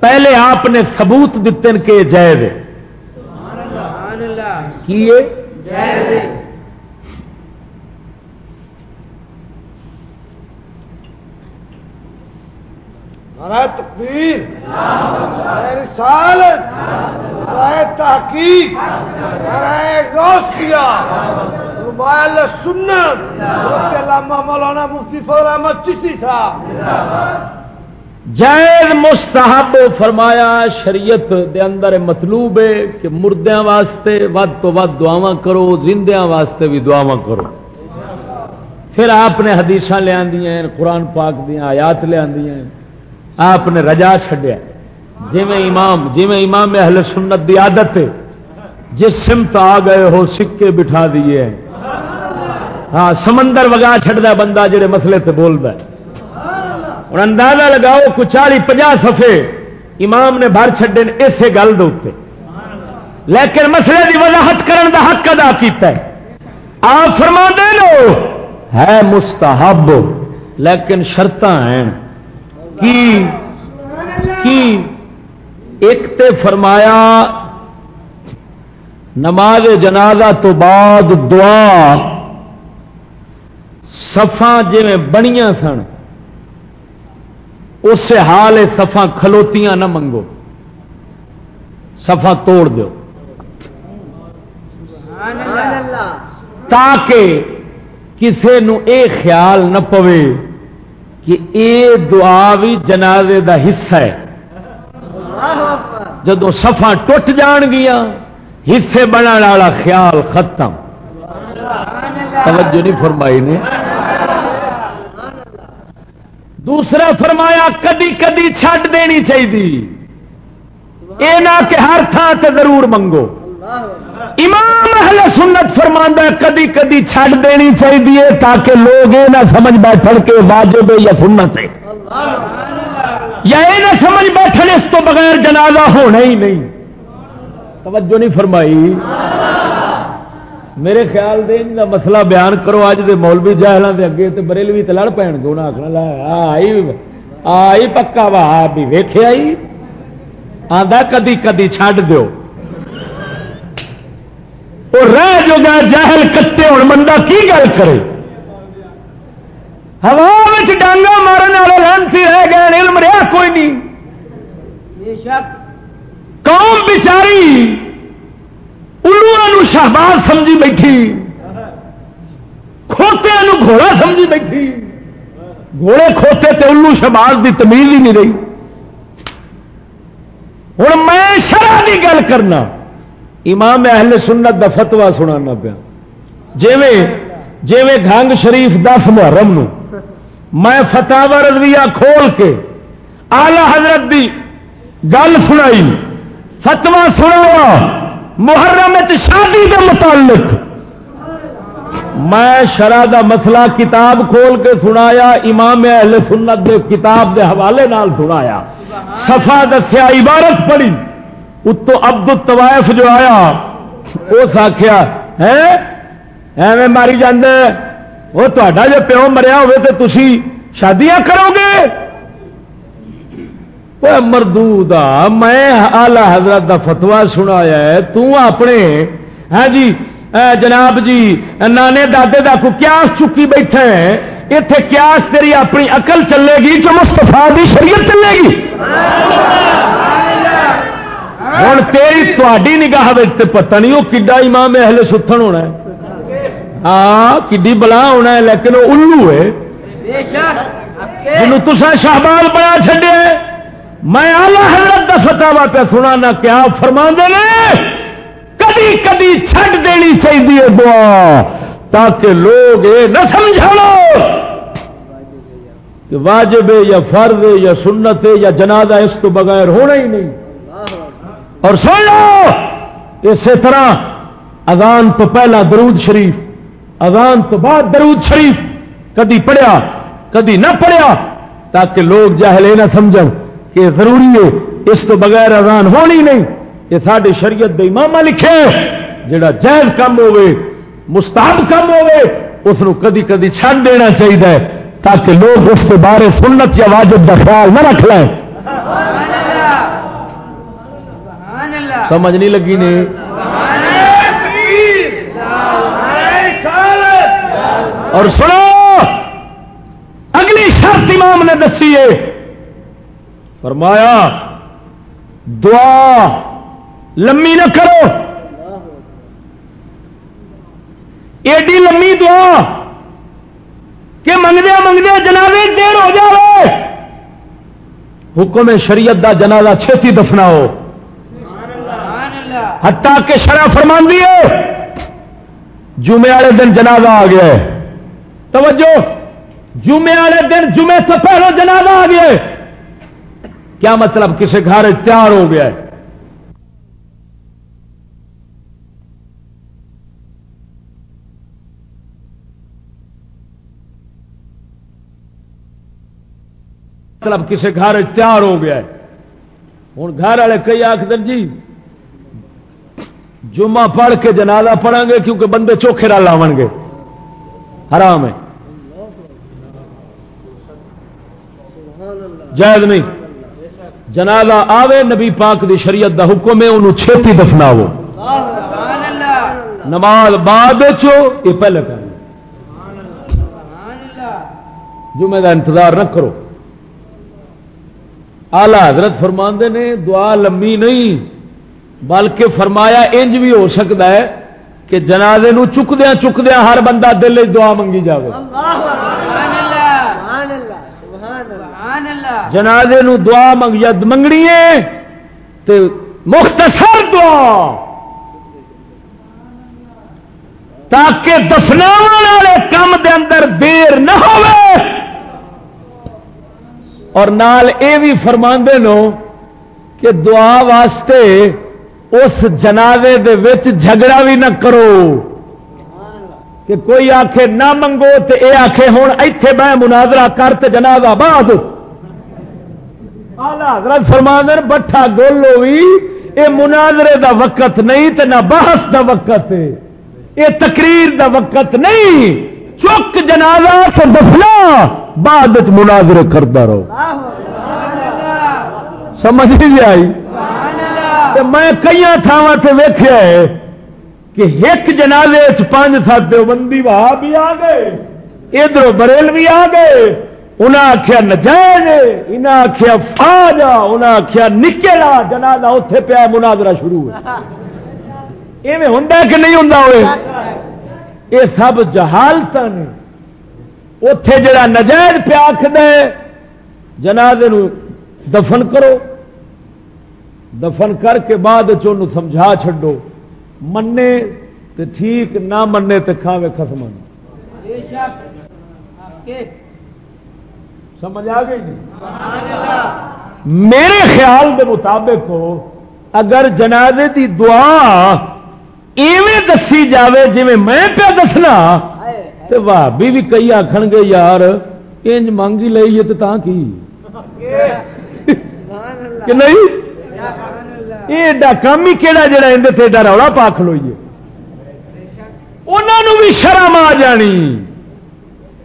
Speaker 1: پہلے آپ نے ثبوت دیتے کہ جائز ہے۔
Speaker 4: سبحان اللہ
Speaker 1: کیے
Speaker 4: جے
Speaker 5: تکبیر نرائے رسالت نرائے تحقیق نرائے غوثیہ موبائل سنت۔ علامہ مولانا مفتی فضل احمد چشتی صاحب۔
Speaker 1: جائز مستحب فرمایا شریعت دے اندر مطلوب ہے کہ مردیاں واسطے ود تو ود دعوا کرو، زندیاں واسطے بھی دعوا کرو۔ پھر آپ نے حدیث لیا قرآن پاک دیا آیات لیا آپ نے رجا چڈیا جی امام جی امام اہل سنت دی عادت ہے، جس سمت آ گئے ہو، سکے بٹھا دیے۔ ہاں سمندر وگا چڈتا بندہ جہے مسئلے سے بولتا ہے۔ اور اندازہ لگاؤ کو چالی پناہ سفے امام نے بھر چڈے نے اسے گل دے لیکن مسئلے کی وضاحت کرن دا حق ادا کیتا ہے۔ آپ فرما دے لو ہے مستحب، لیکن شرط ہیں۔ کی کی ایک تے فرمایا نماز جنازہ تو بعد دعا سفا جی بنیا سن اس حال سفا کھلوتیاں نہ منگو۔ سفا توڑ دو تاکہ کسے نو اے خیال نہ پوے۔ کہ اے دعا بھی جنازے دا حصہ ہے۔ جدو سفا ٹوٹ جان گیا حصے بننے والا خیال ختم۔ توجہ نہیں فرمائی نے۔ دوسرا فرمایا کدی کدی چھڈ دینی چاہیے یہ نہ کہ ہر تھان سے ضرور منگو۔ امام اہل سنت فرماندہ کدی کدی چھڈ دینی چاہیے تاکہ لوگ یہ نہ سمجھ بیٹھ کے واجب یا سنت ہے۔ یا یہ نہ سمجھ بیٹھن اس تو بغیر جنازہ ہونا ہی نہیں۔ توجہ نہیں فرمائی۔ میرے خیال دے ان کا مسئلہ بیان کرو اج دے مولوی جہلوں دے اگے تے بریلوی تے لڑ پین گے انہیں آخنا لا، آئی آئی پکا وا بھی ویخیا ہی۔ آدھا کدی کدی چھڈ دیو۔ وہ رہ جو گیا جہل کٹے ہوں بندہ کی گل کرے؟ ہوا ڈانگا مارن والے لانسی رہ گئے علم رہا کوئی نہیں۔ قوم بچاری الو شہباز سمجھی بیٹھی کھوتے گھوڑا سمجھی بیٹھی۔ گھوڑے کھوتے تے الو شہباز دی تمیز ہی نہیں رہی۔ ہوں میں شرح کی گل کرنا۔ امام اہل سنت دا فتوا سنانا پیا۔ جیویں جیویں گھنگ شریف دس محرم نو۔ میں فتح رضویہ کھول کے آلہ حضرت دی گل سنائی۔ فتوا سنایا محرم شادی کے متعلق۔ میں شرح دا مسئلہ کتاب کھول کے سنایا، امام اہل سنت دے کتاب دے حوالے نال سنایا۔ سفا دسیا، عبارت پڑھی۔ اتو عبد الطوائف جو آیا اس آخیا ہے ایویں ماری جاندے وہ تا جو پیو مریا ہوئے تو تسی شادیاں کرو گے؟ وہ مردود میں آلہ حضرت دا فتوا سنایا ہے تو اپنے ہاں جی اے جناب جی نانے دادے دا کو کیاس چکی بیٹھے ہیں اتے کیاس تیری اپنی عقل چلے گی کہ مستفا دی شریعت چلے گی؟ ہوں تیری تاری نگاہ پتہ نہیں وہ کڈا امام اہل ستھن ہونا ہے ہاں کڈی بلا ہونا ہے لیکن وہ الو ہے
Speaker 6: بے
Speaker 1: تسا شہبال بنا چڈیا میں آلہ حضرت کا فتوا پہ سنا کیا فرما نے کدی کدی چھڈ دینی چاہیے دعا تاکہ لوگ یہ نہ سمجھ لو کہ واجب یا فرض ہے یا سنت یا جنازہ اس تو بغیر ہونا ہی نہیں اور سن لو! اسی طرح اذان تو پہلا درود شریف، اذان تو بعد درود شریف، کدی پڑھیا، کدی نہ پڑھیا، تاکہ لوگ جاہل یہ نہ سمجھ کہ ضروری ہے، اس تو بغیر اذان ہونی نہیں۔ یہ ساری شریعت دے امام لکھے جڑا جائز کم ہوے مستحب کم ہوے اس نو کدی کدی چھڈ دینا چاہیے تاکہ لوگ اس کے بارے سنت یا واجب کا خیال نہ رکھ لیں۔ سمجھ نہیں لگی نے؟ اور سنو، اگلی شرط امام نے دسی ہے۔ فرمایا، دعا لمبی نہ کرو۔ ایڈی لمبی دعا کہ منگدیا منگدیا جنازے دیر ہو جائے حکم شریعت دا جنازہ چھتی دفناؤ۔ ہٹا کے شرح فرما دیے جمعے والے دن جنازہ آ گیا ہے۔ توجہ، جمعے والے دن جمعے تو پہلو جنازہ آ گیا ہے۔ کیا مطلب کسی گھر تیار ہو گیا ہے؟ مطلب کسی گھر تیار ہو گیا ہے۔ ہوں گھر والے کئی آخر جی جمعہ پڑھ کے جنازہ پڑھیں گے کیونکہ بندے چوکھے رل آو گے۔ حرام ہے۔ جائز نہیں۔ جنازہ آوے، نبی پاک دی شریعت دا حکم ہے، انہوں چھتی دفناو
Speaker 6: سبحان
Speaker 1: نماز بعد چو یہ پہلے کر۔ جمعے دا انتظار نہ کرو۔ آلہ حضرت فرماندے نے، دعا لمبی نہیں۔ بلکہ فرمایا انج بھی ہو سکتا ہے کہ جنازے نو چکدیا چکدیا ہر بندہ دل دعا منگی
Speaker 5: اللہ
Speaker 1: جنازے نو دعا منگنی ہے مختصر دعا۔ تاکہ دفناو والے کام دے اندر دیر نہ ہوئے اور نال اے بھی فرماندے نو کہ دعا واسطے اس جنازے دے وچ جھگڑا بھی نہ کرو۔ کہ کوئی آکھے نہ منگو تے اے آکھے ہوں ایتھے بہ مناظرہ کر تے جنازہ بعد حضرت فرماندن بٹھا گولو بھی اے مناظرے دا وقت نہیں تے نہ بحث دا وقت اے تقریر دا وقت نہیں۔ چک جنازہ سے دفنا بعد مناظرے کردا رہو۔ سمجھ نہیں آئی؟ تے میں کئی تھاواں سے ویخیا ہے کہ ایک جنازے پانچ سات دیوبندی وہاں بھی آ گئے، ادھر بریل بھی آ گئے انہیں آخیا نجائز انہیں آخیا فا جا انہیں آخیا نکلا جنازہ اتے پیا مناظرہ شروع ایویں ہوں کہ نہیں ہوں ہوئے؟ یہ سب جہالت نے۔ اتے جڑا نجائز پیا آخد جنازے دفن کرو۔ دفن کر کے بعد چن سمجھا چھڈو منے تے ٹھیک، نہ منے تے کھاوے خسم سمجھ آ گئی جی؟ میرے خیال دے مطابق ہو، اگر جنازے دی دعا ایویں دسی جاوے جی میں پیا دسنا تو بھابی بھی کئی آخ گے، یار، انج منگ ہی لئیے تو کی؟ کہ نہیں؟ یہ ایڈا کام ہی کہڑا جڑا اندر ایڈا رولا پا کھلوئیے انہوں بھی شرم آ جانی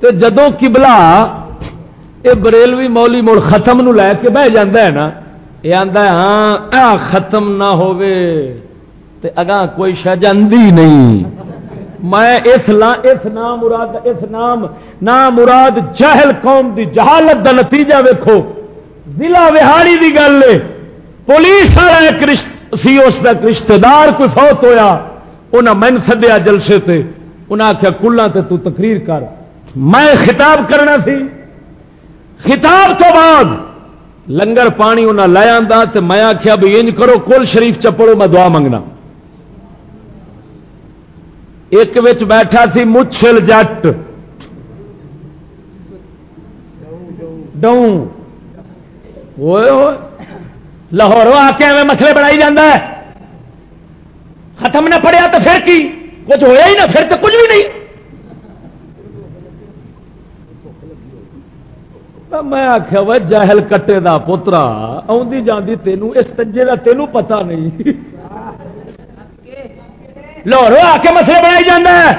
Speaker 1: تو جدو کبلا یہ بریلوی مولی مڑ ختم نو لے کے بہ جاندہ ہے نا یہ آندا ہے ہاں آ ختم نہ ہووے تے اگاں کوئی شہ جاندی نہیں میں اس اس نام مراد اس نام نام مراد جہل قوم دی جہالت دا نتیجہ ویکھو ضلع وہاڑی دی گل ہے پولیس والا ایک سی اس کا رشتے دار کوئی فوت ہویا انہیں مین سدیا جلسے تے انہیں آخیا کلا تے تو تقریر کر۔ میں خطاب کرنا سی۔ خطاب تو بعد لنگر پانی انہیں لے آتا تے میں آخیا بھی انج کرو، کل شریف چپڑو میں دعا منگنا۔ ایک وچ بیٹھا سی مچھل جٹ۔ ڈوں۔ ہوئے ہوئے۔ لاہور آ کے ایویں مسئلے بڑھائی جانا ہے۔ ختم نہ پڑیا تو پھر کی؟ کچھ ہویا ہی نہ، پھر تو کچھ بھی نہیں۔ میں آخیا وہ جاہل کٹے دا پوترا آدھی جاندی تینوں اس تجے دا تینوں پتا نہیں۔ لاہور آ کے مسئلے بڑھائی جانا ہے۔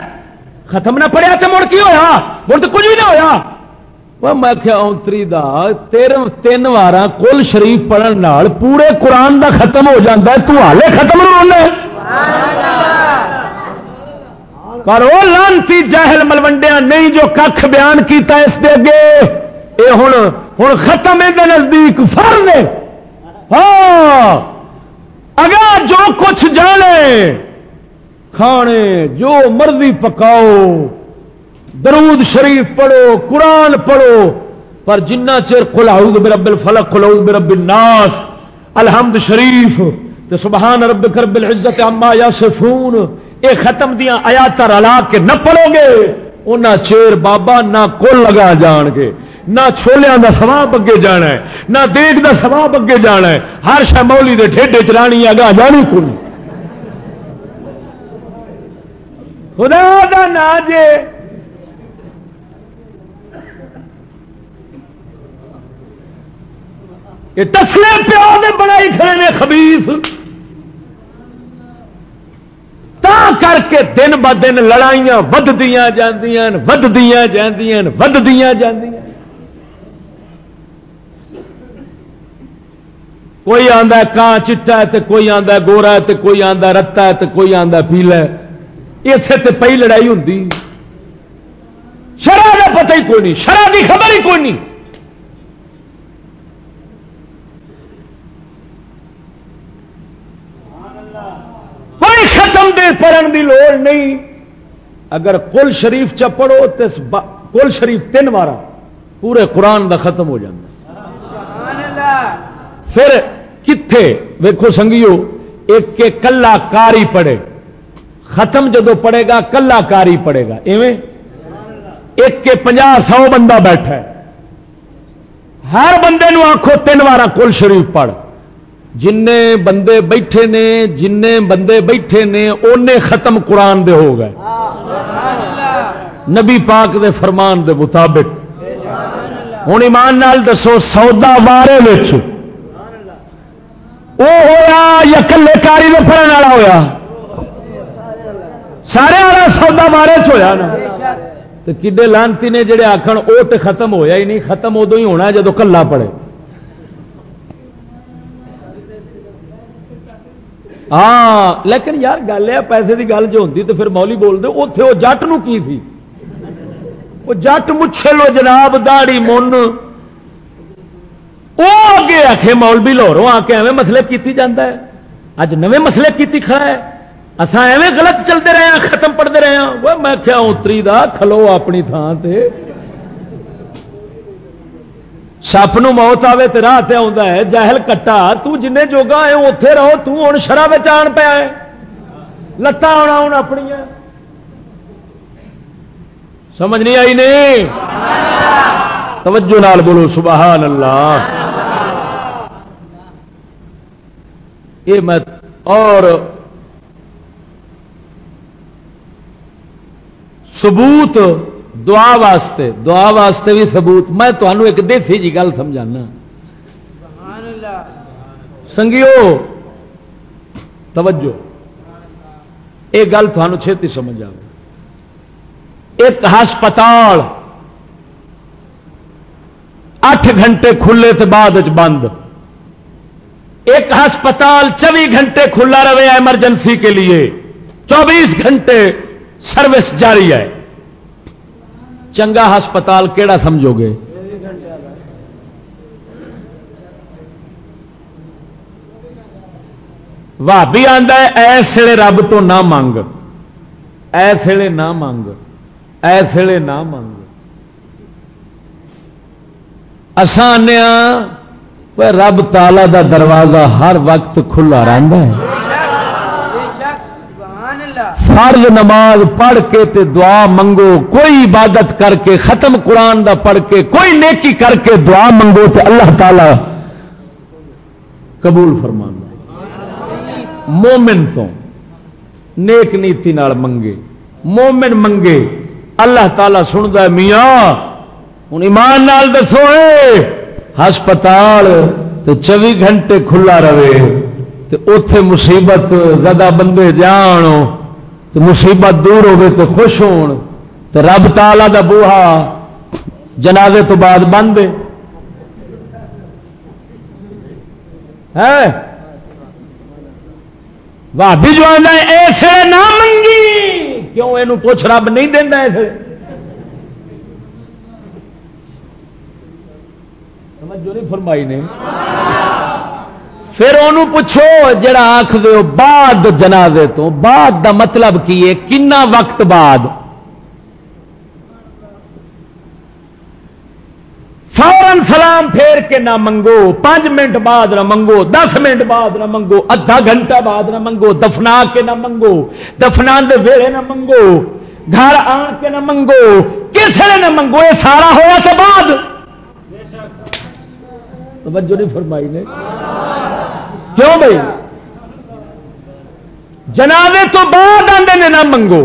Speaker 1: ختم نہ پڑیا تو مڑ کی ہویا؟ مڑ تو کچھ بھی نہ ہویا۔ وہ میں کیا اونتری دا تیر تین وار کل شریف پڑھن پورے قرآن دا ختم ہو جاتا ہے تو ختم نہ ہونے پر وہ لانتی جاہل ملوڈیا نہیں جو کھ بیان کیتا اس دے اگے اے ہن ہن ختم ہے نزدیک فرد ہاں اگر جو کچھ جانے کھانے جو مرضی پکاؤ درود شریف پڑھو، قرآن پڑھو، پر جنہ چیر قل اعوذ برب الفلق، قل اعوذ برب الناس، الحمد شریف، تے سبحان رب رب العزت عما یاسفون اے ختم دیاں آیات رلا کے نہ پڑھو گے انہاں چیر بابا نہ کل لگا جان گے، نہ چھولیاں دا ثواب اگے جانا ہے، نہ دیگ دا ثواب اگے جانا ہے، ہر شہ مولی دے ٹھیڈے چرانی اگا جانی کل خدا دا نا جے یہ تسلے پیو نے بنائی کھڑے نے خبیس تا کر کے دن ب دن لڑائیاں ودیاں جاندیاں ودیاں جاندیاں ودیاں جاندیاں۔ کوئی آندا کان چٹا ہے تے کوئی آندا گورا ہے تے کوئی آندا رتا ہے تے کوئی آندا پیلا ہے۔ اسے تے پہی لڑائی ہوندی۔ شرح کا پتہ ہی کوئی نہیں، شرح کی خبر ہی کوئی نہیں۔ کوئی دے پڑھن دی لوڑ نہیں۔ اگر کل شریف چ پڑھو تو کل شریف تین بار پورے قرآن دا ختم ہو جاتا پھر کتنے ویکو سنگیو، ایک کے کلا کاری پڑے ختم جدو پڑے گا، کلا کاری پڑے گا۔ ایویں؟ ایک کے پناہ سو بندہ بیٹھا ہے۔ ہر بندے نو آخو تین بار کل شریف پڑھ۔ جن بندے بیٹھے نے جن بندے بیٹھے نے، اونے ختم قرآن دے ہو گئے۔ نبی پاک دے فرمان دے مطابق۔ ہوں ایمان نال دسو، سودا بارے وہ ہوا یا کلے کاری میں پڑھنے والا ہوا سارے والا سودا بارے چ نا۔ تو کڈے لانتی نے جڑے آخر وہ تو ختم ہویا ہی نہیں، ختم ادو ہی ہونا جدو کلا پڑے۔ ہاں لیکن یار گل ہے، پیسے کی گل جو ہوتی تو پھر مولی بولتے اتے وہ جٹ نو کی تھی وہ جٹ مچھے لو جناب داڑی من۔ وہ اگے آخے مولوی لاہوروں آ کے ایویں مسلے کی جانا ہے۔ اج نویں مسلے کی کھڑا ہے۔ اسان ایویں غلط چلتے رہے ہیں، ختم پڑھتے رہے ہیں۔ وہ میں کیا اتری دا کھلو اپنی تھان سے سپ موت آئے تو راہ تے آتا ہے جہل کٹا تن جوگا ہے اتے رہو تن شرح آن پیا ہے۔ لتان آنا ہوں اپنی سمجھ نہیں آئی نہیں توجہ نال بولو، سبحان اللہ۔ یہ میں اور ثبوت دعا واسطے دعا واسطے بھی ثبوت۔ میں تمہوں ایک دیسی جی گل سمجھانا۔ سنگیو توجہ۔ یہ گل تمہوں چھتی سمجھ آ ایک ہسپتال اٹھ گھنٹے کھلے تو بعد بند۔ ایک ہسپتال چوبی گھنٹے کھلا رہے ایمرجنسی کے لیے۔ چوبیس گھنٹے سروس جاری ہے۔ چنگا ہسپتال کیڑا سمجھو گے بھابی آتا ہے ایسے رب تو نہ منگ۔ ایسے نہ منگ۔ ایسے نہ منگ۔ آسان رب تالا دا دروازہ ہر وقت کھلا رہتا ہے۔ فرض نماز پڑھ کے تے دعا منگو، کوئی عبادت کر کے، ختم قرآن دا پڑھ کے، کوئی نیکی کر کے دعا منگو تے اللہ تعالی قبول فرمان مومن تو نیک نیتی نال منگے، مومن منگے، اللہ تعالی سنتا میاں ہوں ایمان نال دسو ہسپتال تو چوبی گھنٹے کھلا رہے اتے مصیبت زیادہ بندے جان تو مصیبت دور ہوگی تو خوش ہون، تو رب تالا دا بوہا جنازے تو بعد بند بھابی جو آتا ہے ایسے نہ منگی، کیوں یہ پوچھ رب نہیں دینا ایسے جو نہیں فرمائی نے۔ پھر انہوں پوچھو، جڑا آخ دو بعد جنازے تو، بعد دا مطلب کی ہے؟ کنا وقت بعد؟ فورن سلام پھیر کے نہ منگو، پانچ منٹ بعد نہ منگو، دس منٹ بعد نہ منگو، ادھا گھنٹہ بعد نہ منگو، دفنا کے نہ منگو دفنا دے ویڑے نہ منگو، گھر آن کے نہ منگو کسی نہ منگو؟ یہ سارا ہوا تو بعد۔ توجہ نہیں فرمائی نے؟ کیوں بھائی؟ جنابے تو بعد آدھے نے نہ منگو۔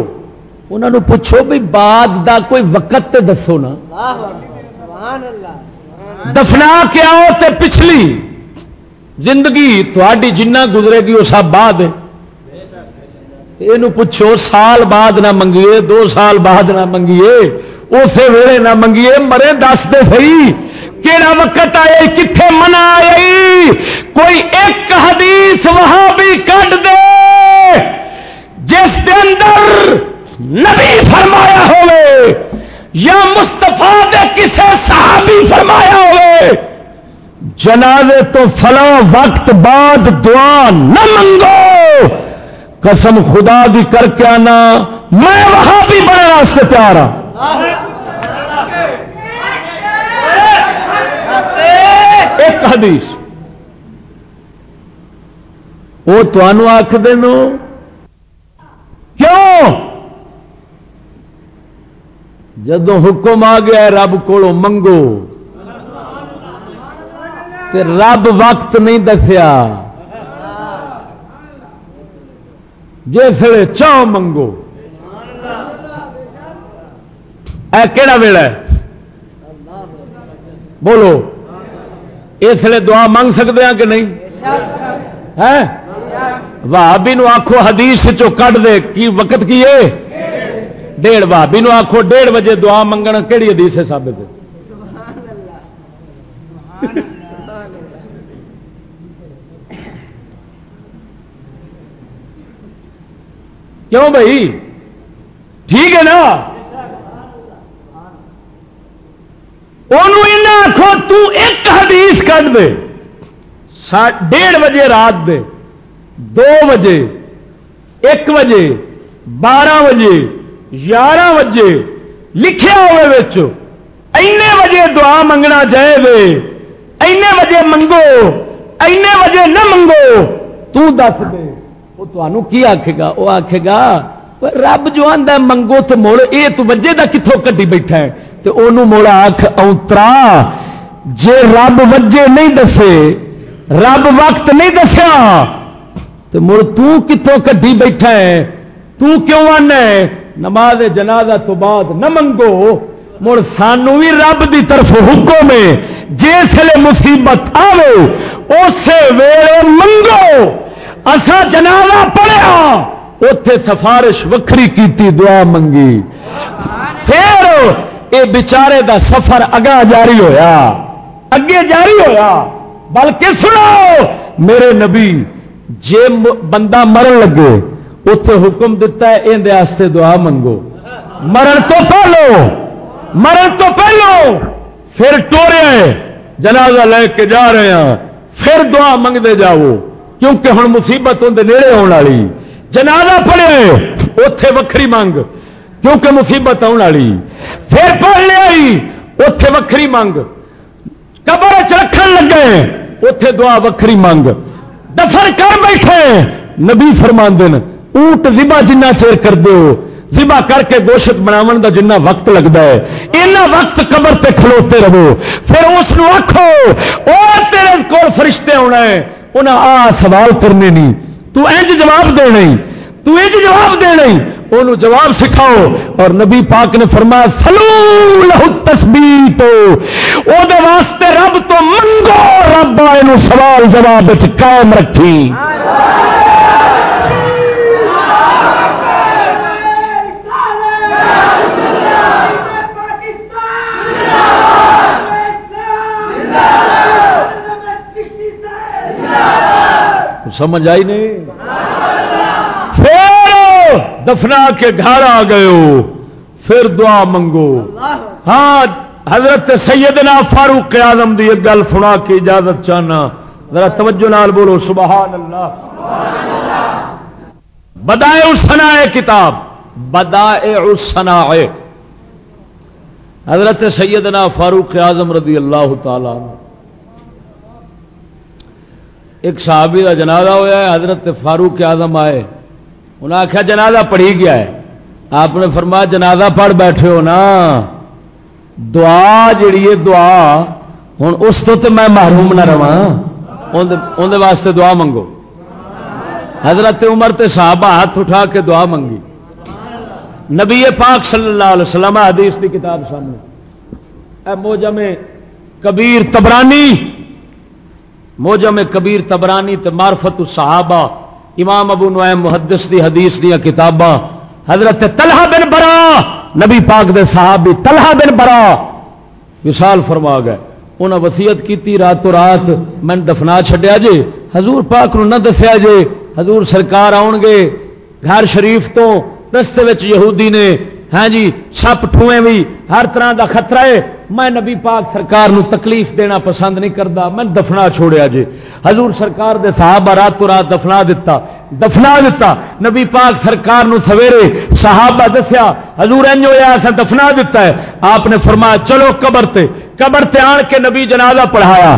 Speaker 1: انہوں نے پوچھو بھی بعد دا کوئی وقت تے دسو نا۔ دفنا کے آؤ تے پچھلی۔ زندگی تھوڑی جنہ گزرے گی وہ سب بعد یہ پوچھو سال بعد نہ منگیے دو سال بعد نہ منگیے اسی ویلے نہ منگیے مرے دس دے سی کہڑا وقت آئے کتنے منا آئی کوئی ایک حدیث وہاں بھی کٹ دے، جس کے اندر نبی فرمایا ہوئے، یا مستفا کسے صحابی فرمایا ہوئے، جنازے تو فلاں وقت بعد دعا نہ منگو۔ قسم خدا دی کر کے آنا، میں وہاں بھی بڑے راستے تیار ہوں ایک حدیث۔ وہ تمہوں آخ کیوں؟ جدو حکم آ گیا رب کو منگو، تے رب وقت نہیں دسیا۔ جس چاہ منگو۔ اے کہڑا ویلا ہے؟ بولو۔ اس لیے دعا منگ سکتے ہیں کہ نہیں؟ ہے؟ بھابی آخو حدیث چو کٹ دے، کی وقت کی ہے؟ ڈیڑھ بھابی آخو ڈیڑھ بجے دعا منگنا کہڑی حدیث ہے ثابت؟ کیوں بھائی؟ ٹھیک ہے نا؟ انہوں آخو ایک حدیث کٹ دے۔ ڈیڑھ بجے رات دے۔ دو بجے، ایک بجے، بارہ بجے، یارہ بجے لکھے ہوئے اینے بجے دعا منگنا چاہے اینے بجے منگو، اینے بجے نہ منگو۔ تو دس دے۔ وہ تمہوں کی آخے گا؟ وہ آخے گا، رب جو آدھا منگو تو مڑ یہ تو وجے کا کتوں کٹی بیٹھا ہے؟ تو انہوں موڑا آخ اوترا جے رب وجے نہیں دسے، رب وقت نہیں دسیا تو مڑ تتوں کٹی بیٹھا ہے؟ تو کیوں آنا ہے؟ نماز جنازہ تو بعد نہ منگو، مڑ سانو بھی رب دی طرف حکم ہے۔ جس مصیبت آو اسی ویلے منگو۔ اصا جنازہ پڑھیا اتے سفارش وکری کیتی، دعا منگی۔ پھر اے بچارے دا سفر اگا جاری ہویا۔ اگے جاری ہویا۔ بلکہ سنو، میرے نبی، جے بندہ مرن لگے اتے حکم دتا ہے اندر دعا منگو۔ مرن تو پہلو، مرن تو پہلو، پھر ٹورے جنازہ لے کے جا رہے ہیں، پھر دعا منگتے جاؤ۔ کیونکہ ہوں مصیبت اندر نیڑے آنے والی۔ جنازہ پڑے اتے وکری منگ، کیونکہ مصیبت آنے والی۔ پھر پڑھ لیا اتے وکری منگ۔ قبر چ رکھن لگے اتے دعا وکری منگ۔ دفن کر بیٹھے، نبی فرما اونٹ زبا جنہ چیر کر دو زبا کر کے گوشت بناو دا جنہ وقت لگتا ہے۔ اینا وقت قبر تے کھلوتے رہو۔ پھر اس آخو اور تیرے کول فرشتے آنا ہے انہیں آ سوال کرنے نہیں تو انج جواب دے نہیں تو انج جواب دے نہیں انہوں جواب سکھاؤ۔ اور نبی پاک نے فرمایا، سلو لہو تسبیح تو او دے واسطے رب تو منگو، رب آئے سوال جواب قائم رکھی۔ سمجھ آئی نہیں؟ پھر دفنا کے گھر آ گئے پھر دعا منگو۔ ہاں حضرت سیدنا فاروق آزم دی ایک گل سنا کے اجازت چاہنا۔ ذرا توجہ نال بولو سبحان اللہ۔ بدائے اسنا کتاب۔ بدائے اسنا حضرت سیدنا فاروق اعظم رضی اللہ تعالی ایک صحابی کا جنازہ ہوا ہے حضرت فاروق آزم آئے۔ انہیں آخیا جنازہ پڑھی گیا ہے۔ آپ نے فرمایا جنازہ پڑھ بیٹھے ہو نا۔ دعا جیڑی ہے دعا ہوں اس تو تو میں محروم نہ رہا اندر واسطے دعا منگو۔ حضرت عمر تے صحابہ ہاتھ اٹھا کے دعا منگی۔ نبی پاک صلی اللہ علیہ وسلم حدیث کی کتاب سامنے۔ اے موجم کبیر تبرانی۔ موجم کبیر تبرانی تے معرفت الصحابہ۔ امام ابو نعیم محدث دی حدیث دیا کتاباں، حضرت طلحہ بن برا، نبی پاک دے صحابی طلحہ بن برا وصال فرما گئے۔ انہاں وصیت کیتی راتوں رات، میں دفنا چھڈیا جے، حضور پاک نو نہ دسیا جے، حضور سرکار آن گے، گھر شریف تو رستے یہودی نے ہاں جی سپ ٹوئیں بھی ہر طرح دا خطرہ ہے۔ میں نبی پاک سرکار نو تکلیف دینا پسند نہیں کرتا، میں دفنا چھوڑیا جی۔ حضور سرکار دے صحابہ رات تو رات دفنا دیتا دفنا دیتا نبی پاک سرکار نو سویرے صحابہ دسیا، حضور انج ہوا ایسا دفنا دیتا ہے۔ آپ نے فرمایا، چلو قبر تے قبر تے آن کے نبی جنازہ پڑھایا۔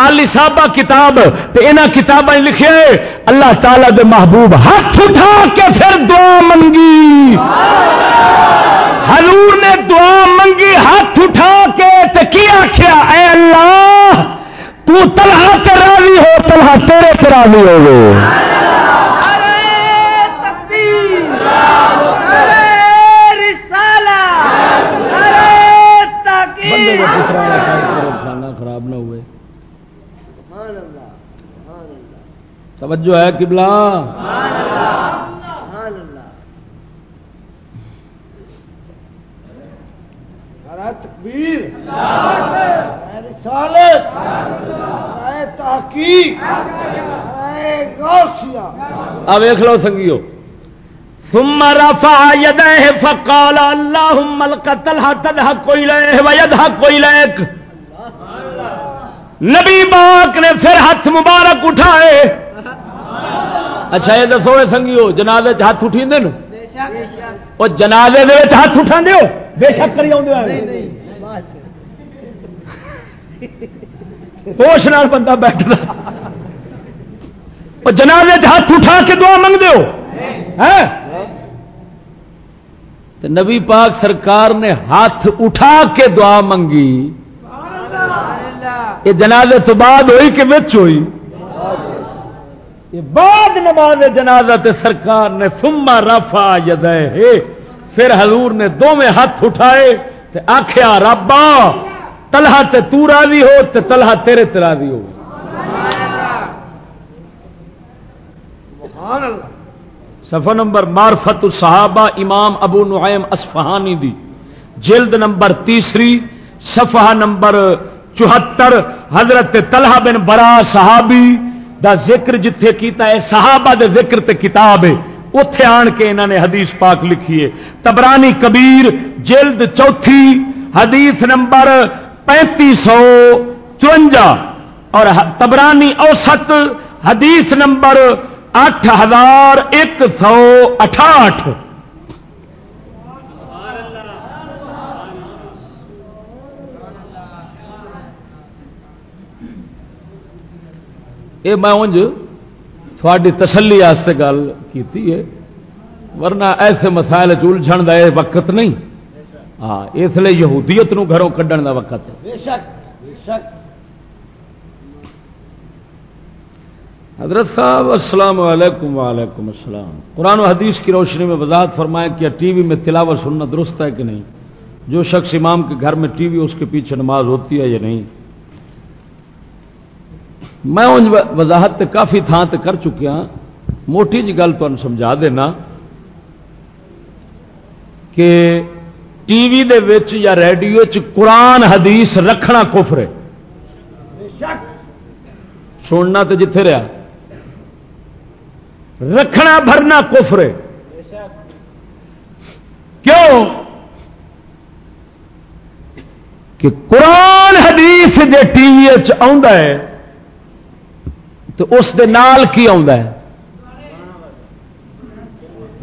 Speaker 1: علی صاحبہ کتاب تے انہاں کتابیں لکھے اللہ تعالی دے محبوب ہاتھ اٹھا کے پھر دعا منگی۔ حضور نے دعا منگی ہاتھ اٹھا کے تے کی آخیا اے اللہ تو تلہا تے راضی ہو تلہا تیرے تے راضی ہو گئے
Speaker 5: نعرہ تکبیر نعرہ رسالت نعرہ
Speaker 1: بندے
Speaker 5: تحقیق
Speaker 1: کو پترا کھانا خراب نہ ہوئے
Speaker 5: سبحان اللہ سبحان اللہ
Speaker 1: توجہ ہے
Speaker 7: نعرہ تکبیر رسالت تحقیق
Speaker 1: اب ویخ لو سنگیو۔ ثم رفع يديه فقال اللهم القتلها تضحك اليه ويضحك اليك نبی پاک نے پھر ہاتھ مبارک اٹھائے۔ اچھا یہ دسو اے سنگیو جنازے چ ہاتھ اٹھی
Speaker 5: شک
Speaker 1: وہ جنازے دے ہاتھ اٹھا بے شک کری ہوش نال بندہ جنازے چ ہاتھ اٹھا کے دعا منگ دیو ہیں؟ تو نبی پاک سرکار نے ہاتھ اٹھا کے دعا منگی۔ یہ جنازے تو بعد ہوئی کہ وچ ہوئی؟ یہ بعد نماز جنازہ تے سرکار نے سما رفا یدے پھر حضور نے دونوں ہاتھ اٹھائے تے آخیا ربا تلہا تے تو راضی ہو تے تلہا تیرے تے راضی ہو۔
Speaker 7: سبحان اللہ۔
Speaker 1: صفحہ نمبر معرفت الصحابہ امام ابو نعیم اصفہانی دی۔ جلد نمبر تیسری صفحہ نمبر چوہتر حضرت طلحہ بن برا صحابی۔ دا ذکر جتھے کیتا ہے، صحابہ دے ذکر تے کتاب ہے۔ اتے آن کے انہوں نے حدیث پاک لکھی ہے۔ تبرانی کبیر، جلد چوتھی، حدیث نمبر پینتی سو چونجا اور تبرانی اوسط، حدیث نمبر اٹھ ہزار ایک سو اٹھاٹھ۔ یہ میں انج تھوڑی تسلی واسطے گل کی ہے ورنہ ایسے مسائل الجھن کا یہ وقت نہیں ہاں اس لیے یہودیت نو گھروں کھڈن کا وقت ہے
Speaker 7: بے شک بے شک
Speaker 1: حضرت صاحب السلام علیکم وعلیکم السلام قرآن و حدیث کی روشنی میں وضاحت فرمائے کہ ٹی وی میں تلاوت سننا درست ہے کہ نہیں جو شخص امام کے گھر میں ٹی وی اس کے پیچھے نماز ہوتی ہے یا نہیں میں ان وضاحت تے کافی تھان تے کر چکیا موٹی جی گل تمہیں سمجھا دینا کہ ٹی وی دے وچ یا ریڈیو چ قرآن حدیث رکھنا کفر ہے۔ سننا تو جتھے رہا رکھنا بھرنا کفر ہے۔ کیوں؟ کہ قرآن حدیث جے ٹی وی ہے۔ تو اس دے نال کی ہے؟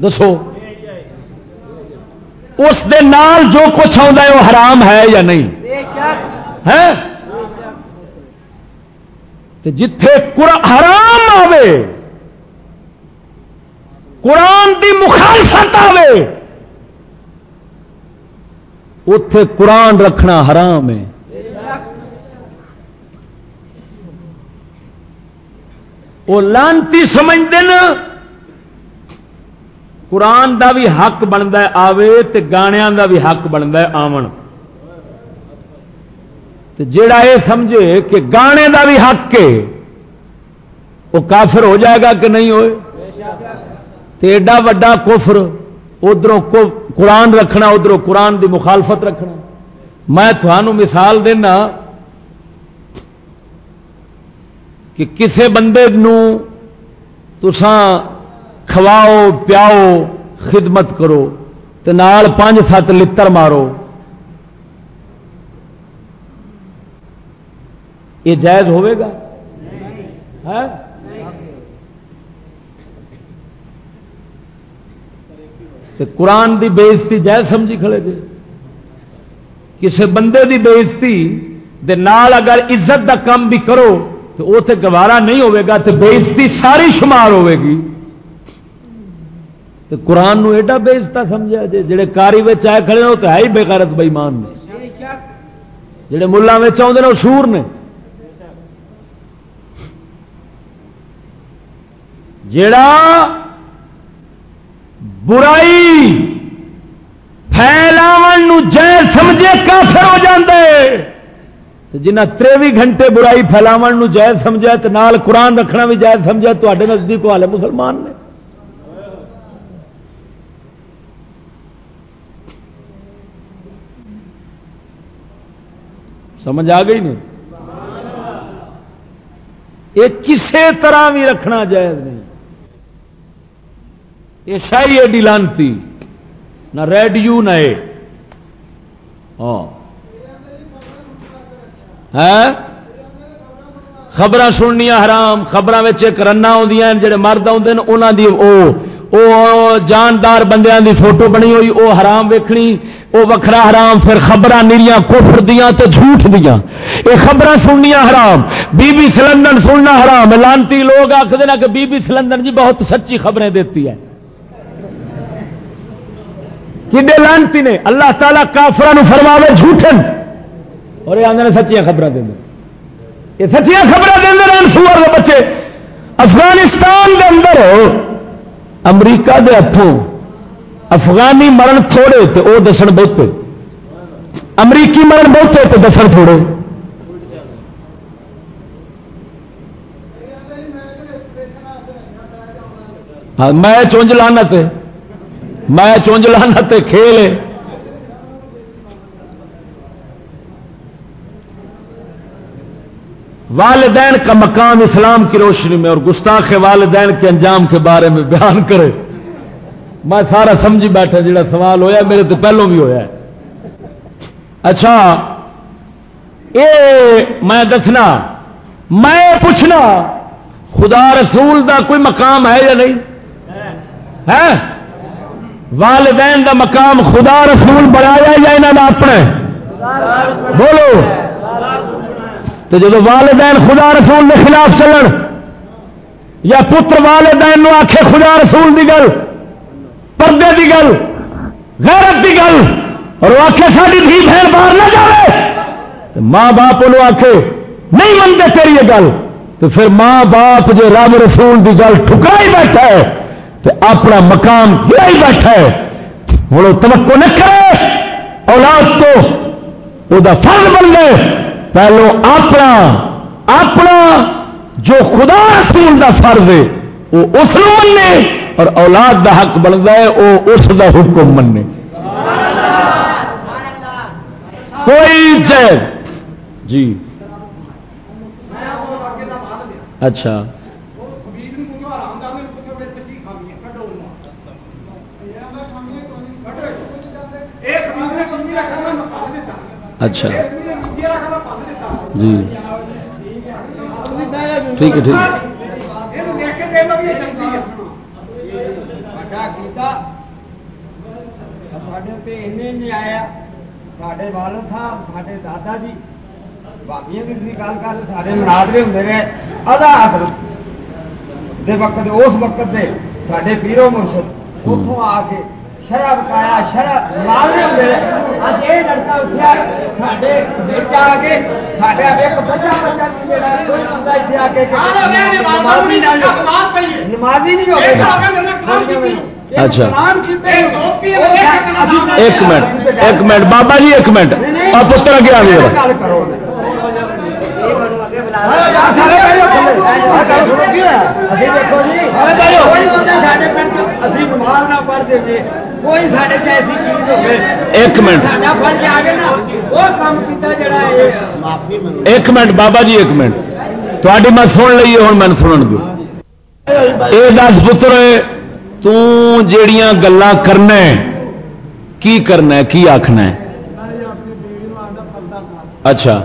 Speaker 1: دسو۔ اس دے نال جو کچھ ہے، وہ حرام ہے یا نہیں؟ ہے؟ جتھے حرام آوے، قرآن دی مخالفت آوے اتے قرآن رکھنا حرام ہے۔ وہ لانتی سمجھتے نا۔ قرآن دا بھی حق بنتا آوے تے گانیاں دا بھی حق بنتا آمن۔ تے جیڑا یہ سمجھے کہ گانے دا بھی حق ہے، وہ کافر ہو جائے گا کہ نہیں ہوئے؟ تے ایڈا وڈا کفر ادھر قرآن رکھنا ادھر قرآن دی مخالفت رکھنا۔ میں تھانوں مثال دینا کہ کسے بندے نو تساں کھواؤ، پیاؤ، خدمت کرو تے نال پانچ سات لتر مارو۔ یہ جائز ہوئے گا؟ ہاں؟ تے قرآن دی بےزتی جائز سمجھی کھڑے جی۔ کسی بندے دی بےزتی دے نال اگر عزت دا کام بھی کرو تو وہ تے گوارا نہیں ہوئے گا تے بےزتی ساری شمار ہوئے گی۔ تے قرآن نو ایڈا بےزتا سمجھا جی جڑے کاری وچ آئے کھڑے ہو تو ہے ہی بےغیرت بےمان نے۔ جڑے ملا آتے ہیں وہ سور نے۔ جڑا برائی پھیلاو جے سمجھے، کافر ہو جاندے۔ جنہ تریوی گھنٹے برائی پھیلاو جائز سمجھا تو نال قرآن رکھنا بھی جائز سمجھا تے نزدیک والے مسلمان نے۔ سمجھ آ گئی نہیں؟ یہ کسی طرح بھی رکھنا جائز نہیں۔ یہ شاہی ایڈی لانتی، نہ ریڈیو نہ خبر سننیا حرام خبر ایک رنا آدی جڑے مرد آتے ہیں انہوں کی وہ جاندار بندیاں دی فوٹو بنی ہوئی وہ حرام ویکھنی وہ وکھرا حرام، پھر خبر نیریاں کفر دیا تے جھوٹ دیا یہ خبر سننیا حرام، بی بی سلندن سننا حرام۔ لانتی لوگ آخر نا کہ بی بی سلندن جی بہت سچی خبریں دیتی ہے۔ کھے لانتی نے؟ اللہ تعالیٰ کافران فرماوے جھوٹن۔ اور یہ آدھے سچیاں خبر دیں یہ سچیاں خبر دیں سور بچے۔ افغانستان کے اندر، امریکہ دے ہاتھوں افغانی مرن تھوڑے تو وہ دسن بہتے۔ امریکی مرن بہتے تو دسن تھوڑے۔ ہاں میں چونج لانا میں چونج لانا تے، کھیل والدین کا مقام اسلام کی روشنی میں اور گستاخ والدین کے انجام کے بارے میں بیان کرے۔ میں سارا سمجھی بیٹھا جڑا سوال ہویا، میرے تو پہلوں بھی ہویا ہے۔ اچھا یہ میں دسنا، میں پوچھنا، خدا رسول دا کوئی مقام ہے یا نہیں؟ ہے؟ والدین دا مقام خدا رسول بنایا یا انہوں نے اپنے بولو۔ تو جب والدین خدا رسول کے خلاف چلن، یا پتر والدین آخے خدا رسول کی گل، پردے کی گل، غیرت کی گل، اور وہ آخے ساری دھی بہن باہر نہ جائے ماں باپ انہوں آخے نہیں منتے تیری یہ گل، تو پھر ماں باپ جو رب رسول کی گل ٹھکرائی بیٹھا ہے، تو اپنا مقام گرا ہی بیٹھا ہے۔ ہوں توقع نہ کرے، اولاد تو وہ فرض بن گئے۔ پہلو اپنا اپنا جو خدا رسول دا فرض ہے، وہ اس مننے اور اولاد دا حق بنتا ہے، وہ اس دا حکم مننے۔ کوئی جی۔ اچھا۔ اچھا۔ جی۔ ٹھیک ہے ٹھیک ہے۔
Speaker 5: سڈے والد صاحب سڈے دادا جی کی گل کر سارے ہوں رہے ادا وقت اس وقت دے سڈے پیرو مرشد اتوں آ کے شرح بکایا شرح مناظرے ہوں اج یہ لڑکا اٹھا سڈے آ کے نمازی نہیں ہوگا
Speaker 1: اچھا ایک منٹ ایک منٹ بابا جی ایک منٹ آپ پتر اگے آ ایک منٹ۔ ایک منٹ بابا جی ایک منٹ۔ تھوڑی میں سن لیے ہوں میں سن دو یہ دس پتر تیڑیاں گلا کرنا کی کرنا ہے کی آخنا ہے؟ اچھا۔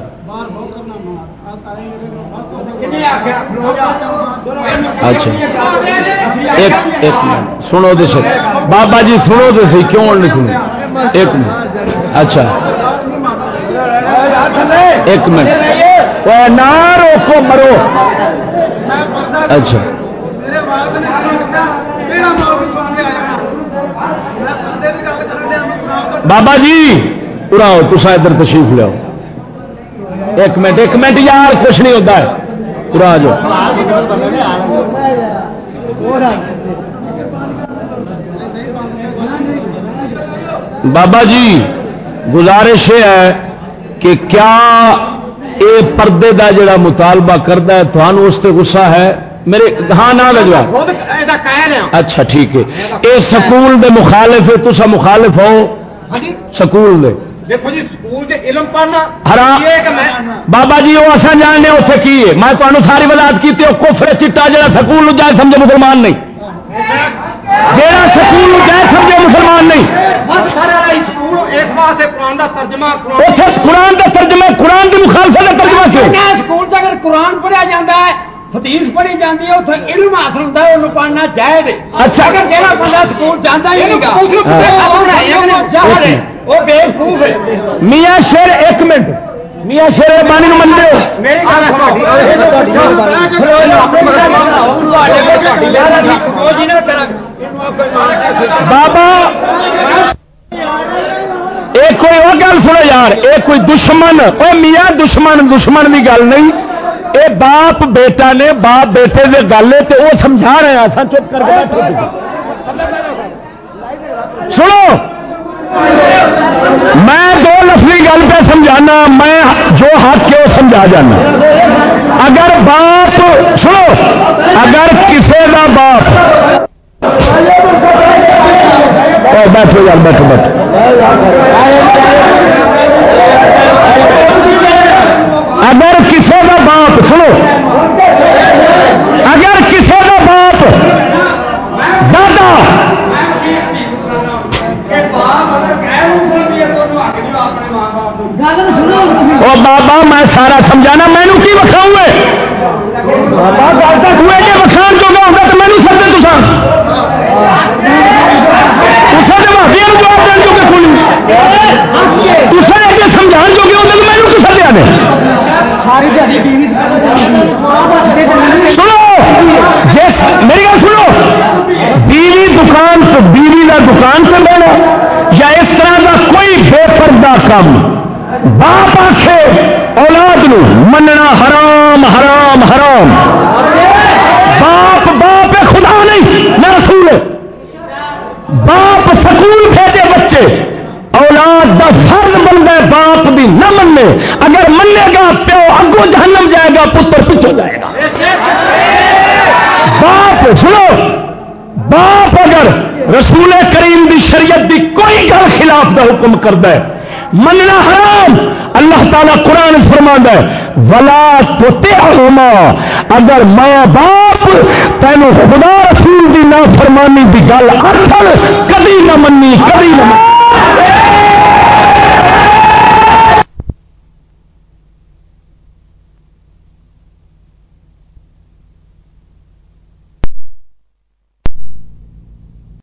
Speaker 1: اچھا۔ ایک ایک منٹ۔ سنو تو سی بابا جی سنو تو سی کیوں نہیں سنو؟ ایک منٹ۔ اچھا۔ ایک منٹ۔ نہ روکو، مرو۔ اچھا۔ بابا جی اڑاؤ تصا ادھر تشریف لو ایک منٹ ایک منٹ یار، کچھ نہیں ہوتا ہے۔ پورا جو بابا جی گزارش یہ ہے کہ کیا اے پردے دا جڑا مطالبہ کرتا ہے تھانوں اس سے غصہ ہے؟ میرے ہاں نہ لجوا اچھا ٹھیک ہے۔ اے سکول دے مخالف ہے تسا مخالف ہو۔ سکول دے۔
Speaker 4: دیکھو جی سکول علم پڑھنا
Speaker 1: حرام بابا جی وہ اصل جاننے اتنے کی ہے۔ میں تمہیں ساری وضاحت کی وہ کفر چٹا جا سکول جائے سمجھے مسلمان نہیں۔ جہاں سکول جائے سمجھے مسلمان نہیں۔
Speaker 4: بس سارا سکول اس واسطے قرآن کا ترجمہ قرآن
Speaker 1: کی مخالفت کا ترجمہ کیوں؟
Speaker 4: کیا سکول سے اگر قرآن پڑھیا جاتا ہے حدیث پڑھی جاتی ہے اتنے علم حاصل ہوتا ہے انہوں پڑھنا جائز ہے۔
Speaker 1: اچھا۔
Speaker 4: اگر جہاں بندہ سکول جانا ہی نہیں
Speaker 1: میاں شیر ایک منٹ میاں شیر بانی
Speaker 4: سنو
Speaker 1: بابا یہ کوئی وہ گل سنو یار یہ کوئی دشمن وہ میاں دشمن دشمن کی گل نہیں اے باپ بیٹا نے باپ بیٹے دے گل ہے تو وہ سمجھا رہے ہیں چپ کر سنو میں دو لفظی گل پہ سمجھانا، میں جو حق ہے وہ سمجھا جانا۔ اگر باپ، سنو، اگر کسی کا باپ۔ بیٹھو یار، بیٹھو بیٹھو۔ اگر کسی کا باپ، سنو۔ اگر کسی کا او بابا میں سارا سمجھانا مینو کی وکھاؤں بابا گل تک ہوئے کہ وکھان جو گا ہوگا تو مینو سمجھے تو سن جواب دین جو کہ کوئی تصے اگے سمجھان جو کہ ہوتے تو مینو کس دیا نے؟ سنو جس میری گل سنو بیوی دکان سے بیوی کا دکان سے بولو یا اس طرح کا کوئی بے پردہ کام باپ آخے اولاد نو مننا حرام حرام حرام۔ باپ باپ خدا نہیں، نہ رسول باپ سکول بھیجے بچے۔ اولاد دا فرض بنتا ہے، باپ بھی نہ مننے۔ اگر منے گا، پیو اگوں جہنم جائے گا، پتر پیچھے جائے گا۔ باپ، سنو۔ باپ اگر رسول کریم دی شریعت دی کوئی گل خلاف دا حکم کرتا ہے مننا حرام. اللہ تعالیٰ قرآن فرما ہے، ولا تو اگر ماں باپ تینوں خدا رسول دی نہ فرمانی دی گل آخر کبھی نہ منی، کبھی نہ منی۔